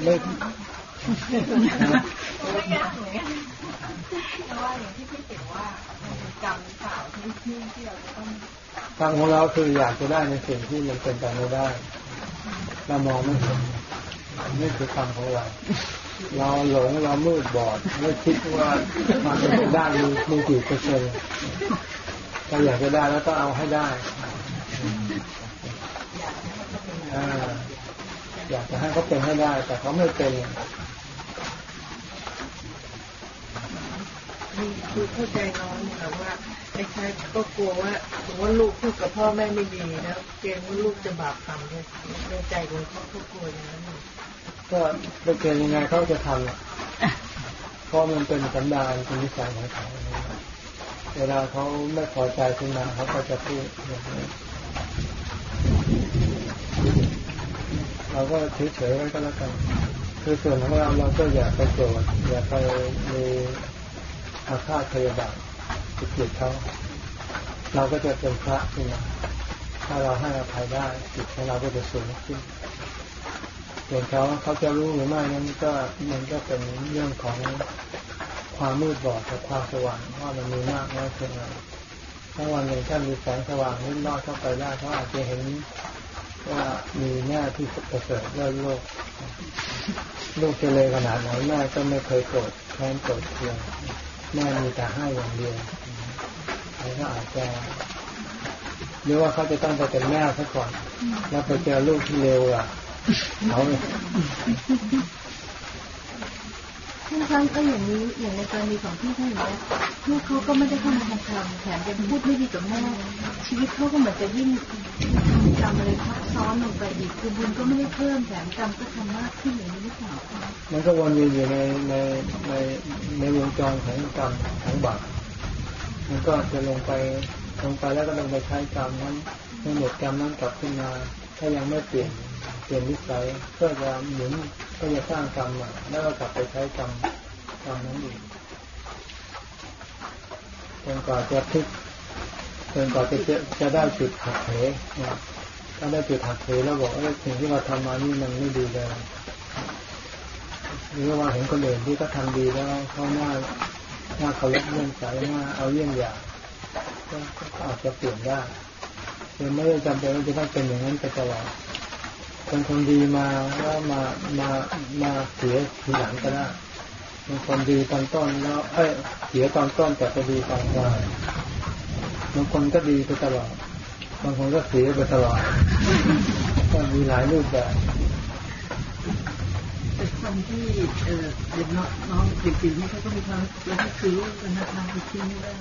ไม่ไม่ยากเลยเพราะว่าอย่างที่พี่เห็นว่าการข่าที่ที่ที่เราต้องทางของเราคืออยากจะได้ในสิ่งที่มันเป็นไปไม่ได้ เรามองไม่เห็นนี่คือคำของเรา เราหลงเรามืดบอดไม่คิดว่ามันเป็นได้มีมีกี่เปอร์เซ็นต์ เราอยากจะได้แล้วก็เอาให้ได้อ่าอยากจะให้เขาเป็นให้ได้ แต่เขาไม่เป็นนี่คือเข้าใจน้องเนี่ยว่าไม่ใช่ก็กลัวว่าสมมติว่าลูกพูดกับพ่อแม่ไม่ดีแล้วเกรงว่าลูกจะบาปกรรมเนี่ยในใจของเขาเขากลัวอย่างนั้นอยู่ก็ไม่เกินยังไงเขาจะทำอะเพราะมันเป็นสันดานเป็นนิสัยของเขา เวลาเขาไม่พอใจขึ้นมาเขาก็จะพูดอย่างนี้เราก็เฉยๆไว้ก็แล้วกัน คือส่วนของเราเราก็อย่าไปโกรธอย่าไปมีอาฆาตพยาบาทจิตเกลียดเขาเราก็จะเป็นพระขึ้นมาถ้าเราให้อภัยได้จิตของเราก็จะสูงขึ้นส่วนเขาเขาจะรู้หรือไม่นั้นก็มันก็เป็นเรื่องของ ความมืดบอดกับความสว่างว่ามันมีมากน้อยเพียงไรถ้าวันหนึ่งถ้ามีแสงสว่างนิดนอดเข้าไปได้เขาอาจจะเห็นว่ามีแง่ที่ประเสริฐเลิศโลกลูกจะเลยขนาดไหนแม่ก็ไม่เคยโกรธแค้นโกรธเคืองแม่มีแต่ให้อย่างเดียวเขาก็อาจจะหรือว่าเขาจะต้องไปเป็นแม่ซะก่อน แล้วไปเจอลูกที่เร็วอะเขา เนี่ยทุกครั้งก็อย่างนี้อย่างในกรณีของพี่ท่านอย่างนี้ลูกเขาก็ไม่ได้เข้ามาทำธรรมแถมยังพูดไม่ดีกับแม่ชีวิตเขาก็เหมือนจะยิ่งทำอะไรซับซ้อนลงไปอีกคือบุญก็ไม่ได้เพิ่มแถมกรรมก็ทำมากขึ้นอย่างนี้หรือเปล่ามันก็วนเวียนอยู่ในในในในวงจรของกรรมของบาปมันก็จะลงไปลงไปแล้วก็ลงไปใช้กรรมนั้นเมื่อหมดกรรมนั้นกลับขึ้นมา ถ้ายังไม่เปลี่ยน เปลี่ยนนิสัยก็จะหมุนก็จะสร้างกรรมใหม่แล้วก็กลับไปใช้กรรมกรรมนั้นอีกจนกว่าจะพลิกจนกว่าจะจะจะได้จุดหักเหนะถ้าได้จุดหักเหแล้วบอกว่าสิ่งที่เราทำมานี่มันไม่ดีเลยหรือว่าเห็นคนอื่นที่ก็ทำดีแล้วเขาหน้าหน้าเขาเลื่อนใสหน้าเอาเยี่ยงอย่างก็อาจจะเปลี่ยนได้คือไม่ได้จำเป็นว่าจะต้องเป็นอย่างนั้นไปตลอด เป็นคนดีมาแล้วมามามาเสียทีหลังก็ได้เป็นคนดีตอนต้นแล้วเอ้ยเสียตอนต้นแต่ไปดีตอนกลางบางคนก็ดีไปตลอดบางคนก็เสียไปตลอดก็มีหลายรูปแบบแต่คนที่เออเด็กน้องน้องเด็กๆนี่เขาก็มีความแล้วก็คือกันนะคะคือทิ้งไม่ได้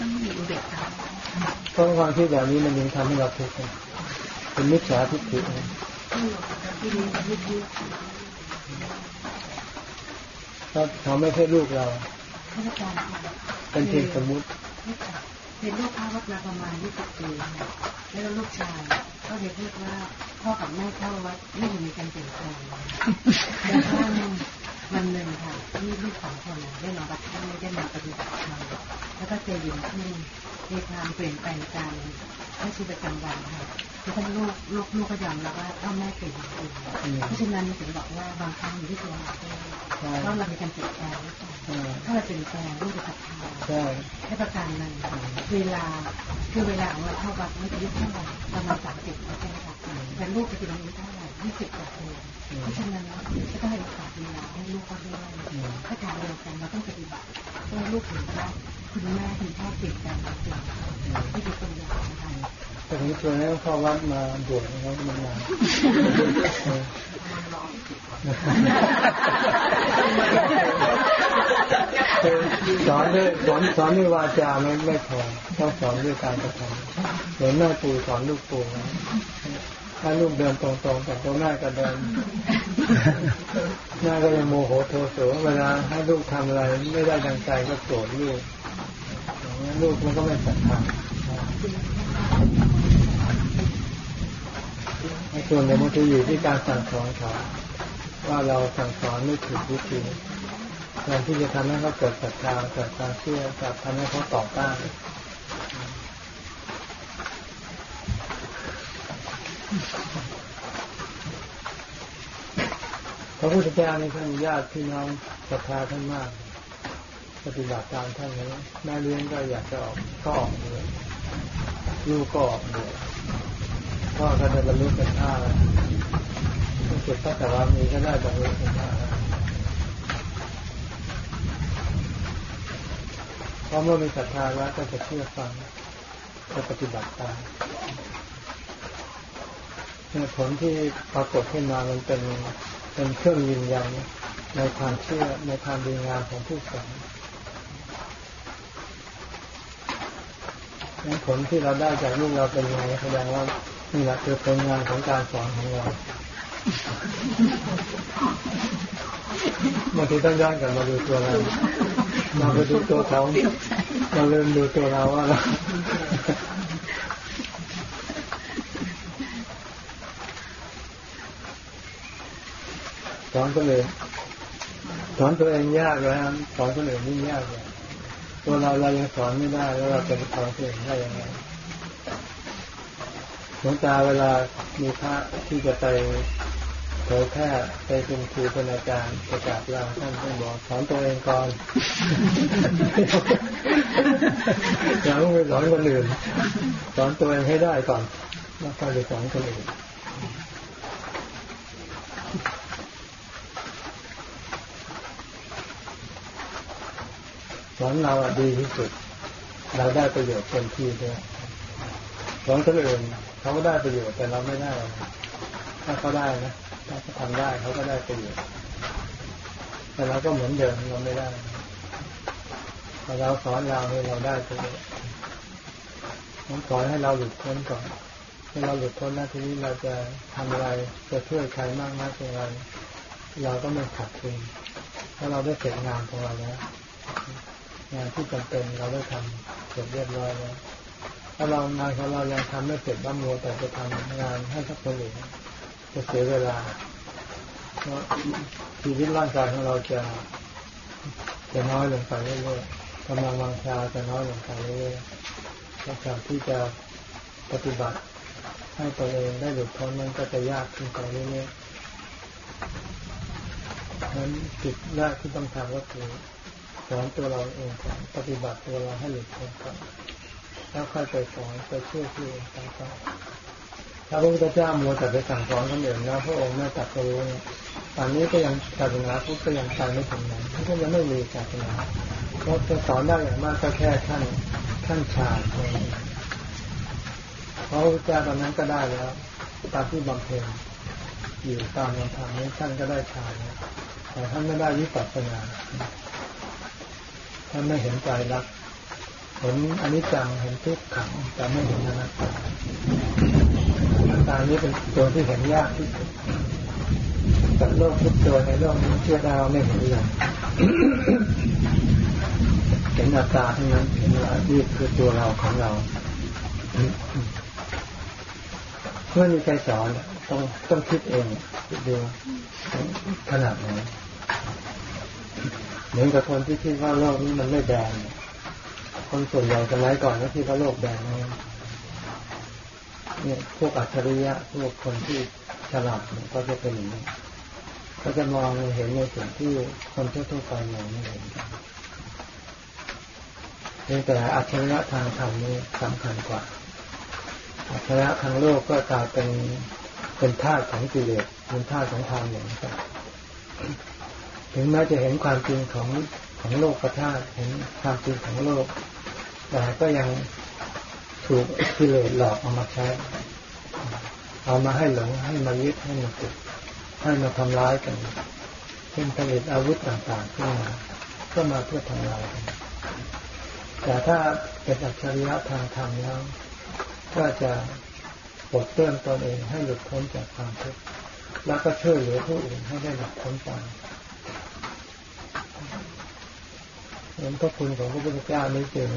ต้องมีอุเบกขาเพราะความคิดแบบนี้มันยังทำให้เราทุกข์นะ เป็นมิจฉาทิฏฐินะที่นี้ที่ที่ถ้าเขาไม่ใช่ลูกเราเป็นเพียงสมมุติเป็นลูกค้าวัดมาประมาณ20ปีค่ะแล้วลูกชายก็เรียกเรียกว่าพ่อกับแม่เข้าวัดไม่เห็นมีการเปลี่ยนแปลงแล้วก็วันหนึ่งค่ะที่ลูกสองคนได้มาวัดท่านได้มาปฏิบัติธรรมแล้วก็เจอยินขึ้นมีความเปลี่ยนแปลงการใช้ชีวิตประจำวันค่ะ คือท่านลูกลูกลูกก็ยอมรับว่าพ่อแม่เปลี่ยนจริงเพราะฉะนั้นถึงบอกว่าบางครั้งอยู่ที่ตัวเราเองว่าเรามีการเปลี่ยนแปลงหรือเปล่าใช่ถ้าเราเปลี่ยนแปลงด้วยศรัทธาใช่ให้ประการหนึ่งเวลาคือเวลาของเราเข้าวัดไม่จะยุบเท่าไหร่ประมาณสามสิบใช่ไหมคะแต่ลูกจะเป็นอายุเท่าไหร่ยี่สิบกว่าเองเพราะฉะนั้นจะต้องให้โอกาสเวลาให้ลูกเขาด้วยถ้าการเดียวกันเราต้องปฏิบัติเพื่อลูกเห็นว่าคุณแม่คุณพ่อเปลี่ยนแปลงจริงที่เป็นตัวอย่างนะคะ แต่ผมชวนให้เข้าวัดมาบวชนะครับมันมาสอนด้วยสอนสอนด้วยวาจาไม่ไม่พอต้องสอนด้วยการกระทำเหมือนแม่ปู่สอนลูกปู่นะถ้าลูกเดินตรงๆแต่ตัวแม่ก็เดินแม่ก็ยังโมโหโทโสเวลาให้ลูกทำอะไรไม่ได้ดังใจก็โกรธลูกอย่างนี้ลูกมันก็ไม่ศรัทธา ส่วนในบางทีอยู่ที่การสั่งสอนเขาว่าเราสั่งสอนไม่ถูกวิธีแทนที่จะทำให้เขาเกิดศรัทธาเกิดความเชื่อกับทำให้เขาต่อต้านพระพุทธเจ้านี่ท่านญาติพี่น้องศรัทธาท่านมาก ปฏิบัติตามท่านนี้แม่เลี้ยงก็อยากจะออกก็ออกเลยลูกก็ออกเลย พ่อก็ได้บรรลุเป็นท่าแล้วรู้สึกพระแต่ว่ามีก็ได้บรรลุเป็นท่าเพราะเมื่อมีศรัทธาแล้วก็จะเชื่อฟังจะปฏิบัติตามเนี่ยผลที่ปรากฏขึ้นมามันเป็นเป็นเครื่องยืนยันในความเชื่อในความดีงามของผู้สอนงั้นผลที่เราได้จากลูกเราเป็นยังไงแสดงว่า นี่แหละคือผลงานของการสอนของเราบางทีต้องย้อนกลับมาดูตัวเรามาไปดูตัวเขาเราเริ่มดูตัวเราว่าเราสอนคนอื่นสอนตัวเองยากแล้วสอนคนอื่นนี่ยากเลยตัวเราเรายังสอนไม่ได้ แล้วเราจะสอนคนอื่นได้ยังไง ลวงตาเวลามีพระที่จะไปเผยแพร่ไปเป็นครูเป็นอาจารย์ประกาศลาท่านต้องบอกสอนตัวเองก่อนอย่าเพิ่งไปสอนคนอื่นสอนตัวเองให้ได้ก่อนแล้วค่อยไปสอนคนอื่นสอนเราดีที่สุด เราได้ประโยชน์เต็มที่ด้วยสอนคนอื่น เขาก็ได้ประโยชน์แต่เราไม่ได้หรอกถ้าเขาได้นะถ้าเขาทำได้เขาก็ได้ประโยชน์แต่เราก็เหมือนเดิมเราไม่ได้แต่เราสอนเราให้เราได้ประโยชน์ต้องสอนให้เราหลุดพ้นก่อนให้เราหลุดพ้นแล้วทีนี้เราจะทำอะไรจะช่วยใครมากน้อยเพียงไรเราก็ไม่ขัดทุนถ้าเราได้เสร็จงานของเราแล้วงานที่จำเป็นเราได้ทำเสร็จเรียบร้อยแล้ว ถ้าเรางานของเรายังทำไม่เสร็จบ้างมัวแต่จะทำงานให้สักคนอื่นจะเสียเวลาเพราะชีวิตร่างกายของเราจะจะน้อยลงไปเรื่อยๆกำลังวังชาจะน้อยลงไปเรื่อยๆโอกาสที่จะปฏิบัติให้ตัวเองได้หลุดพ้นมันก็จะยากขึ้นไปเรื่อยๆนั้นจุดแรกที่ต้องทำก็คือสอนตัวเราเองก่อนปฏิบัติตัวเราให้หลุดพ้นก่อน แล้วค่อยไปสอนไปช่วยผู้อื่นต่างๆถ้าพระพุทธเจ้ามัวแต่ไปสั่งสอนคนอื่นแล้วพระองค์ไม่ตรัสรู้เนี่ยตอนนี้ก็ยังศาสนาพุทธก็ยังไปไม่ถึงไหนก็ยังไม่มีศาสนาเพราะจะสอนได้อย่างมากก็แค่ขั้นขั้นฌานเท่านั้นเพราะพระเจ้าตอนนั้นก็ได้แล้วตามที่บำเพ็ญอยู่ตามลำพังนี้ท่านก็ได้ฌานแล้วแต่ท่านไม่ได้วิปัสสนาท่านไม่เห็นใจรัก เห็นอนิจจังเห็นทุกขังแต่ไม่เห็นอนัตตาอนัตตานี้เป็นตัวที่เห็นยากที่สุดกับโลกทุกตัวในโลกนี้เชื่อด้ว่าไม่เห็นเลยเห็นอัตตาทั้งนั้นเห็นว่านี่คือตัวเราของเราไม่อมีใครสอนต้องต้องคิดเองคิดดูขนาดไหนเหมือนกับคนที่คิดว่าโลกนี้มันไม่แดง คนส่วนใหญ่สมัยก่อนก็คิดว่าโลกแดงเนี่ยพวกอัจฉริยะพวกคนที่ฉลาดก็จะเป็นอย่างนี้ก็จะมองเห็นในสิ่งที่คนทั่วๆไปมองไม่เห็นเพียงแต่อัจฉริยะทางธรรมนี่สำคัญกว่าอัจฉริยะทางโลกก็กลายเป็นเป็นธาตุของกิเลสเป็นธาตุของธรรมอย่างนี้ถึงแม้จะเห็นความจริงของของโลกประธาตเห็นความจริงของโลก แต่ก็ยังถูกกิเลสหลอกเอามาใช้ เอามาให้หลงให้มายึดให้มาติดให้มาทำร้ายกันเช่นผลิตอาวุธต่างๆขึ้นมาก็มาเพื่อทำลายกันแต่ถ้าเป็นอัจฉริยะทางธรรมแล้ว ก็จะปลดเปลื้องตนเองให้หลุดพ้นจากความทุกข์แล้วก็ช่วยเหลือผู้อื่นให้ได้หลุดพ้นไป เห็นพระคุณของพระพุทธเจ้านี้จึง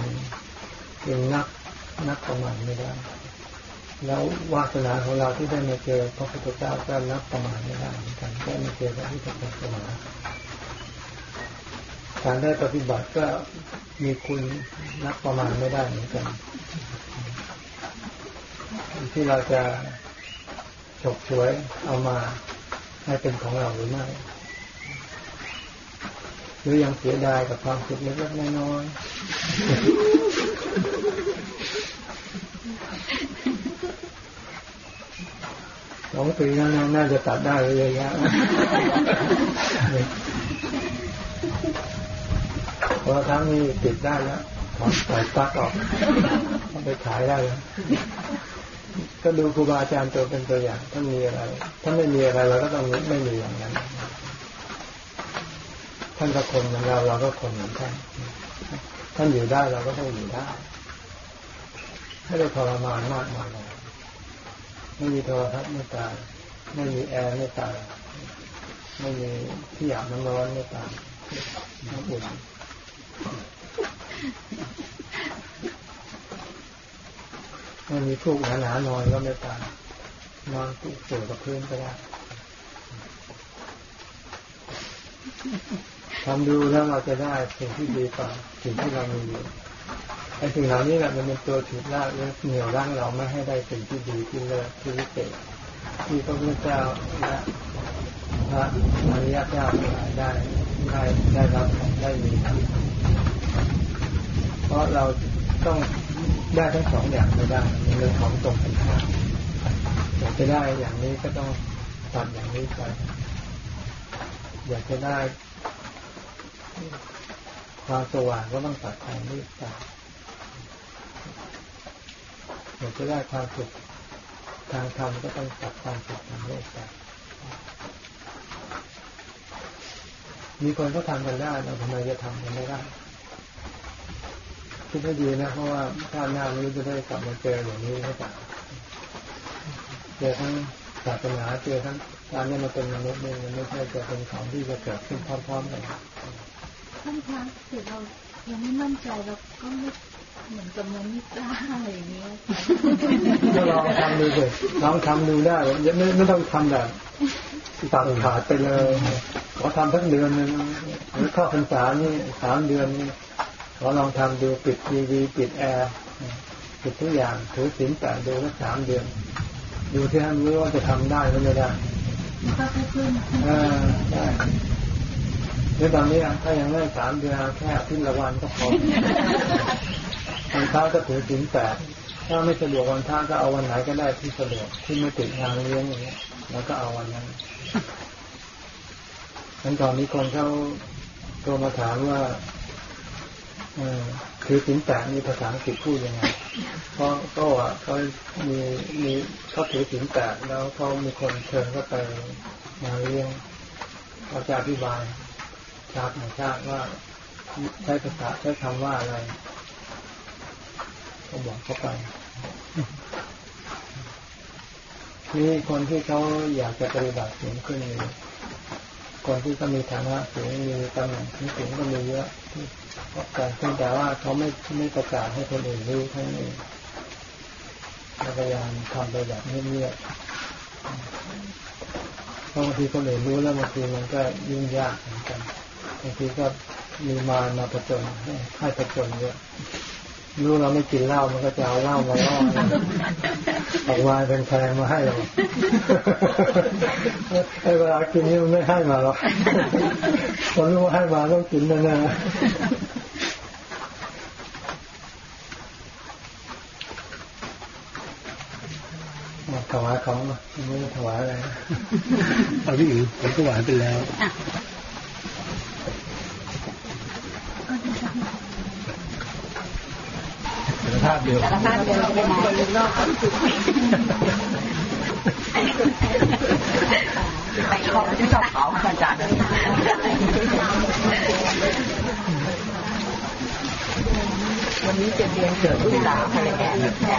จึงนักนักประมาณไม่ได้ แล้ววาสนาของเราที่ได้มาเจอพระพุทธเจ้าก็นับประมาณไม่ได้เหมือนกันได้มาเจอพระพุทธศาสนาการได้ปฏิบัติก็มีคุณนับประมาณไม่ได้เหมือนกัน ที่เราจะฉกฉวยเอามาให้เป็นของเราหรือไม่ รือยังเสียดายกับความสุขเล็กๆน้อยๆสองปีนั้นน่าจะตัดได้เลยนะเพราะทั้งนี้ติดได้แล้วถอนปล่อยปลักออกเอาไปขายได้แล้วก็ดูครูบาอาจารย์ตัวเป็นตัวอย่างถ้ามีอะไร ถ้าไม่มีอะไรเราก็ต้องไม่มีอย่างนั้น ท่านก็คนเหมือนเราเราก็คนเหมือนท่านท่านอยู่ได้เราก็ต้องอยู่ได้ไม่ได้ทรมานมากมายเลยไม่มีโทรทัศน์ไม่ตายไม่มีแอร์ไม่ตายไม่มีที่อาบน้ำร้อนไม่ตายน้ำอุ่นไม่มีฟูกหนาๆนอนก็ไม่ตายนอนฟูกเสือกับพื้นก็ได้ ทำดูแล้วเราจะได้สิ่งที่ดีกว่าสิ่งที่เรามีอยู่ไอ้สิ่งเหล่านี้แหละมันเป็นตัวฉุดลากและเหนี่ยวรั้งเราไม่ให้ได้สิ่งที่ดีที่เลิศที่วิเศษที่พระพุทธเจ้าและพระอริยเจ้าทั้งหลายได้ได้ได้รับได้มีเพราะเราต้องได้ทั้งสองอย่างไม่ได้ในเรื่องของตรงกันข้ามอยากจะได้อย่างนี้ก็ต้องตัดอย่างนี้ไปอยากจะได้ ความสว่างก็ต้องตัดความมืดไปอยากจะได้ความสุขทางธรรมก็ต้องตัดความสุขทางโลกไปมีคนก็ทำกันได้เราทำไมจะทำกันไม่ได้คิดให้ดีนะ เพราะว่าถ้าหน้านี้จะได้กลับมาเจออย่างนี้หรือเปล่าเจอทั้งศาสนาเจอทั้งการนี้มาเป็นมนุษย์เนี่ยมันไม่ใช่จะเป็นของที่จะเกิดขึ้นพร้อมๆกัน ท่านคะถือเรายังไม่มั่นใจเราก็ไม่เหมือนกับยังไม่กล้าอะไรอย่างเงี้ยก็ลองทำดูสิลองทำดูได้ยังไม่ไม่ต้องทำแบบตัดขาดไปเลย ขอทำสักเดือนนึงหรือเข้าพรรษานี่สามเดือนนี่ขอลองทำดูปิดทีวีปิดแอร์ปิดทุกอย่างถือศีลแปดเดือนละสามเดือน ดูที่ท่านรู้ว่าจะทำได้หรือไม่ได้ก็ขึ้นเออได้ ในตอนนี้ถ้ายังไม่สามเดือนเอาแค่อาทิตย์ละวันก็พอวันเช้าก็ถือศีลแปดถ้าไม่สะดวกวันเช้าก็เอาวันไหนก็ได้ที่สะดวกที่ไม่ติดงานเลี้ยงอย่างเงี้ยแล้วก็เอาวันนั้นนั้นตอนนี้คนเขาโทรมาถามว่าเออคือศีลแปดมีภาษาอังกฤษพูดยังไงเพราะก็ว่าเขามีมีเขาถือศีลแปดแล้วเขามีคนเชิญเข้าไปมาเลี้ยงเขาจะอธิบาย ชาติของชาติว่าใช้ภาษาใช้คำว่าอะไรก็บอกเข้าไปมีคนที่เขาอยากจะปฏิบัติสูงขึ้นคนที่ก็มีฐานะสูงมีตำแหน่งสูงก็มีเยอะแต่เพียงแต่ว่าเขาไม่ไม่ประกาศให้คนอื่นรู้ท่านั้นเองพยายามทำไปแบบเงียบๆเพราะบางทีคนอื่นรู้แล้วบางทีมันก็ยุ่งยากเหมือนกัน บางทีก็มีมารมาประจนให้ให้ประจนเยอะรู้เราไม่กินเหล้ามันก็จะเอาเหล้ามาล่อออกมาเป็นแพงมาให้เราไอ้เวลากินนี่มันไม่ให้มาหรอกคนรู้ว่าให้มาต้องกินแน่ๆถวายของมาไม่ได้ถวายอะไรเอาพี่อิ๋วผมก็หวานไปแล้วารภาพเดียวสารภาพเดินไปไหนไปขอที่ชอบเขาอาจารย์วันนี้จะเรียนเกิดลูกสาวอะไรแก่แก่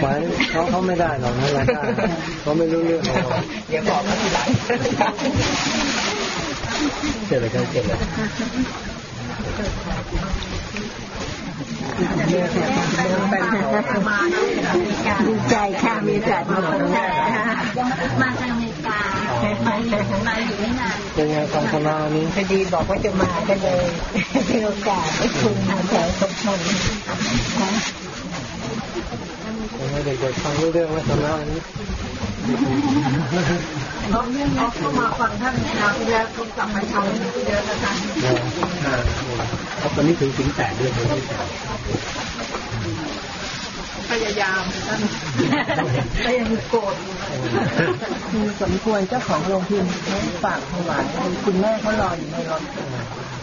ไว้เขาเขาไม่ได้หรอกนะราได้เขาไม่รู้เรื่องของเราเดี๋ยวบอกเขาทีหลังเจ็บเลยครับเจ็บเลย ดีใจค่ะมีโอกาสมาพบกันมาจากอเมริกามาอยู่ไม่นานเป็นไงฟังธรรมานี้พอดีบอกว่าจะมาก็เลยมีโอกาสได้คุยมาแถวสมพลเป็นไงเด็กๆฟังรู้เรื่องไหมธรรมะนี้ เขาเขาเข้ามาฟังท่านคราวที่แล้วเขากลับมาทำเยอะนะคะเพราะตอนนี้ถึงถึงแปดเดือนเลยพยายามท่านก็ยังโกรธอยู่สมควรเจ้าของโรงพิมพ์ฝากถวายคุณแม่เขารออยู่ในรถ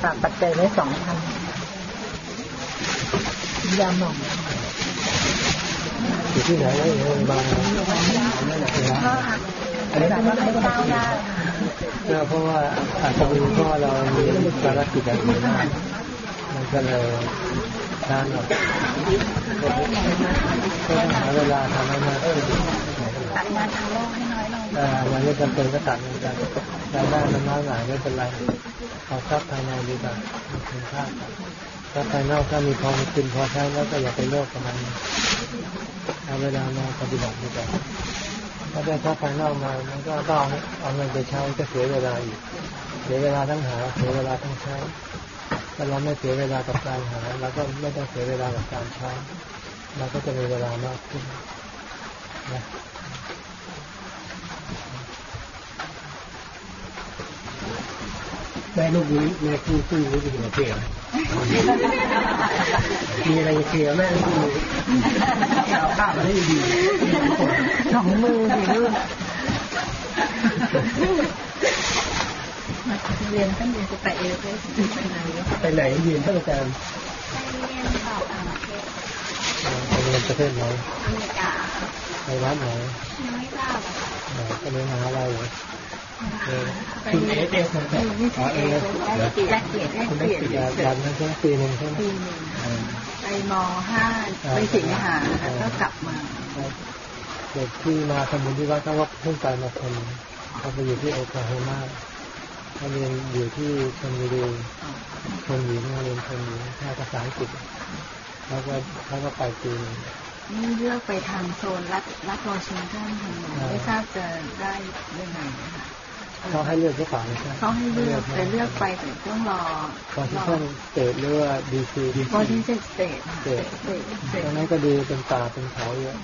ฝากปัจจัยไว้สองพันยาหม่อง อยู่ที่ไหนแล้วอยู่โรงพยาบาลอันนี้บบว่าไม่ก้าวหน้าเนี่ยเพราะว่าอาจจะเป็นเพราะเรามีภารกิจอะไรมากมันก็เลยช้าหน่อยก็ต้องหาเวลาทำให้มากขึ้นตัดงานทางโลกให้น้อยลงอ่ามันไม่จำเป็นก็ตัดเหมือนกันรายได้มันน้อยหน่อยไม่เป็นไรเอาทรัพย์ภายในดีกว่าคุณค่าทรัพย์ภายนอกถ้ามีพอมีกินพอใช้แล้วก็อย่าไปโลภกับมัน เอาเวลามาปฏิบัติดีกว่าถ้าได้ทัพย์ภายนอกมามันก็ต้องเอาเงินไปใช้ก็เสียเวลาอีกเสียเวลาทั้งหาเสียเวลาทั้งใช้ถ้าเราไม่เสียเวลากับการหาเราก็ไม่ต้องเสียเวลากับการใช้เราก็จะมีเวลามากขึ้นนะแม่ลูกนี้แม่คู่คู่รู้จะเป็นเพื่อน มีอะไรเคลียร์แม่ลูเอาข้าวมาได้ดีสองมือสิลูกเรียนตั้งแต่จะไปเอเวอร์ไปไหนไปไหนเรียนท่านอาจารย์เรียนต่อต่างประเทศไปเรียนประเทศไหนอเมริกาไปร้านไหนไม่ทราบเอ่อไปเรียนหาลัยเหรอเออ คุณเอสเอสอ๋อเอสแลกเปลี่ยนแลกเปลี่ยนแลกเปลี่ยนอยากดันทั้งทั้งปีหนึ่งใช่ไหมปีหนึ่งไปมห้าไปสิงหาแล้วก็กลับมาเด็กที่มาทำบุญที่วัดก็ว่าเพิ่งไปมาคนเขาไปอยู่ที่โอคลาโฮมาเขาเรียนอยู่ที่ชลบุรีชลบุรีเขาเรียนชลบุรีภาษาอังกฤษแล้วก็เขาก็ไปปีนึงนี่เลือกไปทางโซนรัฐรัฐวอชิงตันทางไหนไม่ทราบจะได้ยังไงนะคะ เขาให้เลือกหรือเปล่าไม่ใช่เขาให้เลือกแต่เลือกไปแต่ต้องรอพอที่ท่านสเตทหรือว่าดีซีดีพอที่จะสเตทสเตทสเตทสเตตทรงนั้นก็ดีเป็นป่าเป็นเขาเยอะ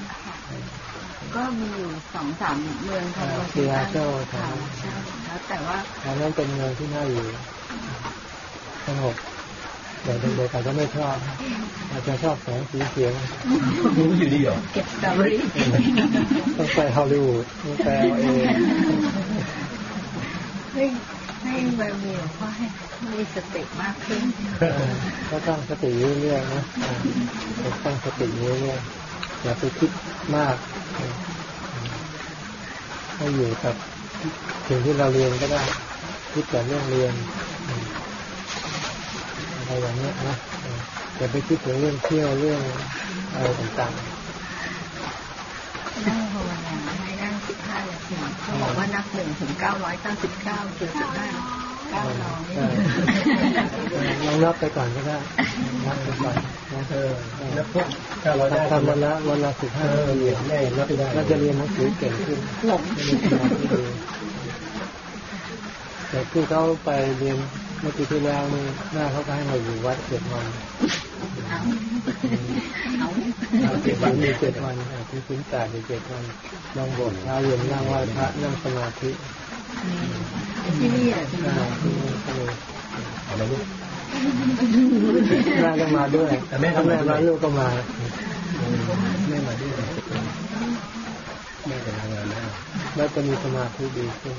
ก็มีอยู่สองสามเมืองทางอ่าโลซิตัน Seattle ค่ะใช่แล้วแต่ว่าอันนั้นเป็นเมืองที่น่าอยู่สงบแต่เด็กๆอาจจะไม่ชอบอาจจะชอบแสงสีเสียงรู้อยู่ดีเหรอเก็บสตรอเบอรี่ต้องไปฮอลลีวูดต้องไปเอาเอง ให้ให้บารมีหลวงพ่อให้มีสติมากขึ้น ก็ตั้งสติเรื่อยๆนะตั้งสติเรื่อยๆอย่าไปคิดมากให้อยู่กับสิ่งที่เราเรียนก็ได้ คิดแต่เรื่องเรียนอะไรอย่างนี้นะอย่าไปคิดถึงเรื่องเที่ยวเรื่องอะไรต่างนั่งภาวนา ให้นั่งสิบห้านาทีเขาบอกว่านับหนึ่งถึงเก้าร้อยเก้าสิบเก้าจุดสิบห้าเก้าร้อยลองนับไปก่อนก็ได้นับไปก่อนนะเออแล้วพวกถ้าเราได้ทำวันละวันละสิบห้าเหรียญได้รับไปได้น่าจะเรียนหนังสือเก่งขึ้นหลงแต่ที่เขาไปเรียน มื่อปีที่แล้วนี่หน้าเขาก็ให้มาอยู่วัดเจ็ดวันเอาเจ็ดวันมีเจ็ดวันอะที่สินแปดมีเจ็ดวันลองบทเช้าเย็นนั่งไหว้พระนั่งสมาธิที่นี่อะที่อ่านี่ที่นี่ก็เลยเอามาลูกแม่ก็มาด้วยแต่แม่ก็แม่มาด้วยมาลูกก็มาแม่มาด้วยแม่จะทำงานแล้วแล้วจะมีสมาธิดีขึ้น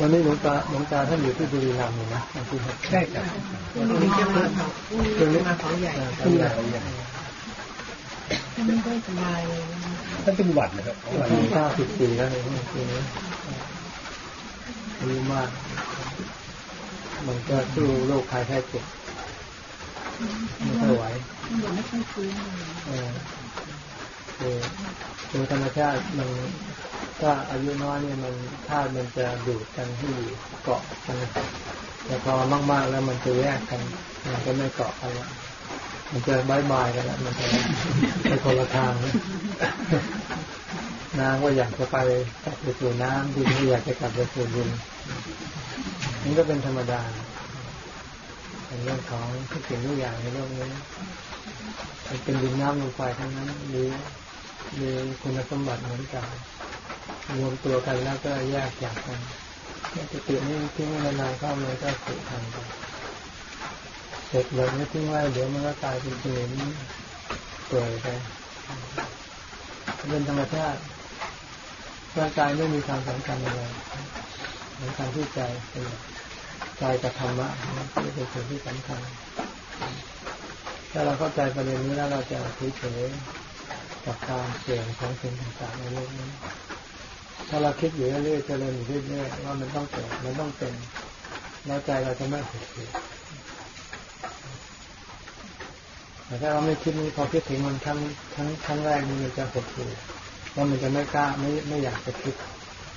วันนี้หลวงตาหลวงตาท่านอยู่ที่บุรีรัมย์อยู่นะที่ครับใช่ครับพรุ่งนี้จะมาเขาพรุ่งนี้จะมาเขาใหญ่ขึ้นมาเขาใหญ่ไม่ค่อยสบายเลยนะท่านเป็นหวัดนะครับหวัดเก้าสิบสี่แล้วในปีนี้อายุมากมันก็สู้โรคภัยแค่เจ็บไม่ค่อยไหวยังไม่ค่อยฟื้นเลยเออคือคือธรรมชาติมัน ถ้าอายุน้อยเนี่ยมันธาตุมันจะดูดกันให้อยู่เกาะกันแต่พอมากๆแล้วมันจะแยกกันมันก็ไม่เกาะกันละมันจะบายบายกันแล้วมันจะไปคนละทางน้ำก็อยากจะไปกลับไปสู่น้ำดินก็อยากจะกลับไปสู่ดินนี่ก็เป็นธรรมดาเป็นเรื่องของทุกสิ่งทุกอย่างในโลกนี้มันเป็นดินน้ำลมไฟทั้งนั้นมี มีคุณสมบัติเหมือนกันรวมตัวกันแล้วก็แยกจากกันสตินี่ทิ้งไว้นานๆเข้ามันก็สึกทันไปเสร็จเลยไม่ทิ้งไว้เดี๋ยวมันก็กลายเป็นสนิมเปื่อยไปเป็นธรรมชาติร่างกายไม่มีความสำคัญอะไรสำคัญที่ใจเป็นใจกับธรรมะนี่เป็นสิ่งที่สำคัญ ถ้าเราเข้าใจประเด็นนี้แล้วเราจะเฉย กับการเสื่อมของสิ่งต่างๆในโลกนี้ถ้าเราคิดอยู่เรื่อยๆเจริญอยู่เรื่อยๆว่ามันต้องเกิดมันต้องเป็นแล้วใจเราจะไม่หดหู่แต่ถ้าเราไม่คิดนี้พอคิดถึงมันครั้งครั้งครั้งแรกมันจะหดหู่ว่ามันจะไม่กล้าไม่ไม่อยากจะคิด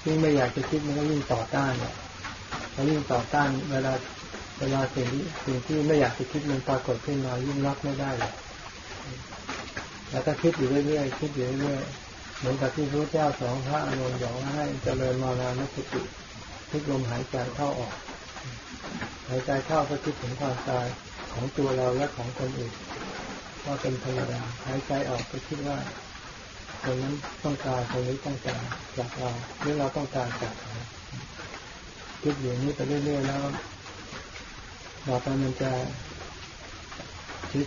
ยิ่งไม่อยากจะคิดมันก็ยิ่งต่อต้านเนี่ยพอยิ่งต่อต้านเวลาเวลาสิ่งที่สิ่งที่ไม่อยากจะคิดมันปรากฏขึ้นมายิ่งรับไม่ได้เลย แล้วก็คิดอยู่เรื่อยๆคิดอยู่เรื่อยๆเหมือนกับที่พระเจ้าสองพระอนุนบอกว่าให้เจริญมานานุสติทุกลมหายใจเข้าออกหายใจเข้าก็คิดถึงความตายของตัวเราและของคนอื่นว่าเป็นธรรมดาหายใจออกก็คิดว่าคนนั้นต้องการคนนี้ต้องการจากเราหรือเราต้องการจากเขาคิดอย่างนี้ไปเรื่อยๆแล้วต่อไปมันจะ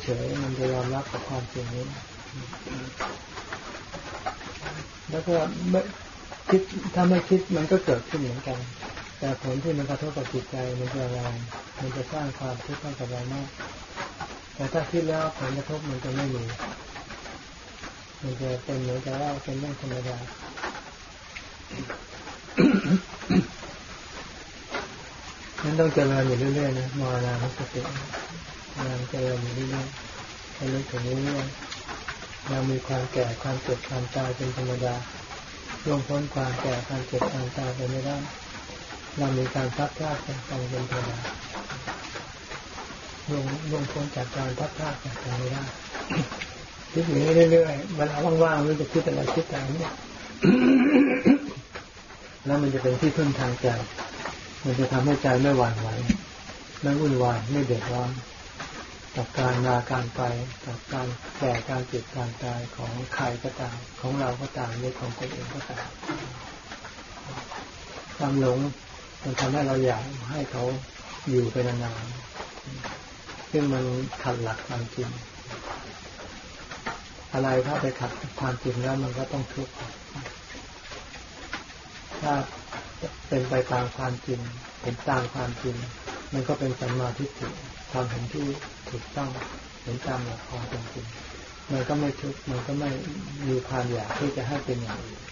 เฉยๆมันจะยอมรับกับความจริงนี้ แล้วก็ไม่คิดถ้าไม่คิดมันก็เกิดขึ้นเหมือนกัน แต่ผลที่มันกระทบกับจิตใจมันจะแรงมันจะสร้างความทุกข์ให้กับเรามากแต่ถ้าคิดแล้วผลกระทบมันจะไม่มีมันจะเป็นเหมือนกับว่าเป็นเรื่องธรรมดานั้นต้องเจริญอยู่เรื่อยๆนะมรณานุสติงานเจริญอยู่เรื่อยๆให้ลึกถึงเรื่อย ๆเรามีความแก่ความเจ็บความตายเป็นธรรมดาล่วงพ้นความแก่ความเจ็บความตายไปไม่ได้เรามีการพัดพลาดกันเป็นธรรมดาลงลงพ้นจากการพัดพลาดจากกันไม่ได้คิดอย่างนี้เรื่อยๆเวลาว่างๆมันจะคิดอะไรคิดแต่เนี่ยแล้วมันจะเป็นที่พึ่งทางใจ มันจะทำให้ใจไม่หวั่นไหวไม่วุ่นวายไม่เดือดร้อน กับการมาการไปกับการแก่การเจ็บการตายของใครก็ตาม ของเราก็ตามหรือของคนอื่นก็ตามความหลงมันทำให้เราอยากให้เขาอยู่ไปนานๆซึ่งมันขัดหลักความจริง อะไรถ้าไปขัดความจริงแล้วมันก็ต้องทุกข์ถ้าเป็นไปตามความจริงเห็นตามความจริง มันก็เป็นสัมมาทิฏฐิ ความเห็นที่ถูกต้องเห็นตามหลักความเป็นจริงมันก็ไม่ทุกข์มันก็ไม่มีความอยากที่จะให้เป็นอย่างอื่น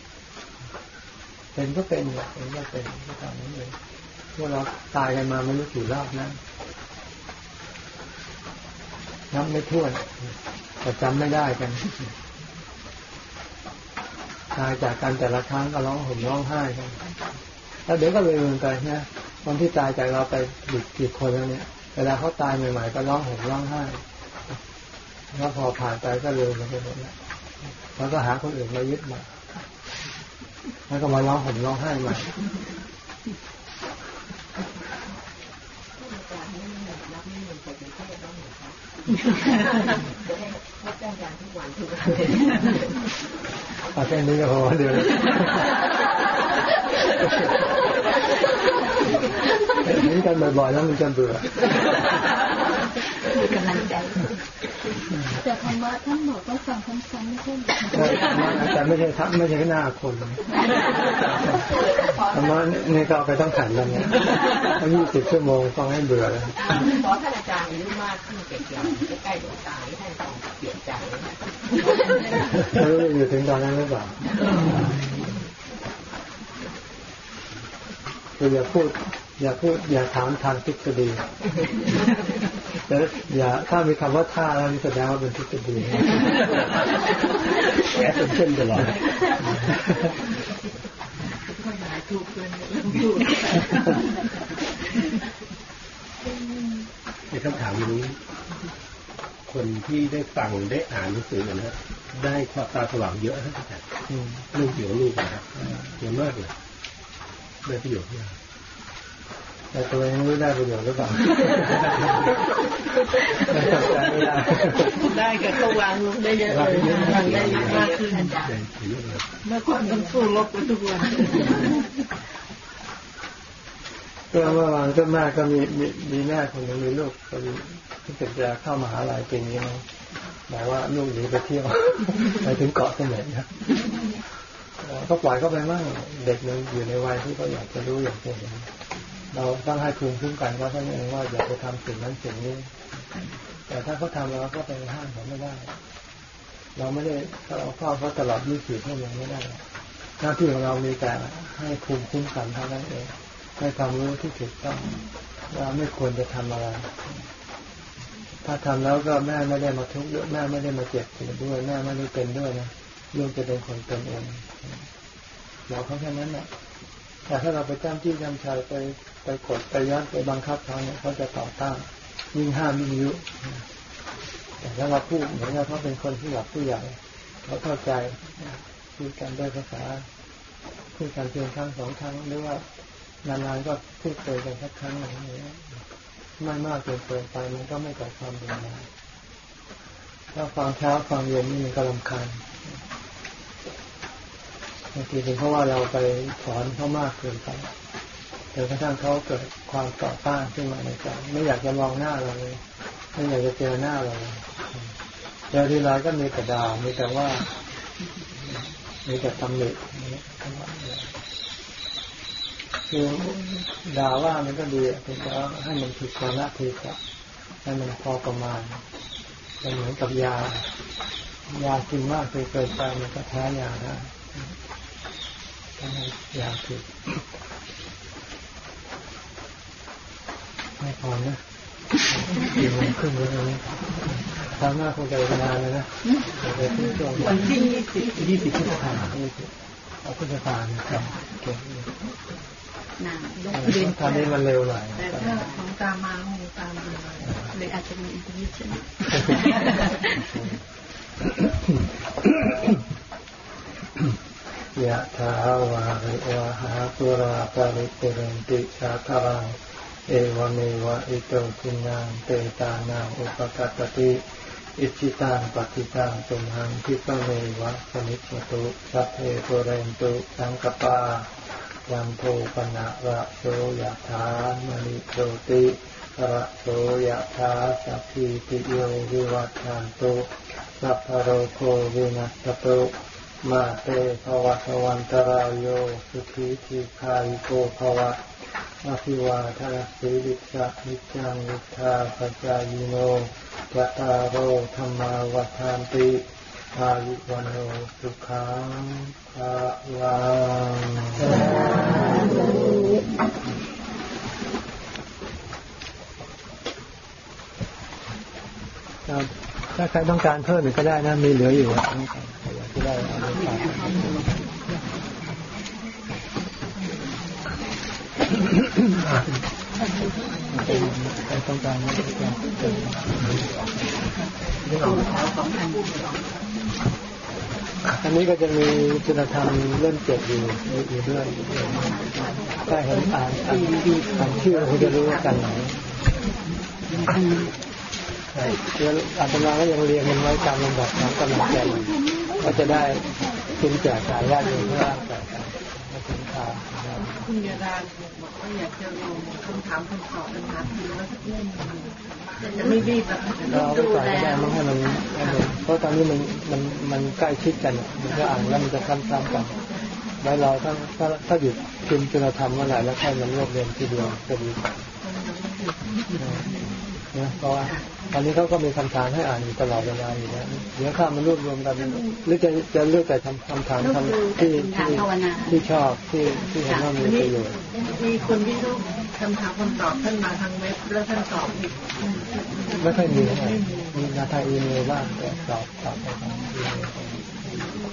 เป็นก็เป็นเป็นก็เป็นก็ตามนั้นเองพวกเราตายกันมาไม่รู้กี่รอบนะนับไม่ถ้วนแต่จำไม่ได้กันตายจากกันแต่ละครั้งก็ร้องห่มร้องไห้กันแล้วเดี๋ยวก็เลืมไปนะคนที่ตายจากเราไปดิบกี่คนแล้วเนี่ย เวลาเขาตายใหม่ๆก็ร้องห่มร้องไห้แล้วพอผ่านไปก็ลืมไปหมดแล้วแล้วก็หาคนอื่นมายึดมาแล้วก็มาร้องห่มร้องไห้ใหม่เอาแค่นี้ก็พอเดี๋ยว เห็นกันบ่อยๆแล้วมันจะเบื่อมีกำลังใจแต่ธรรมะท่านบอกว่าฟังซ้ำๆไม่ใช่เหรอแต่ไม่ใช่ทับไม่ใช่หน้าคนธรรมะนี่ก็เอาไปต้องขันแล้วเนี่ยตั้งยี่สิบชั่วโมงฟังให้เบื่อแล้วขอท่านอาจารย์อายุมากขึ้นเก่งๆใกล้ๆดวงตาท่านต้องเปลี่ยนใจไม่รู้อยู่ถึงตอนนั้นหรือเปล่าคืออย่าพูด อย่าพูดอย่าถามทางทฤษฎีแต่อย่าถ้ามีคำว่าท่าแล้วนี่แสดงว่าเป็นทฤษฎีแอบเป็นเช่นตลอดในคำถามนี้ คนที่ได้ฟังได้อ่านหนังสือกันนะได้ความตาสว่างเยอะนะอาจารย์อืมเรื่องเกี่ยวกับลูกนะครับเยอะมากเลยได้ประโยชน์มาก แต่ตัวเองไม่รู้ได้ประโยชน์หรือเปล่าไม่เข้าใจไม่ได้ได้ก็ต้องวางลงได้เยอะเลยวางได้มากขึ้นได้เยอะเลยเมื่อก่อนต้องสู้รบกันทุกวันก็เมื่อวานก็แม่ก็มีมีมีแม่คนหนึ่งมีลูกคนที่จะเข้ามหาลัยปีนี้นะบอกว่าลูกหนีไปเที่ยวไปถึงเกาะเสม็ดนะเอ่อก็ปล่อยเขาไปมั่งเด็กมันอยู่ในวัยที่เขาอยากจะรู้อยากจะเห็น เราต้องให้ภูมิคุ้มกันเขาเท่านั้นเองว่าอย่าไปทำสิ่งนั้นสิ่งนี้ แต่ถ้าเขาทำเราก็ไปห้ามเขาไม่ได้ เราไม่ได้เราเฝ้าเขาตลอด24ชั่วโมงไม่ได้ หน้าที่ของเรามีแต่ให้ภูมิคุ้มกันเท่านั้นเองให้ความรู้ที่ถูกต้องว่าไม่ควรจะทำอะไร ถ้าทำแล้วก็แม่ไม่ได้มาทุกข์ด้วยแม่ไม่ได้มาเจ็บปวดด้วยแม่ไม่ได้เป็นด้วยนะลูกจะเป็นคนเป็นเองเราเขาแค่นั้นแหละ แต่ถ้าเราไปจ้ำจี้จ้ำชัยไปไปกดไปยัดไปบังคับเขาเนี่ยเขาจะต่อต้านยิ่งห้ามยิ่งยุแต่ถ้าเราพูดเหมือนกับเขาเป็นคนที่หลักผู้ใหญ่เขาเข้าใจพูดกันด้วยภาษาพูดกันเพียงครั้งสองครั้งหรือว่านานๆก็พูดเจอกันสักครั้งหนึ่งอย่างเงี้ยไม่มากเกินเกินไปมันก็ไม่เกิดความเป็นมาถ้าฟังเช้าฟังเย็นนี่มันก็ลำคาญ บางทีเป็นเพราะว่าเราไปสอนเขามากเกินไปจนกระทั่งเขาเกิดความต่อต้านขึ้นมาในใจไม่อยากจะมองหน้าเราเลย ไม่อยากจะเจอหน้าเราเลยเจอทีไรก็มีแต่ด่ามีแต่ว่า มีแต่ตำหนิคือด่าว่ามันก็ดีแต่ว่าให้มันถูกกาลเทศะให้มันพอประมาณมันเหมือนกับยายากินมากเกินไปมันก็แพ้ยาได้ต้องให้ ยาถูกไม่พอนะกี่โมงครึ่งแล้วนะคราวหน้าคงจะไปนานเลยนะเดี๋ยวที่ช่วงวันที่ยี่สิบยี่สิบพฤษภาคมเอาพฤษภาคมครับเก่งนานตอนนี้มันเร็วหน่อยแต่ถ้าของตามมาของตามมาเเลยอาจจะมีอินเทอร์เน็ตใช่ไหม ยะถาวาริวะหาปุราปาริปุเรนติสาคารัง เอวเมวะอิโตทินนังเปตานังอุปะกัปปะติ อิจฉิตังปัตถิตังตุมหัง ขิปปะเมวะ สะมิชฌะตุสัพเพปูเรนตุสังกัปปา จันโทปัณณะระโสยะถา มะณิโชติระโสยะถาสัพพีติโยวิวัชชันตุสัพพะโรโควินัสสะตุ มาเต ภะวัตวันตะราโยสุขีทีคายโกภวะอภิวาทนาสีลิสะนิจังนิทาปจายโนจตารโรธรรมาวัฏานติอายุวันโนสุขังภาลังถ้าใครต้องการเพิ่มอีกก็ได้นะ มีเหลืออยู่ อะต้องการใครอยากจะได้เอาไปฝากใครต้องการไม่ต้องการอันนี้ก็จะมีคุณธรรมเล่มเจ็ดอยู่อยู่ด้วยถ้าเห็นอ่านอ่านชื่อคุณจะรู้ว่ากันไหน เดี๋ยวอาตมาก็ยังเรียงมันไว้ตามลำดับของกำลังใจก็จะได้คุณแจกสายญาติโยมข้างล่างกกันไม่ถึงข่าวคุณยาดาบอกว่าอยากจะรวมคำถามคำตอบปัญหาทีละสักเรื่องหนึ่งจะไม่รีบแบบเราเอาไปก่อนก็ได้มั้งให้มันให้มันเพราะตอนนี้มันมันมันใกล้ชิดกันมันก็อ่านแล้วมันจะซ้ำๆกันไว้เราถ้าถ้าถ้าหยุดพิมพ์คุณธรรมเมื่อไหร่แล้วค่อยมันรวบเรียงทีเดียวจะดีกว่านะเพราะว่า ตอนนี้เขาก็มีคำถามให้อ่านอยู่ตลอดเวลาอยู่แล้วเดี๋ยวข้ามันรวบรวมกันหรือจะจะเลือกแต่ทำคำถามคำที่ที่ที่ชอบที่ที่เห็นว่ามีประโยชน์มีคนที่รู้คำถามคำตอบท่านมาทางเว็บแล้วท่านตอบอีกไม่ค่อยมีเท่าไหร่มีนาทางอีเมลบ้างแต่ตอบตอบไปทางอีเมล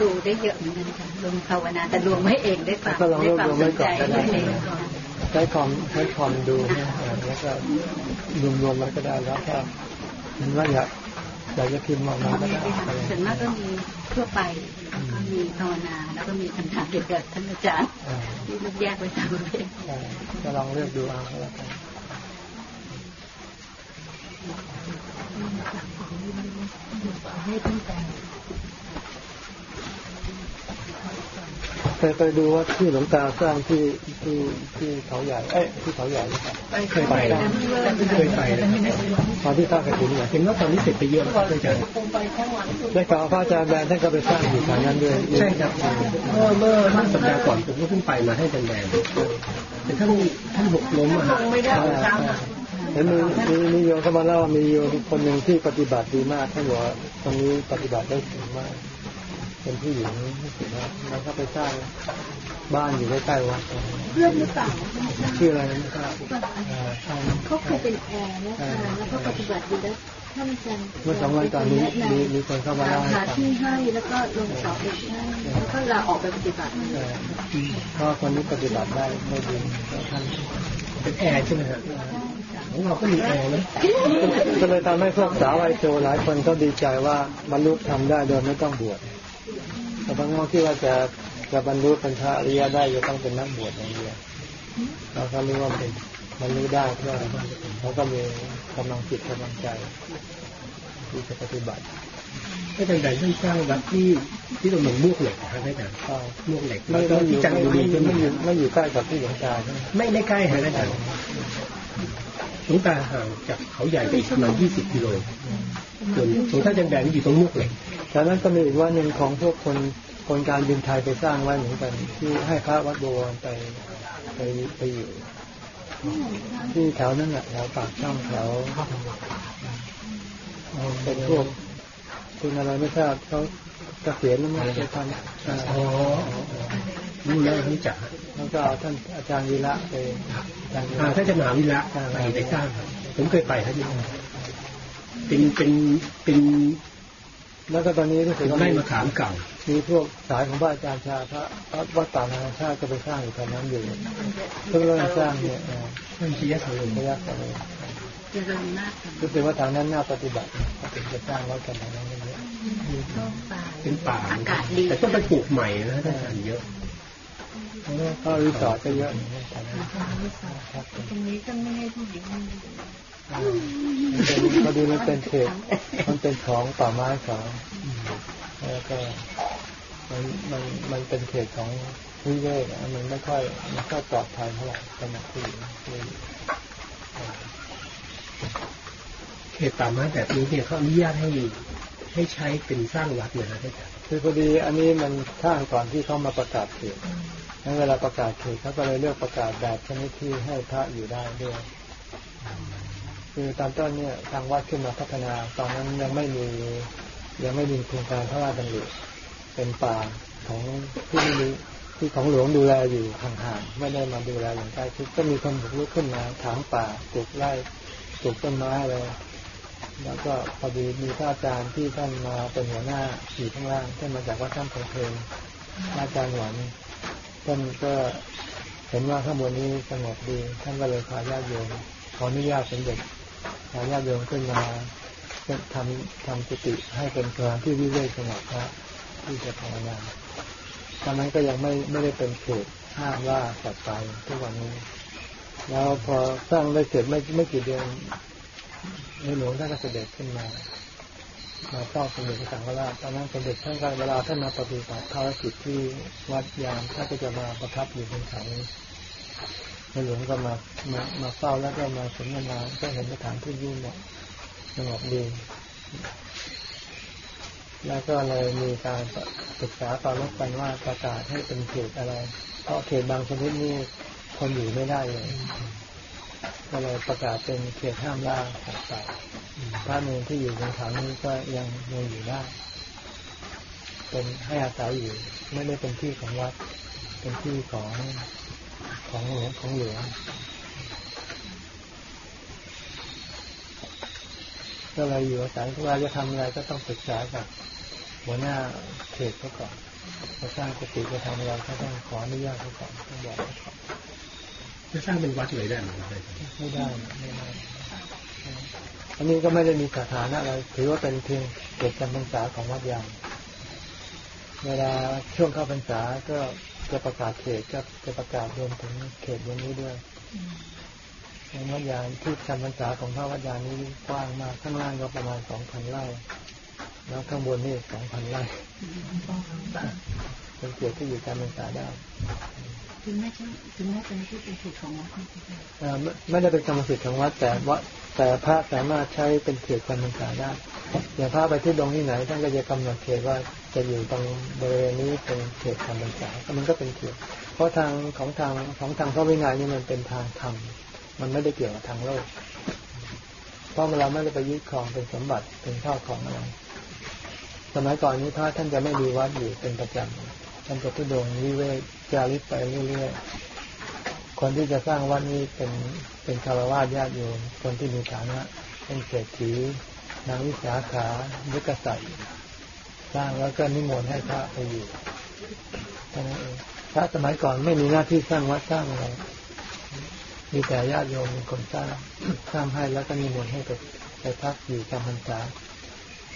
ดูได้เยอะเหมือนกันค่ะลงภาวนาแต่รวมไม่เองได้ความก็ลองรวบรวมไว้ก่อนก็ได้ได้ใช้คอมใช้คอมดูนะแล้วก็รวมรวมๆมันก็ได้แล้วก็เห็นว่าอยากอยากจะพิมพ์ออกมาก็ได้อะไรส่วนมากก็มีทั่วไปแล้วก็มีภาวนาแล้วก็มีคำถามเกี่ยวกับท่านอาจารย์อ่าที่ลูกแยกไว้ตามประเภทใช่ก็ลองเลือกดูเอาก็แล้วกัน เคยไปดูว่าที่หลวงตาสร้างที่ที่ที่เขาใหญ่เอ้ยที่เขาใหญ่หรือเปล่าเคยไปแล้วเคยไปแล้วตอนที่ท่ากระถิ่นเนี่ยเห็นว่าตอนนี้เสร็จไปเยอะแล้วอาจารย์ได้ข่าวว่าพระอาจารย์แบนท่านก็ไปสร้างอยู่แถวนั้นด้วยใช่ครับเมื่อเมื่อเมื่อสัปดาห์ก่อนผมก็เพิ่งไปมาให้แดงแต่ท่านท่านหกล้มอะฮะไม่ได้ตามเห็นมีมีมีโยมเข้ามาเล่าว่ามีโยมคนหนึ่งที่ปฏิบัติดีมากท่านบอกว่าตรงนี้ปฏิบัติได้สูงมาก เป็นผู้หญิงที่สุดนะแล้วก็ไปสร้างบ้านอยู่ใกล้ๆวัดเพื่อนหรือเปล่าชื่ออะไรนะไม่ทราบอ่าใช่เขาเคยเป็นแอร์นะคะแล้วก็ปฏิบัติดีแล้วท่านอาจารย์เมื่อสองวันก่อนนี้มีมีคนเข้ามาเล่าให้หาฟังที่ให้แล้วก็ลงสอบเอกให้แล้วก็ลาออกไปปฏิบัติเออเพราะว่าคนนี้ปฏิบัติได้ได้ดีแล้วท่านเป็นแอร์ใช่ไหมฮะของเราก็มีแอร์นะก็เลยทำให้พวกสาวไอโจหลายคนเขาดีใจว่าบรรลุทำได้โดยไม่ต้องบวช แต่บางคนคิดว่าจะจะบรรลุเป็นพระอริยได้จะต้องเป็นนักบวชอย่างเดียวเราก็รู้ว่าเป็นบรรลุได้เพื่อเขาก็มีกำลังจิตกำลังใจที่จะปฏิบัติอาจารย์ใดท่านสร้างวัดที่ที่ตำบลมวกเหล็กนะครับอาจารย์ก็มวกเหล็กไม่แล้วก็ไม่อที่ยู่จันทบุรีไม่ใช่ไหมไม่อยู่ไม่อยู่ใกล้กับที่หลวงตาใช่ไหมไม่ไม่ใกล้ฮะอาจารย์หลวงตาห่างจากเขาใหญ่ไปอีกประมาณ20กิโลส่วนส่วนท่านอาจารย์แดงนี่อยู่ตรงมวกเหล็ก จากนั้นก็มีอีกวันหนึ่งของพวกคนคนการบินไทยไปสร้างไว้เหมือนกัน ที่ให้พระวัดบวรไปไปไปอยู่ ที่แถวนั้นแหละแถวปากช่องแถวเป็นพวกคุณอะไรไม่ทราบเขาเกษียณแล้วมั้งไปทำอ่าอ๋อรู้แล้วรู้จักฮะแล้วก็เอาท่านอาจารย์วีระไปอาจารย์วีอ่าระถ้าจะมหาวิระไปไปสร้างครับผมเคยไปครับที่นั่นเป็นเป็นเป็น แล้วก็ตอนนี้รู้สึกว่าไล่มีมาขามเก่ามีพวกสายของพระอาจารย์ชาพระพระวัดป่านานาชาติก็ไปสร้างอยู่แถวนั้นอยู่เพิ่งเริ่มสร้างเนี่ยเอ่อท่านชี้ยะสรุประยะต่อเลยเจริญมากค่ะรู้สึกว่าทางนั้นน่าปฏิบัติเขาถึงจะสร้างวัดกันทางนั้นเยอะเป็นป่าอากาศดีแต่ต้องไปปลูกใหม่นะท่านอาจารย์เยอะแล้วก็รีสอร์ทก็เยอะอย่างนี้แถวนั้นครับตรงนี้ก็ไม่ให้ผู้หญิง มันอ่ามันเป็นพอดีมันเป็นเขตมันเป็นของป่าไม้ของแล้วก็มันมันมันเป็นเขตของวิเวกอะมันไม่ค่อยไม่ค่อยปลอดภัยเท่าไหร่สำหรับผู้หญิงที่เขตป่าไม้แบบนี้เนี่ยเขาอนุญาตให้ให้ใช้เป็นสร้างวัดเนี่ยนะท่านอาจารย์คือพอดีอันนี้มันสร้างก่อนที่เขามาประกาศเขตงั้นเวลาประกาศเขตเขาก็เลยเลือกประกาศแบบชนิดที่ให้พระอยู่ได้ด้วย คือตอนต้นเนี่ยทางวัดขึ้นมาพัฒนา ตอนนั้นยังไม่มียังไม่มีโครงการพระราชดำริเป็นป่าของที่ไม่มีที่ของหลวงดูแลอยู่ห่างๆไม่ได้มาดูแลอย่างใกล้ชิดก็มีคนบุกรุกขึ้นมาถางป่าปลูกไร่ปลูกต้นไม้อะไรแล้วก็พอดีมีพระอาจารย์ที่ท่านมาเป็นหัวหน้าอยู่ข้างล่างท่านมาจากวัดท่านเพลิงพระอาจารย์หวนท่านก็เห็นว่าข้างบนนี้สงบดี ท่านก็เลยพาญาติโยมขออนุญาตสมเด็จ พาญาติโยมขึ้นมาทำทำกุฏิให้เป็นสถานที่วิเวกสงบพระที่จะภาวนาตอนนั้นก็ยังไม่ไม่ได้เป็นเขตห้ามล่าสัตว์ไปทุกวันนี้ แล้วพอสร้างได้เสร็จไม่ไม่กี่เดือนในหลวงท่านก็เสด็จขึ้นมามาเฝ้าสมเด็จพระสังฆราชตอนนั้นสมเด็จท่านก็เวลาท่านมาปฏิบัติภารกิจที่วัดยามท่านก็จะมาประทับอยู่บนเขาน ในหลวงก็มามามาเฝ้าแล้วก็มาสนทนาก็เห็นสถานที่ยิ่งเนี่ยสงบดี แล้วก็เลยมีการปรึกษาต่อรบกันว่าประกาศให้เป็นเขตอะไร เพราะเขตบางชนิดนี่คนอยู่ไม่ได้เลยก็เลยประกาศเป็นเขตห้ามล่าสัตว์ป่าพระเนรที่อยู่บนเขานี้ก็ยังยังอยู่ได้ เป็นให้อาศัยอยู่ ไม่ได้เป็นที่ของวัด เป็นที่ของ ของหลวงของหลวงก็เลยอยู่อาศัยเวลาจะทำอะไรก็ต้องปรึกษากับหัวหน้าเขตเขาก่อนจะสร้างกุฏิจะทำอะไรก็ต้องขออนุญาตเขาก่อนต้องบอกเขาก่อนจะสร้างเป็นวัดเลยได้ไหมครับไม่ได้ไม่ได้อันนี้ก็ไม่ได้มีสถานะอะไรถือว่าเป็นเพียงเกิดจำพรรษาของวัดยางเวลาช่วงเข้าพรรษาก็ จะประกาศเขตก็จะประกาศรวมถึงเขตวันนี้ด้วยในวัดยางที่จำพรรษาของพระวัดยางนี้กว้างมากข้างล่างก็ประมาณสองพันไร่ แล้วข้างบนนี่สองพันไร่เป็นเขตที่อยู่จำพรรษาได้ถึงแม้จะถึงแม้จะไม่ใช่เป็นเขตของวัดนะเอ่อไม่ไม่ได้เป็นกรรมสิทธิ์ของวัดแต่ว่าแต่พระสามารถใช้เป็นเขตจำพรรษาได้ อย่างพระไปที่ดงที่ไหนท่านก็จะกำหนดเขตว่าจะอยู่ตรงบริเวณนี้เป็นเขตจำพรรษาก็มันก็เป็นเขต เพราะทางของทางของทางพระวินัยนี่มันเป็นทางธรรมมันไม่ได้เกี่ยวกับทางโลก เพราะเราไม่ได้ไปยึดครองเป็นสมบัติเป็นข้าวของอะไรสมัยก่อนนี้พระท่านจะไม่มีวัดอยู่เป็นประจำท่านจะทุดงวิเวกจาริกไปเรื่อยๆคนที่จะสร้างวัดนี้เป็นเป็นคารวะญาติโยมคนที่มีฐานะเป็นเศรษฐี นางวิสาขายุกษัตริย์สร้างแล้วก็นิมนต์ให้พระไปอยู่ท่านเองพระสมัยก่อนไม่มีหน้าที่สร้างวัดสร้างอะไรมีแต่ญาติโยมเป็นคนสร้างสร้างให้แล้วก็นิมนต์ให้ไปไปพักอยู่จำพรรษา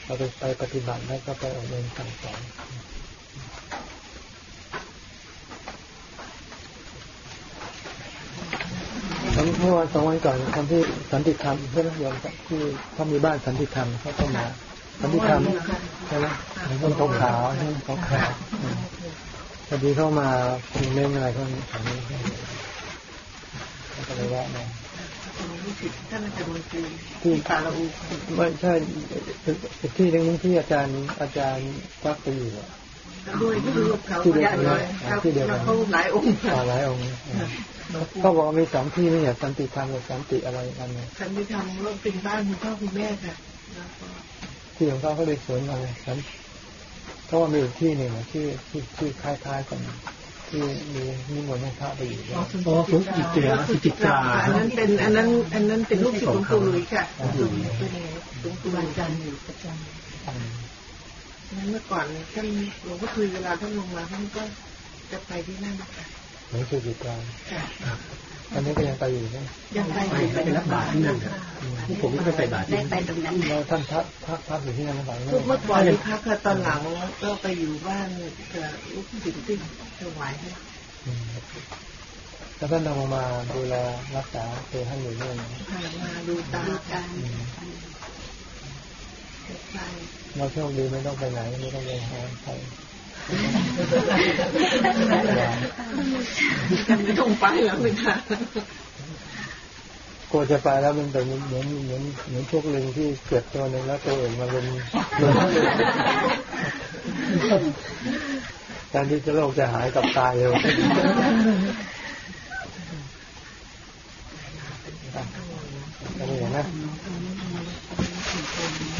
เราไปไปปฏิบัติแล้วก็ไปอบรมสั่งสอน เมื่อวันสองวันก่อนคนที่สันติธรรมเพื่อนโยมที่เขามีบ้านสันติธรรมเขาก็มาสันติธรรมใช่ไหมคนขาวขาวๆขาวขาวๆอืมพอดีเข้ามาพิมพ์เล่นอะไรเขาแถวนี้ก็เลยแวะมาท่านอาจารย์มนตรีที่ปาละอูไม่ใช่อีกที่หนึงที่อาจารย์อาจารย์ฟักไปอยู่อะ ด้วยที่รูปเขาที่เดียวญากัตินน้อยที่เดียวกันเขาหลายองค์อ่าหลายองค์เขาบอกว่ามีสองที่ไม่ใช่สันติธรรมกับสันติอะไรอันนึงสันติธรรมก็เป็นบ้านคุณพ่อคุณแม่ค่ะแล้วก็ที่ของเขาก็เลยสวนมาเลยฉันเพราะว่ามีอีกที่หนึ่งอะที่ที่ที่คล้ายๆกันที่มีนิมนต์ให้พระไปอยู่ด้วยอ๋อสุจิตราสุจิตราอันนั้นเป็นอันนั้น อันนั้นเป็นลูกศิษย์หลวงปู่หลุยส์ค่ะอ๋อเป็นหลวงปู่หลุยส์อาจารย์อยู่ประจอืมงั้น เมื่อก่อนท่านหลวงพ่อคุยเวลาท่านลงมาท่านก็จะไปที่นั่นค่ะหลวงปู่จิตรามค่ะตอนนี้ก็ยังไปอยู่ใช่ไหมยังไปไปไปรับบาตรที่นั่นครับพวกผมก็ไปใส่บาตรที่ได้นั่นไปตรงนั้นแล้วท่านพักพักพักอยู่ที่นั่นหรือเปล่าเมื่อก่อนนี้พักค่ะตอนหลังก็ไปอยู่บ้านกับลูกศิษย์ที่ถวายให้อืมแล้วท่านเอามาดูแลรักษาตัวท่านอยู่ด้วยนะพามาดูตาดูการไป เราโชคดีไม่ต้องไปไหนไม่ต้องไปหาใครยังไม่ต้องไปแล้วไม่ทันกลัวจะไปแล้วมันเป็นเหมือนเหมือนเหมือนพวกลิงที่เกิดตัวหนึ่งแล้วตัวอื่นมาเป็นแทนที่จะโรคจะหายกับตายเร็วก็ไม่เห็นน